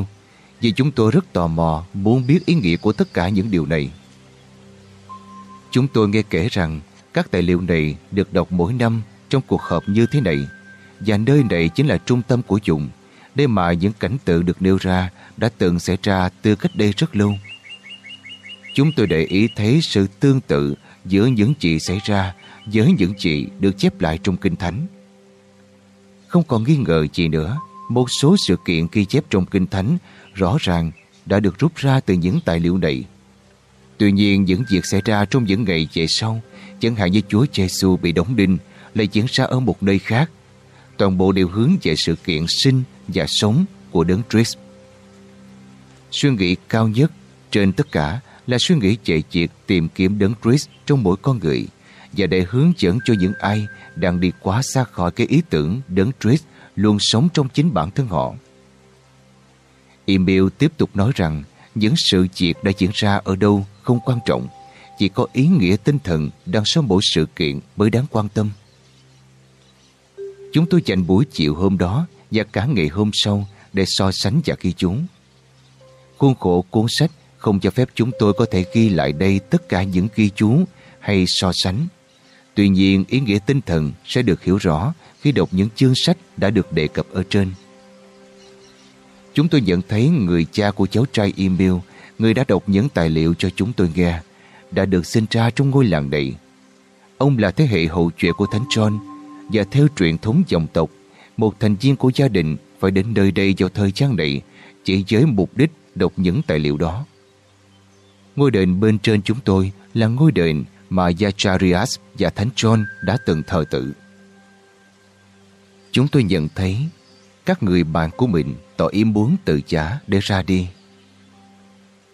vì chúng tôi rất tò mò muốn biết ý nghĩa của tất cả những điều này. Chúng tôi nghe kể rằng các tài liệu này được đọc mỗi năm trong cuộc họp như thế này và nơi này chính là trung tâm của dùng để mà những cảnh tượng được nêu ra đã từng xảy ra từ cách đây rất lâu. Chúng tôi để ý thấy sự tương tự giữa những gì xảy ra với những gì được chép lại trong Kinh Thánh. Không còn nghi ngờ gì nữa, một số sự kiện ghi chép trong Kinh Thánh rõ ràng đã được rút ra từ những tài liệu này. Tuy nhiên, những việc xảy ra trong những ngày về sau, chẳng hạn như Chúa Giêsu bị đóng đinh, lại diễn ra ở một nơi khác. Toàn bộ đều hướng về sự kiện sinh và sống của đấng Christ. Suy nghĩ cao nhất trên tất cả là suy nghĩ về việc tìm kiếm đấng Christ trong mỗi con người và để hướng dẫn cho những ai đang đi quá xa khỏi cái ý tưởng đấng Christ luôn sống trong chính bản thân họ. Emil tiếp tục nói rằng những sự việc đã diễn ra ở đâu không quan trọng, chỉ có ý nghĩa tinh thần đằng sau mỗi sự kiện mới đáng quan tâm. Chúng tôi dành buổi chiều hôm đó và cả ngày hôm sau để so sánh và ghi chú. Khuôn khổ cuốn sách không cho phép chúng tôi có thể ghi lại đây tất cả những ghi chú hay so sánh. Tuy nhiên, ý nghĩa tinh thần sẽ được hiểu rõ khi đọc những chương sách đã được đề cập ở trên. Chúng tôi nhận thấy người cha của cháu trai Emil, người đã đọc những tài liệu cho chúng tôi nghe, đã được sinh ra trong ngôi làng này. Ông là thế hệ hậu truyện của Thánh John và theo truyền thống dòng tộc, một thành viên của gia đình phải đến nơi đây vào thời gian này chỉ với mục đích đọc những tài liệu đó. Ngôi đền bên trên chúng tôi là ngôi đền mà Zacharias và Thánh John đã từng thờ tự. Chúng tôi nhận thấy các người bạn của mình tỏ ý muốn tự trả để ra đi.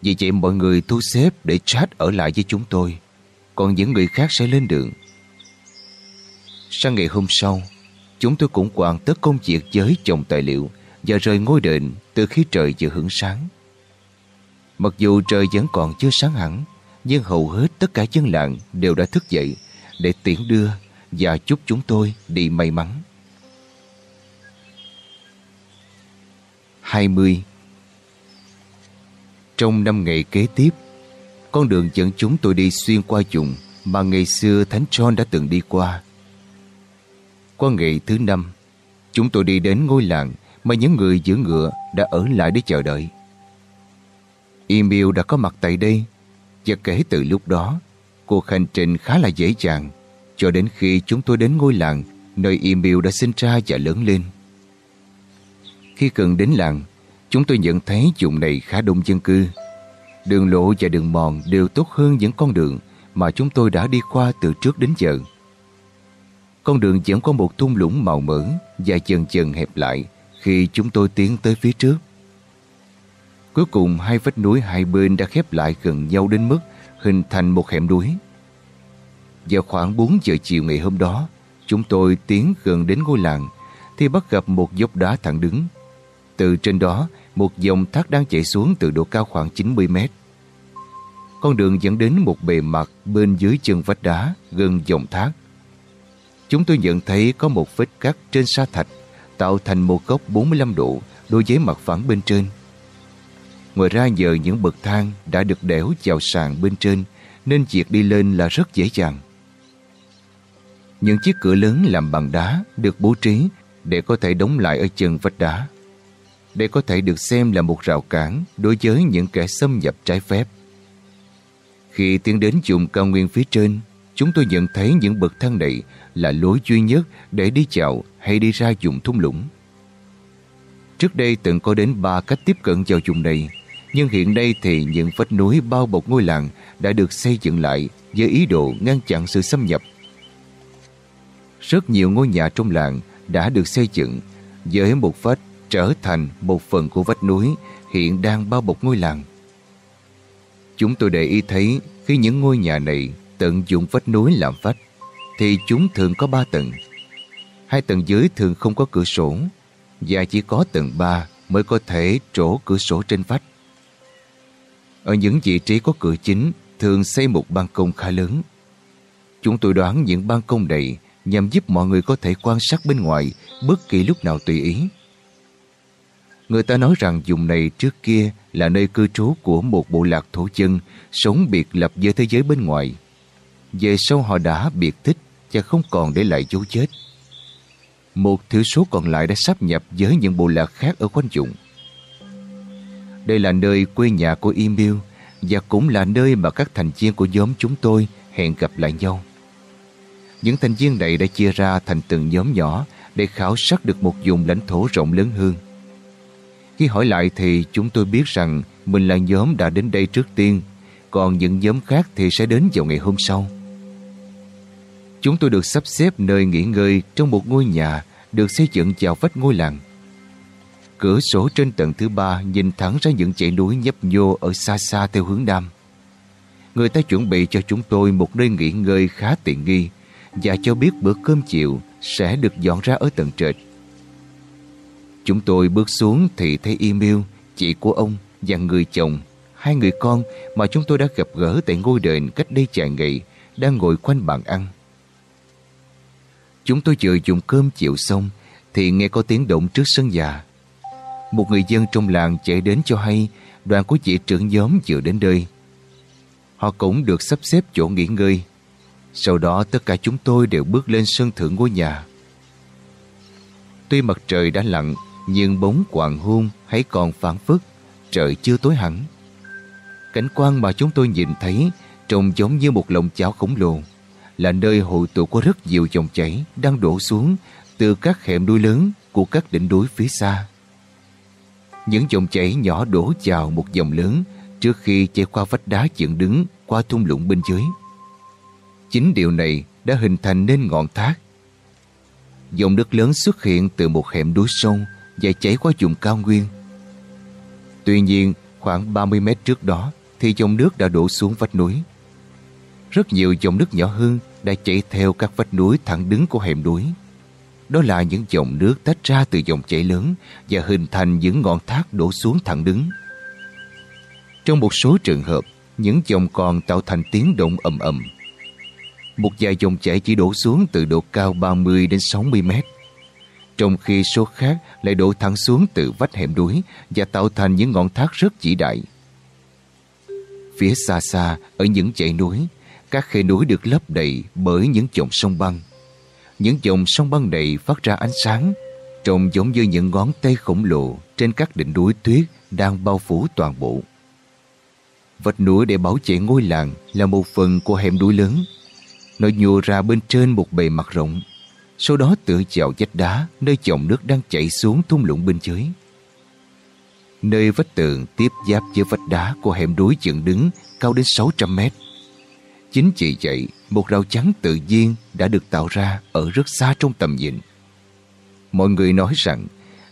Vì vậy mọi người thu xếp để chat ở lại với chúng tôi, còn những người khác sẽ lên đường. Sang ngày hôm sau, chúng tôi cũng hoàn tất công việc với chồng tài liệu và rời ngôi đền từ khi trời vừa hưởng sáng. Mặc dù trời vẫn còn chưa sáng hẳn, nhưng hầu hết tất cả dân làng đều đã thức dậy để tiễn đưa và chúc chúng tôi đi may mắn. 20 trong năm ngày kế tiếp, con đường dẫn chúng tôi đi xuyên qua vùng mà ngày xưa Thánh John đã từng đi qua. Qua ngày thứ năm, chúng tôi đi đến ngôi làng mà những người giữ ngựa đã ở lại để chờ đợi. Emil đã có mặt tại đây và kể từ lúc đó, cuộc hành trình khá là dễ dàng cho đến khi chúng tôi đến ngôi làng nơi Emil đã sinh ra và lớn lên. Khi cần đến làng, chúng tôi nhận thấy vùng này khá đông dân cư. Đường lộ và đường mòn đều tốt hơn những con đường mà chúng tôi đã đi qua từ trước đến giờ. Con đường vẫn có một thung lũng màu mỡ và dần dần hẹp lại khi chúng tôi tiến tới phía trước. Cuối cùng hai vách núi hai bên đã khép lại gần nhau đến mức hình thành một hẻm núi. Vào khoảng 4 giờ chiều ngày hôm đó, chúng tôi tiến gần đến ngôi làng thì bắt gặp một dốc đá thẳng đứng. Từ trên đó, một dòng thác đang chảy xuống từ độ cao khoảng 90 mét. Con đường dẫn đến một bề mặt bên dưới chân vách đá gần dòng thác. Chúng tôi nhận thấy có một vết cắt trên sa thạch tạo thành một góc 45 độ đối với mặt phẳng bên trên. Ngoài ra nhờ những bậc thang đã được đẽo vào sàn bên trên nên việc đi lên là rất dễ dàng. Những chiếc cửa lớn làm bằng đá được bố trí để có thể đóng lại ở chân vách đá. Đây có thể được xem là một rào cản đối với những kẻ xâm nhập trái phép. Khi tiến đến vùng cao nguyên phía trên, chúng tôi nhận thấy những bậc thang này là lối duy nhất để đi chạo hay đi ra vùng thung lũng. Trước đây từng có đến ba cách tiếp cận vào vùng này, nhưng hiện nay thì những vách núi bao bọc ngôi làng đã được xây dựng lại với ý đồ ngăn chặn sự xâm nhập. Rất nhiều ngôi nhà trong làng đã được xây dựng với một vách trở thành một phần của vách núi hiện đang bao bọc ngôi làng. Chúng tôi để ý thấy khi những ngôi nhà này tận dụng vách núi làm vách, thì chúng thường có ba tầng. Hai tầng dưới thường không có cửa sổ, và chỉ có tầng ba mới có thể trổ cửa sổ trên vách. Ở những vị trí có cửa chính, thường xây một ban công khá lớn. Chúng tôi đoán những ban công này nhằm giúp mọi người có thể quan sát bên ngoài bất kỳ lúc nào tùy ý. Người ta nói rằng vùng này trước kia là nơi cư trú của một bộ lạc thổ chân sống biệt lập với thế giới bên ngoài. Về sau họ đã biệt thích và không còn để lại dấu chết. Một thiểu số còn lại đã sắp nhập với những bộ lạc khác ở quanh vùng. Đây là nơi quê nhà của Emil và cũng là nơi mà các thành viên của nhóm chúng tôi hẹn gặp lại nhau. Những thành viên này đã chia ra thành từng nhóm nhỏ để khảo sát được một vùng lãnh thổ rộng lớn hơn. Khi hỏi lại thì chúng tôi biết rằng mình là nhóm đã đến đây trước tiên, còn những nhóm khác thì sẽ đến vào ngày hôm sau. Chúng tôi được sắp xếp nơi nghỉ ngơi trong một ngôi nhà được xây dựng vào vách ngôi làng. Cửa sổ trên tầng thứ ba nhìn thẳng ra những dãy núi nhấp nhô ở xa xa theo hướng nam. Người ta chuẩn bị cho chúng tôi một nơi nghỉ ngơi khá tiện nghi và cho biết bữa cơm chiều sẽ được dọn ra ở tầng trệt. Chúng tôi bước xuống thì thấy Emil, chị của ông và người chồng, hai người con mà chúng tôi đã gặp gỡ tại ngôi đền cách đây vài ngày đang ngồi quanh bàn ăn. Chúng tôi vừa dùng cơm chiều xong thì nghe có tiếng động trước sân nhà. Một người dân trong làng chạy đến cho hay đoàn của chị trưởng nhóm vừa đến đây. Họ cũng được sắp xếp chỗ nghỉ ngơi. Sau đó tất cả chúng tôi đều bước lên sân thượng ngôi nhà. Tuy mặt trời đã lặn nhưng bóng hoàng hôn hãy còn phản phất, trời chưa tối hẳn. Cảnh quan mà chúng tôi nhìn thấy trông giống như một lồng cháo khổng lồ, là nơi hội tụ có rất nhiều dòng chảy đang đổ xuống từ các hẻm núi lớn của các đỉnh núi phía xa. Những dòng chảy nhỏ đổ vào một dòng lớn trước khi chảy qua vách đá dựng đứng qua thung lũng bên dưới. Chính điều này đã hình thành nên ngọn thác. Dòng nước lớn xuất hiện từ một hẻm núi sông và chảy qua vùng cao nguyên. Tuy nhiên, khoảng 30 mét trước đó thì dòng nước đã đổ xuống vách núi. Rất nhiều dòng nước nhỏ hơn đã chảy theo các vách núi thẳng đứng của hẻm núi. Đó là những dòng nước tách ra từ dòng chảy lớn và hình thành những ngọn thác đổ xuống thẳng đứng. Trong một số trường hợp, những dòng còn tạo thành tiếng động ầm ầm. Một vài dòng chảy chỉ đổ xuống từ độ cao 30 đến 60 mét trong khi số khác lại đổ thẳng xuống từ vách hẻm núi và tạo thành những ngọn thác rất chỉ đại. Phía xa xa, ở những dãy núi, các khe núi được lấp đầy bởi những dòng sông băng. Những dòng sông băng này phát ra ánh sáng, trông giống như những ngón tay khổng lồ trên các đỉnh núi tuyết đang bao phủ toàn bộ. Vách núi để bảo vệ ngôi làng là một phần của hẻm núi lớn. Nó nhô ra bên trên một bề mặt rộng sau đó tự chèo vách đá nơi dòng nước đang chảy xuống thung lũng bên dưới. Nơi vách tường tiếp giáp với vách đá của hẻm núi dựng đứng cao đến 600 mét. Chính vì vậy, một rào chắn tự nhiên đã được tạo ra ở rất xa trong tầm nhìn. Mọi người nói rằng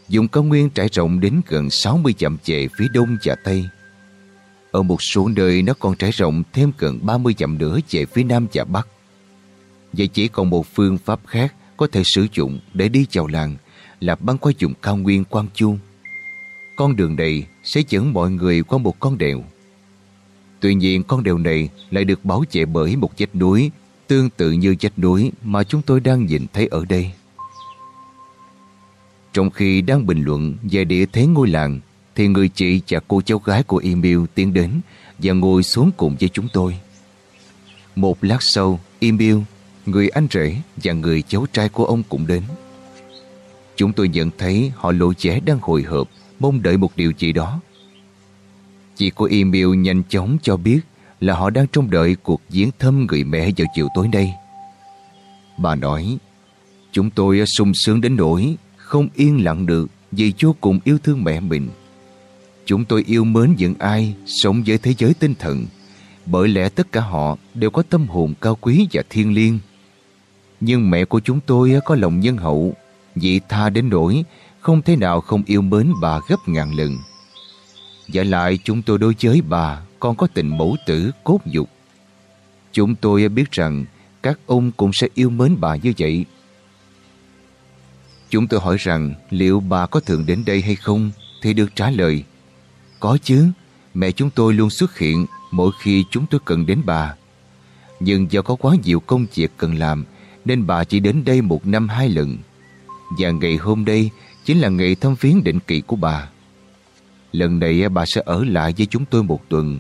dùng cao nguyên trải rộng đến gần 60 dặm về phía đông và tây. Ở một số nơi nó còn trải rộng thêm gần 30 dặm nữa về phía nam và bắc. Vậy chỉ còn một phương pháp khác có thể sử dụng để đi vào làng là băng qua vùng cao nguyên Quang Chu. Con đường này sẽ dẫn mọi người qua một con đèo. Tuy nhiên con đèo này lại được bảo vệ bởi một vách núi tương tự như vách núi mà chúng tôi đang nhìn thấy ở đây. Trong khi đang bình luận về địa thế ngôi làng thì người chị và cô cháu gái của Emil tiến đến và ngồi xuống cùng với chúng tôi. Một lát sau, Emil người anh rể và người cháu trai của ông cũng đến. Chúng tôi nhận thấy họ lộ vẻ đang hồi hộp, mong đợi một điều gì đó. Chị của Emil nhanh chóng cho biết là họ đang trông đợi cuộc viếng thăm người mẹ vào chiều tối nay. Bà nói, chúng tôi sung sướng đến nỗi không yên lặng được vì vô cùng yêu thương mẹ mình. Chúng tôi yêu mến những ai sống với thế giới tinh thần bởi lẽ tất cả họ đều có tâm hồn cao quý và thiêng liêng. Nhưng mẹ của chúng tôi có lòng nhân hậu, vị tha đến nỗi không thể nào không yêu mến bà gấp ngàn lần. Giả lại chúng tôi đối với bà còn có tình mẫu tử cốt dục. Chúng tôi biết rằng các ông cũng sẽ yêu mến bà như vậy. Chúng tôi hỏi rằng liệu bà có thường đến đây hay không thì được trả lời. Có chứ, mẹ chúng tôi luôn xuất hiện mỗi khi chúng tôi cần đến bà. Nhưng do có quá nhiều công việc cần làm nên bà chỉ đến đây một năm hai lần. Và ngày hôm đây chính là ngày thăm viếng định kỳ của bà. Lần này bà sẽ ở lại với chúng tôi một tuần.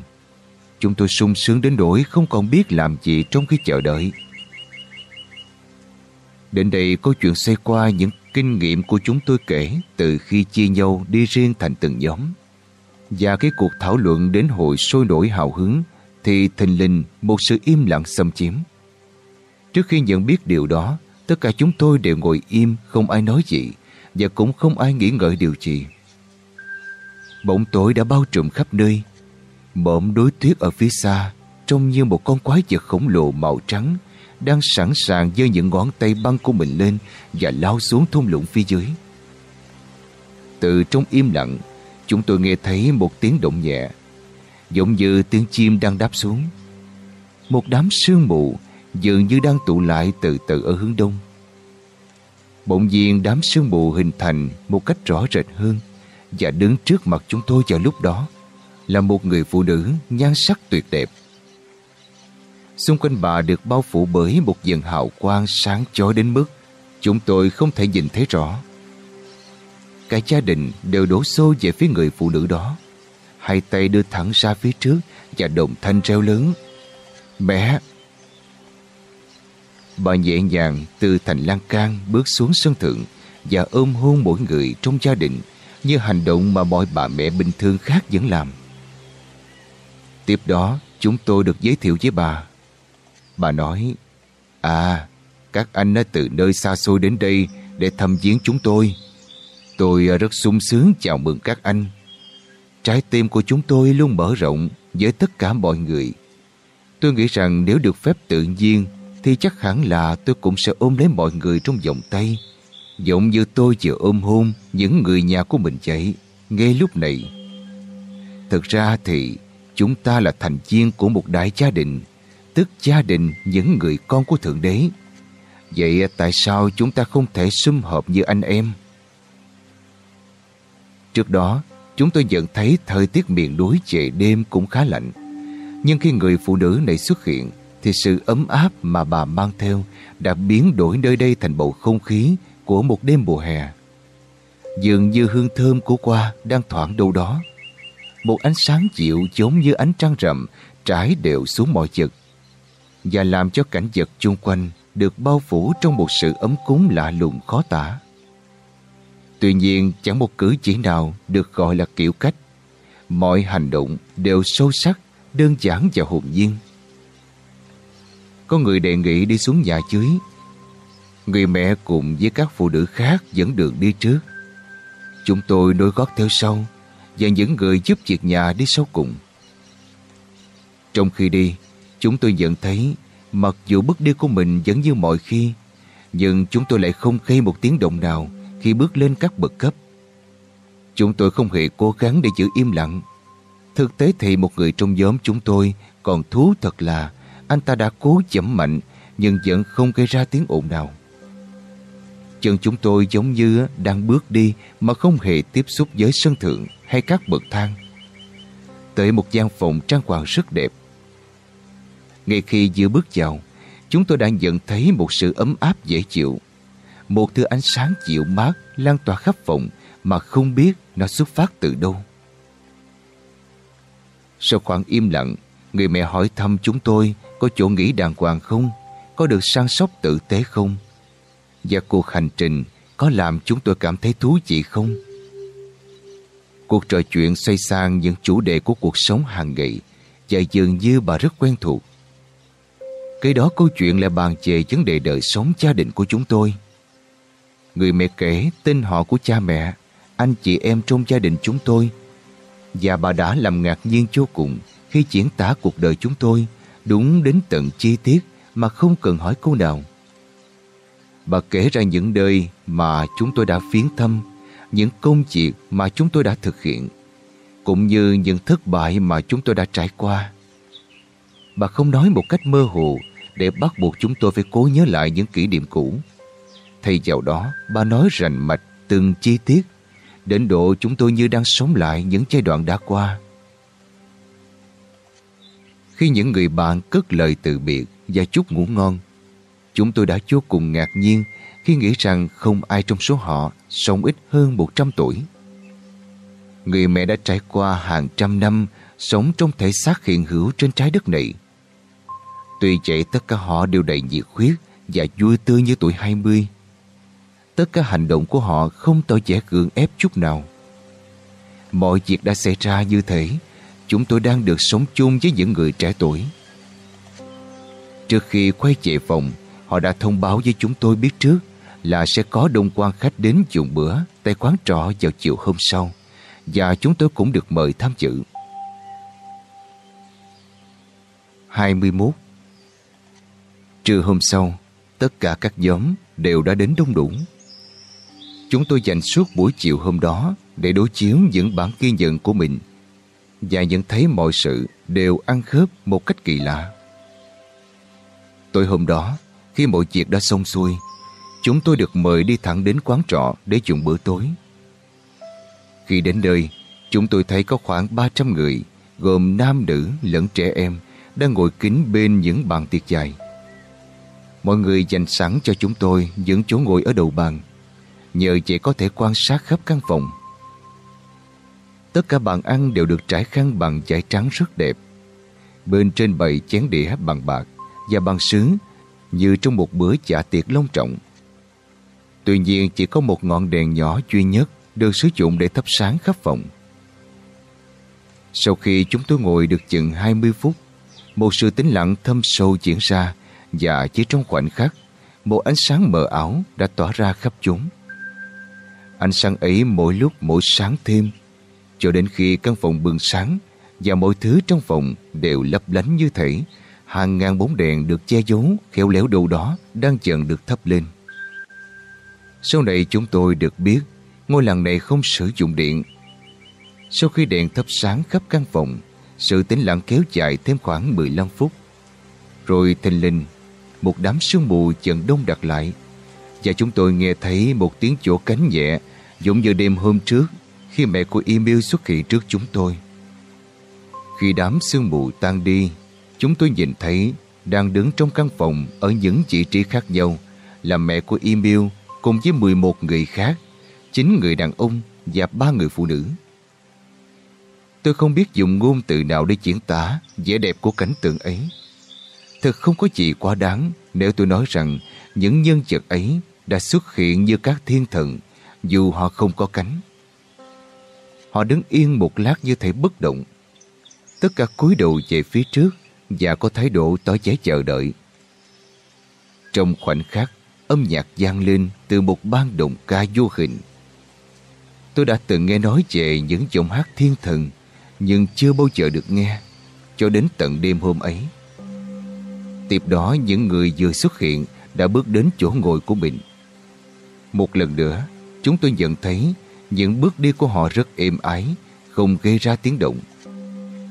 Chúng tôi sung sướng đến nỗi không còn biết làm gì trong khi chờ đợi. Đến đây câu chuyện xoay qua những kinh nghiệm của chúng tôi kể từ khi chia nhau đi riêng thành từng nhóm. Và cái cuộc thảo luận đến hội sôi nổi hào hứng thì thình lình một sự im lặng xâm chiếm. Trước khi nhận biết điều đó, tất cả chúng tôi đều ngồi im, không ai nói gì, và cũng không ai nghĩ ngợi điều gì. Bỗng tối đã bao trùm khắp nơi. Bỗng đối tuyết ở phía xa, trông như một con quái vật khổng lồ màu trắng, đang sẵn sàng giơ những ngón tay băng của mình lên và lao xuống thung lũng phía dưới. từ trong im lặng, chúng tôi nghe thấy một tiếng động nhẹ, giống như tiếng chim đang đáp xuống. Một đám sương mù dường như đang tụ lại từ từ ở hướng đông. Bỗng nhiên đám sương mù hình thành một cách rõ rệt hơn và đứng trước mặt chúng tôi vào lúc đó là một người phụ nữ nhan sắc tuyệt đẹp. Xung quanh bà được bao phủ bởi một dần hào quang sáng chói đến mức chúng tôi không thể nhìn thấy rõ. Cả gia đình đều đổ xô về phía người phụ nữ đó. Hai tay đưa thẳng ra phía trước và đồng thanh reo lớn. Mẹ! Bà nhẹ nhàng từ thành lan can bước xuống sân thượng và ôm hôn mỗi người trong gia đình như hành động mà mọi bà mẹ bình thường khác vẫn làm. Tiếp đó, chúng tôi được giới thiệu với bà. Bà nói, À, các anh đã từ nơi xa xôi đến đây để thăm viếng chúng tôi. Tôi rất sung sướng chào mừng các anh. Trái tim của chúng tôi luôn mở rộng với tất cả mọi người. Tôi nghĩ rằng nếu được phép tự nhiên thì chắc hẳn là tôi cũng sẽ ôm lấy mọi người trong vòng tay. Giống như tôi vừa ôm hôn những người nhà của mình vậy ngay lúc này. Thực ra thì chúng ta là thành viên của một đại gia đình, tức gia đình những người con của Thượng Đế. Vậy tại sao chúng ta không thể sum hợp như anh em? Trước đó, chúng tôi nhận thấy thời tiết miền núi về đêm cũng khá lạnh. Nhưng khi người phụ nữ này xuất hiện, thì sự ấm áp mà bà mang theo đã biến đổi nơi đây thành bầu không khí của một đêm mùa hè. Dường như hương thơm của qua đang thoảng đâu đó. Một ánh sáng dịu giống như ánh trăng rằm trải đều xuống mọi vật và làm cho cảnh vật chung quanh được bao phủ trong một sự ấm cúng lạ lùng khó tả. Tuy nhiên chẳng một cử chỉ nào được gọi là kiểu cách. Mọi hành động đều sâu sắc, đơn giản và hồn nhiên. Có người đề nghị đi xuống nhà dưới. Người mẹ cùng với các phụ nữ khác dẫn đường đi trước. Chúng tôi nối gót theo sau và những người giúp việc nhà đi sau cùng. Trong khi đi, chúng tôi nhận thấy mặc dù bước đi của mình vẫn như mọi khi, nhưng chúng tôi lại không gây một tiếng động nào khi bước lên các bậc cấp. Chúng tôi không hề cố gắng để giữ im lặng. Thực tế thì một người trong nhóm chúng tôi còn thú thật là anh ta đã cố chậm mạnh nhưng vẫn không gây ra tiếng ồn nào. Chân chúng tôi giống như đang bước đi mà không hề tiếp xúc với sân thượng hay các bậc thang. Tới một gian phòng trang hoàng rất đẹp. Ngay khi vừa bước vào, chúng tôi đã nhận thấy một sự ấm áp dễ chịu. Một thứ ánh sáng dịu mát lan tỏa khắp phòng mà không biết nó xuất phát từ đâu. Sau khoảng im lặng, người mẹ hỏi thăm chúng tôi có chỗ nghỉ đàng hoàng không, có được săn sóc tử tế không, và cuộc hành trình có làm chúng tôi cảm thấy thú vị không? Cuộc trò chuyện xoay sang những chủ đề của cuộc sống hàng ngày và dường như bà rất quen thuộc. Cái đó câu chuyện là bàn về vấn đề đời sống gia đình của chúng tôi. Người mẹ kể tên họ của cha mẹ, anh chị em trong gia đình chúng tôi và bà đã làm ngạc nhiên vô cùng khi diễn tả cuộc đời chúng tôi đúng đến tận chi tiết mà không cần hỏi câu nào. Bà kể ra những nơi mà chúng tôi đã phiến thăm, những công việc mà chúng tôi đã thực hiện, cũng như những thất bại mà chúng tôi đã trải qua. Bà không nói một cách mơ hồ để bắt buộc chúng tôi phải cố nhớ lại những kỷ niệm cũ. Thay vào đó, bà nói rành mạch từng chi tiết, đến độ chúng tôi như đang sống lại những giai đoạn đã qua. Khi những người bạn cất lời từ biệt và chúc ngủ ngon, chúng tôi đã vô cùng ngạc nhiên khi nghĩ rằng không ai trong số họ sống ít hơn 100 tuổi. Người mẹ đã trải qua hàng trăm năm sống trong thể xác hiện hữu trên trái đất này. Tuy vậy tất cả họ đều đầy nhiệt huyết và vui tươi như tuổi 20. Tất cả hành động của họ không tỏ vẻ gượng ép chút nào. Mọi việc đã xảy ra như thế chúng tôi đang được sống chung với những người trẻ tuổi. Trước khi quay về phòng, họ đã thông báo với chúng tôi biết trước là sẽ có đông quan khách đến dùng bữa tại quán trọ vào chiều hôm sau và chúng tôi cũng được mời tham dự. 21 Trưa hôm sau, tất cả các nhóm đều đã đến đông đủ. Chúng tôi dành suốt buổi chiều hôm đó để đối chiếu những bản ghi nhận của mình và nhận thấy mọi sự đều ăn khớp một cách kỳ lạ. Tối hôm đó, khi mọi việc đã xong xuôi, chúng tôi được mời đi thẳng đến quán trọ để dùng bữa tối. Khi đến nơi, chúng tôi thấy có khoảng 300 người, gồm nam nữ lẫn trẻ em, đang ngồi kín bên những bàn tiệc dài. Mọi người dành sẵn cho chúng tôi những chỗ ngồi ở đầu bàn, nhờ chỉ có thể quan sát khắp căn phòng. Tất cả bàn ăn đều được trải khăn bằng vải trắng rất đẹp. Bên trên bày chén đĩa bằng bạc và bằng sứ như trong một bữa chả tiệc long trọng. Tuy nhiên chỉ có một ngọn đèn nhỏ duy nhất được sử dụng để thắp sáng khắp phòng. Sau khi chúng tôi ngồi được chừng 20 phút, một sự tĩnh lặng thâm sâu diễn ra và chỉ trong khoảnh khắc, một ánh sáng mờ ảo đã tỏa ra khắp chúng. Ánh sáng ấy mỗi lúc mỗi sáng thêm, cho đến khi căn phòng bừng sáng và mọi thứ trong phòng đều lấp lánh như thể hàng ngàn bóng đèn được che giấu khéo léo đâu đó đang dần được thắp lên. Sau này chúng tôi được biết ngôi làng này không sử dụng điện. Sau khi đèn thắp sáng khắp căn phòng, sự tĩnh lặng kéo dài thêm khoảng 15 phút. Rồi thình linh, một đám sương mù dần đông đặc lại và chúng tôi nghe thấy một tiếng chỗ cánh nhẹ giống như đêm hôm trước khi mẹ của Emil xuất hiện trước chúng tôi. Khi đám sương mù tan đi, chúng tôi nhìn thấy đang đứng trong căn phòng ở những vị trí khác nhau là mẹ của Emil cùng với 11 người khác, 9 người đàn ông và 3 người phụ nữ. Tôi không biết dùng ngôn từ nào để diễn tả vẻ đẹp của cảnh tượng ấy. Thật không có gì quá đáng nếu tôi nói rằng những nhân vật ấy đã xuất hiện như các thiên thần dù họ không có cánh. Họ đứng yên một lát như thể bất động. Tất cả cúi đầu về phía trước và có thái độ tỏ vẻ chờ đợi. Trong khoảnh khắc, âm nhạc gian lên từ một ban đồng ca vô hình. Tôi đã từng nghe nói về những giọng hát thiên thần nhưng chưa bao giờ được nghe cho đến tận đêm hôm ấy. Tiếp đó những người vừa xuất hiện đã bước đến chỗ ngồi của mình. Một lần nữa, chúng tôi nhận thấy những bước đi của họ rất êm ái, không gây ra tiếng động.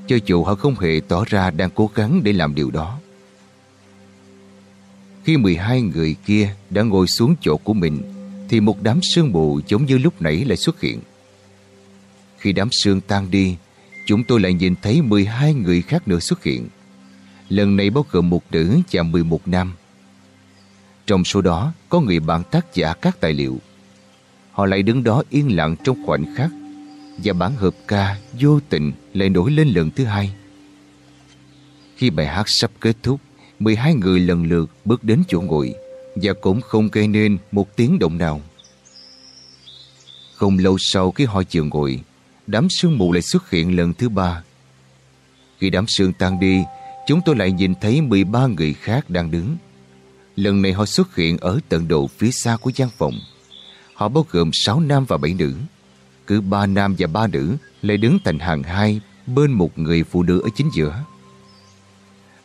Cho dù họ không hề tỏ ra đang cố gắng để làm điều đó. Khi 12 người kia đã ngồi xuống chỗ của mình, thì một đám sương mù giống như lúc nãy lại xuất hiện. Khi đám sương tan đi, chúng tôi lại nhìn thấy 12 người khác nữa xuất hiện. Lần này bao gồm một nữ và 11 nam. Trong số đó có người bạn tác giả các tài liệu. Họ lại đứng đó yên lặng trong khoảnh khắc và bản hợp ca vô tình lại nổi lên lần thứ hai. Khi bài hát sắp kết thúc, 12 người lần lượt bước đến chỗ ngồi và cũng không gây nên một tiếng động nào. Không lâu sau khi họ chịu ngồi, đám sương mù lại xuất hiện lần thứ ba. Khi đám sương tan đi, chúng tôi lại nhìn thấy 13 người khác đang đứng. Lần này họ xuất hiện ở tận độ phía xa của gian phòng. Họ bao gồm 6 nam và 7 nữ. Cứ 3 nam và 3 nữ lại đứng thành hàng hai bên một người phụ nữ ở chính giữa.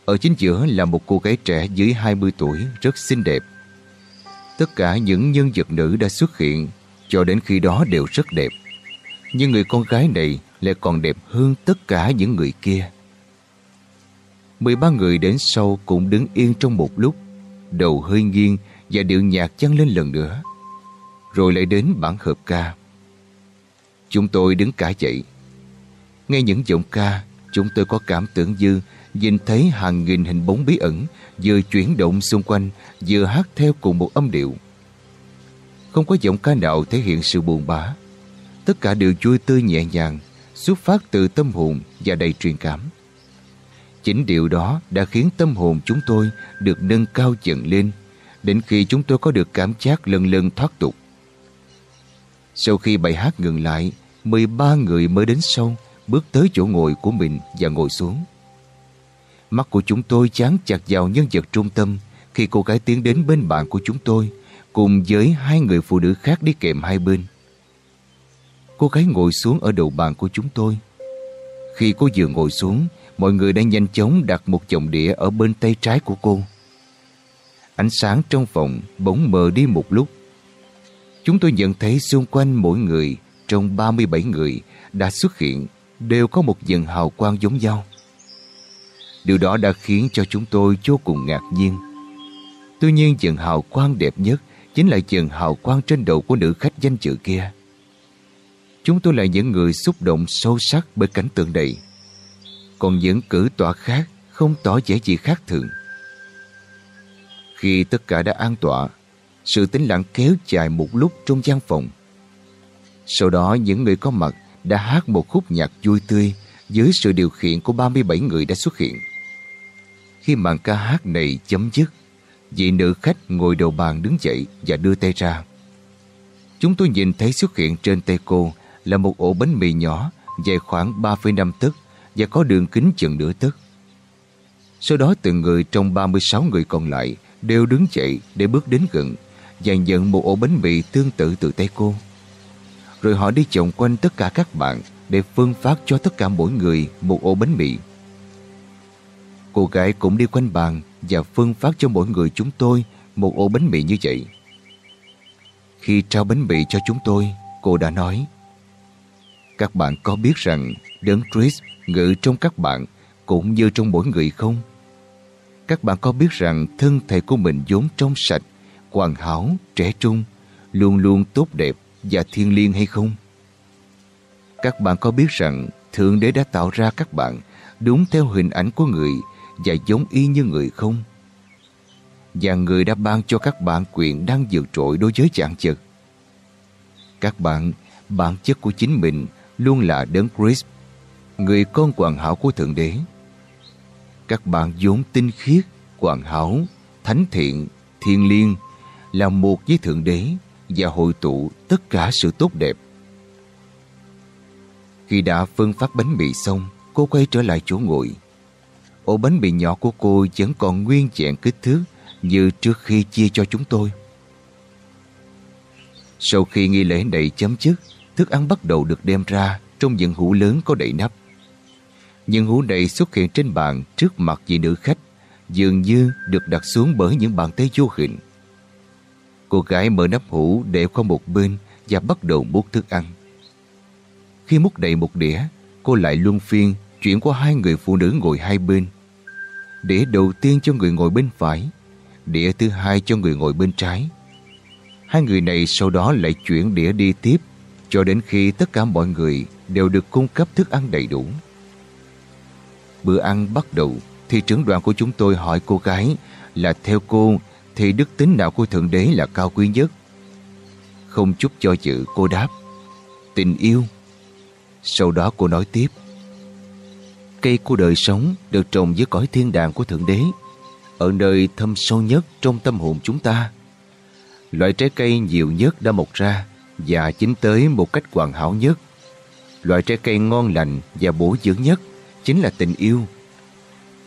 Ở chính giữa là một cô gái trẻ dưới 20 tuổi rất xinh đẹp. Tất cả những nhân vật nữ đã xuất hiện cho đến khi đó đều rất đẹp. Nhưng người con gái này lại còn đẹp hơn tất cả những người kia. 13 người đến sau cũng đứng yên trong một lúc, đầu hơi nghiêng và điệu nhạc chăng lên lần nữa. Rồi lại đến bản hợp ca. Chúng tôi đứng cả dậy. Nghe những giọng ca, chúng tôi có cảm tưởng dư nhìn thấy hàng nghìn hình bóng bí ẩn vừa chuyển động xung quanh vừa hát theo cùng một âm điệu. Không có giọng ca nào thể hiện sự buồn bã. Tất cả đều vui tươi nhẹ nhàng, xuất phát từ tâm hồn và đầy truyền cảm. Chính điều đó đã khiến tâm hồn chúng tôi được nâng cao dần lên đến khi chúng tôi có được cảm giác lần lần thoát tục. Sau khi bài hát ngừng lại, 13 người mới đến sau bước tới chỗ ngồi của mình và ngồi xuống. Mắt của chúng tôi chán chặt vào nhân vật trung tâm khi cô gái tiến đến bên bạn của chúng tôi cùng với hai người phụ nữ khác đi kèm hai bên. Cô gái ngồi xuống ở đầu bàn của chúng tôi. Khi cô vừa ngồi xuống, mọi người đã nhanh chóng đặt một chồng đĩa ở bên tay trái của cô. Ánh sáng trong phòng bỗng mờ đi một lúc. Chúng tôi nhận thấy xung quanh mỗi người trong 37 người đã xuất hiện đều có một dần hào quang giống nhau. Điều đó đã khiến cho chúng tôi vô cùng ngạc nhiên. Tuy nhiên dần hào quang đẹp nhất chính là dần hào quang trên đầu của nữ khách danh dự kia. Chúng tôi là những người xúc động sâu sắc bởi cảnh tượng này. Còn những cử tỏa khác không tỏ vẻ gì khác thường. Khi tất cả đã an tọa, sự tĩnh lặng kéo dài một lúc trong gian phòng. Sau đó những người có mặt đã hát một khúc nhạc vui tươi dưới sự điều khiển của 37 người đã xuất hiện. Khi màn ca hát này chấm dứt, vị nữ khách ngồi đầu bàn đứng dậy và đưa tay ra. Chúng tôi nhìn thấy xuất hiện trên tay cô là một ổ bánh mì nhỏ dài khoảng 3,5 tấc và có đường kính chừng nửa tấc. Sau đó từng người trong 36 người còn lại đều đứng dậy để bước đến gần dàn dựng một ổ bánh mì tương tự từ tay cô. Rồi họ đi chồng quanh tất cả các bạn để phân phát cho tất cả mỗi người một ổ bánh mì. Cô gái cũng đi quanh bàn và phân phát cho mỗi người chúng tôi một ổ bánh mì như vậy. Khi trao bánh mì cho chúng tôi, cô đã nói Các bạn có biết rằng đấng Chris ngự trong các bạn cũng như trong mỗi người không? Các bạn có biết rằng thân thể của mình vốn trong sạch, hoàn hảo, trẻ trung, luôn luôn tốt đẹp và thiên liêng hay không? Các bạn có biết rằng Thượng Đế đã tạo ra các bạn đúng theo hình ảnh của người và giống y như người không? Và người đã ban cho các bạn quyền đang vượt trội đối với dạng chật. Các bạn, bản chất của chính mình luôn là đấng Christ, người con hoàn hảo của Thượng Đế. Các bạn vốn tinh khiết, hoàn hảo, thánh thiện, thiên liêng, là một với Thượng Đế và hội tụ tất cả sự tốt đẹp. Khi đã phân phát bánh mì xong, cô quay trở lại chỗ ngồi. Ổ bánh mì nhỏ của cô vẫn còn nguyên vẹn kích thước như trước khi chia cho chúng tôi. Sau khi nghi lễ này chấm dứt, thức ăn bắt đầu được đem ra trong những hũ lớn có đậy nắp. Những hũ này xuất hiện trên bàn trước mặt vị nữ khách, dường như được đặt xuống bởi những bàn tay vô hình. Cô gái mở nắp hũ để qua một bên và bắt đầu múc thức ăn. Khi múc đầy một đĩa, cô lại luân phiên chuyển qua hai người phụ nữ ngồi hai bên. Đĩa đầu tiên cho người ngồi bên phải, đĩa thứ hai cho người ngồi bên trái. Hai người này sau đó lại chuyển đĩa đi tiếp cho đến khi tất cả mọi người đều được cung cấp thức ăn đầy đủ. Bữa ăn bắt đầu thì trưởng đoàn của chúng tôi hỏi cô gái là theo cô thì đức tính nào của Thượng Đế là cao quý nhất? Không chút cho dự, cô đáp, Tình yêu Sau đó cô nói tiếp, Cây của đời sống được trồng dưới cõi thiên đàng của Thượng Đế, ở nơi thâm sâu nhất trong tâm hồn chúng ta. Loại trái cây nhiều nhất đã mọc ra và chín tới một cách hoàn hảo nhất. Loại trái cây ngon lành và bổ dưỡng nhất chính là tình yêu.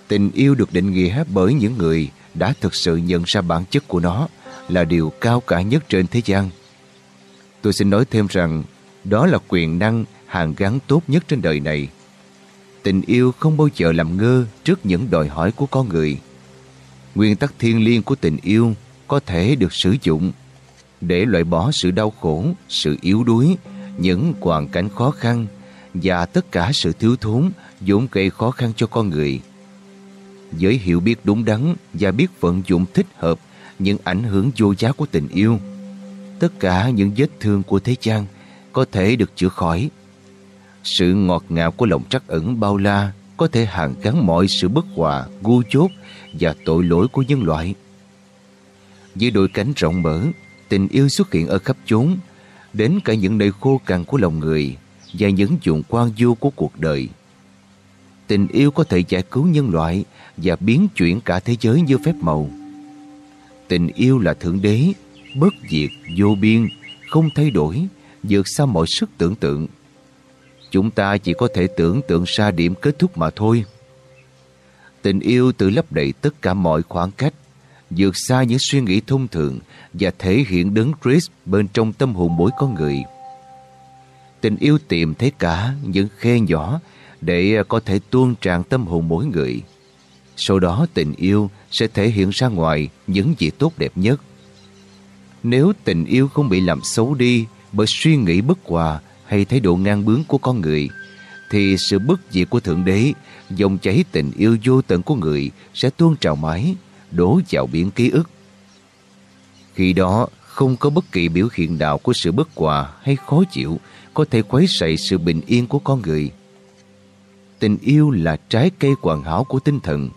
Tình yêu được định nghĩa bởi những người đã thực sự nhận ra bản chất của nó là điều cao cả nhất trên thế gian. Tôi xin nói thêm rằng đó là quyền năng hàng gắn tốt nhất trên đời này. Tình yêu không bao giờ làm ngơ trước những đòi hỏi của con người. Nguyên tắc thiên liêng của tình yêu có thể được sử dụng để loại bỏ sự đau khổ, sự yếu đuối, những hoàn cảnh khó khăn và tất cả sự thiếu thốn vốn gây khó khăn cho con người. Với hiểu biết đúng đắn và biết vận dụng thích hợp những ảnh hưởng vô giá của tình yêu, tất cả những vết thương của thế gian có thể được chữa khỏi. Sự ngọt ngào của lòng trắc ẩn bao la có thể hàn gắn mọi sự bất hòa, ngu chốt và tội lỗi của nhân loại. dưới đôi cánh rộng mở, tình yêu xuất hiện ở khắp chốn, đến cả những nơi khô cằn của lòng người và những dụng quan du của cuộc đời. Tình yêu có thể giải cứu nhân loại và biến chuyển cả thế giới như phép màu. Tình yêu là Thượng Đế, bất diệt, vô biên, không thay đổi, vượt xa mọi sức tưởng tượng. Chúng ta chỉ có thể tưởng tượng ra điểm kết thúc mà thôi. Tình yêu tự lấp đầy tất cả mọi khoảng cách, vượt xa những suy nghĩ thông thường và thể hiện đấng Christ bên trong tâm hồn mỗi con người. Tình yêu tìm thấy cả những khe nhỏ để ờ, có thể tuôn tràn tâm hồn mỗi người. Sau đó tình yêu sẽ thể hiện ra ngoài những gì tốt đẹp nhất. Nếu tình yêu không bị làm xấu đi bởi suy nghĩ bất hòa hay thái độ ngang bướng của con người, thì sự bất diệt của Thượng Đế, dòng chảy tình yêu vô tận của người sẽ tuôn trào mãi, đổ vào biển ký ức. Khi đó, không có bất kỳ biểu hiện nào của sự bất hòa hay khó chịu có thể quấy rầy sự bình yên của con người. Tình yêu là trái cây hoàn hảo của tinh thần.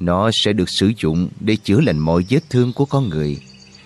Nó sẽ được sử dụng để chữa lành mọi vết thương của con người.